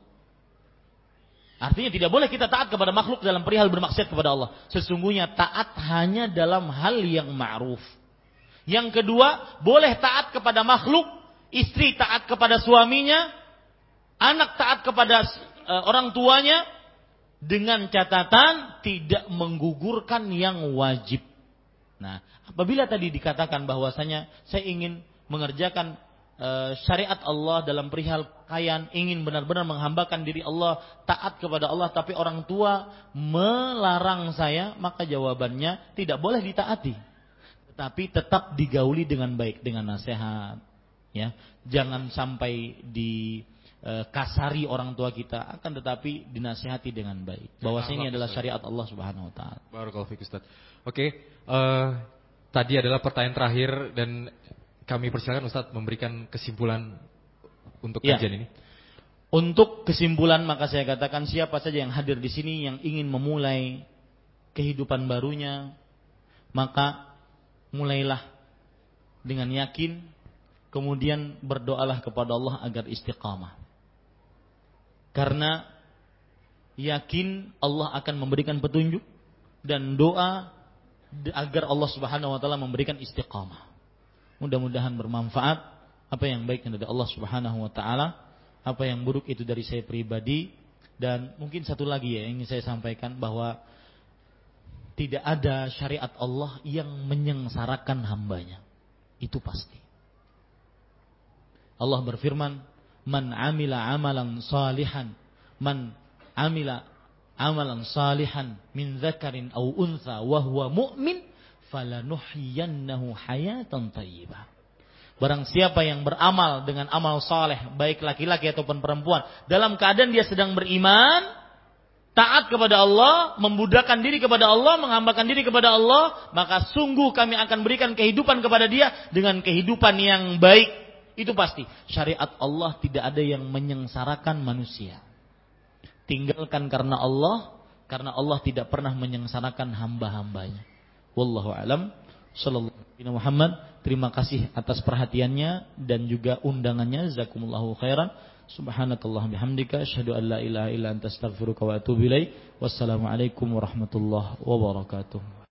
Artinya tidak boleh kita taat kepada makhluk dalam perihal bermaksiat kepada Allah. Sesungguhnya taat hanya dalam hal yang ma'ruf. Yang kedua, boleh taat kepada makhluk, istri taat kepada suaminya, anak taat kepada uh, orang tuanya dengan catatan tidak menggugurkan yang wajib. Nah, apabila tadi dikatakan bahwasanya saya ingin mengerjakan uh, syariat Allah dalam perihal kayaan, ingin benar-benar menghambakan diri Allah, taat kepada Allah, tapi orang tua melarang saya, maka jawabannya tidak boleh ditaati tapi tetap digauli dengan baik dengan nasihat ya jangan sampai di e, kasari orang tua kita akan tetapi dinasihati dengan baik bahwa ini adalah syariat Allah Subhanahu wa taala. Barakallahu Ustaz. Oke, uh, tadi adalah pertanyaan terakhir dan kami persilakan Ustaz memberikan kesimpulan untuk ya. kajian ini. Untuk kesimpulan maka saya katakan siapa saja yang hadir di sini yang ingin memulai kehidupan barunya maka mulailah dengan yakin, kemudian berdoalah kepada Allah agar istiqamah. Karena yakin Allah akan memberikan petunjuk dan doa agar Allah Subhanahu wa taala memberikan istiqamah. Mudah-mudahan bermanfaat apa yang baik dari Allah Subhanahu wa taala, apa yang buruk itu dari saya pribadi dan mungkin satu lagi ya yang ingin saya sampaikan bahwa tidak ada syariat Allah yang menyengsarakan hambanya. Itu pasti. Allah berfirman, "Man amila amalan salihan, man amila amalan salihan min dzakarin aw untha wa huwa mu'min falanuhyiyannahu hayatan thayyibah." Barang siapa yang beramal dengan amal soleh, baik laki-laki ataupun perempuan, dalam keadaan dia sedang beriman, taat kepada Allah, membudakkan diri kepada Allah, menghambakan diri kepada Allah, maka sungguh kami akan berikan kehidupan kepada dia dengan kehidupan yang baik. Itu pasti. Syariat Allah tidak ada yang menyengsarakan manusia. Tinggalkan karena Allah, karena Allah tidak pernah menyengsarakan hamba-hambanya. Wallahu alam. Sallallahu alaihi Muhammad. Terima kasih atas perhatiannya dan juga undangannya. Zakumullahu khairan. Subhanakallah bihamdika. Asyhadu an la ilaha illa anta astaghfiruka wa atubu ilaik. Wassalamualaikum warahmatullahi wabarakatuh.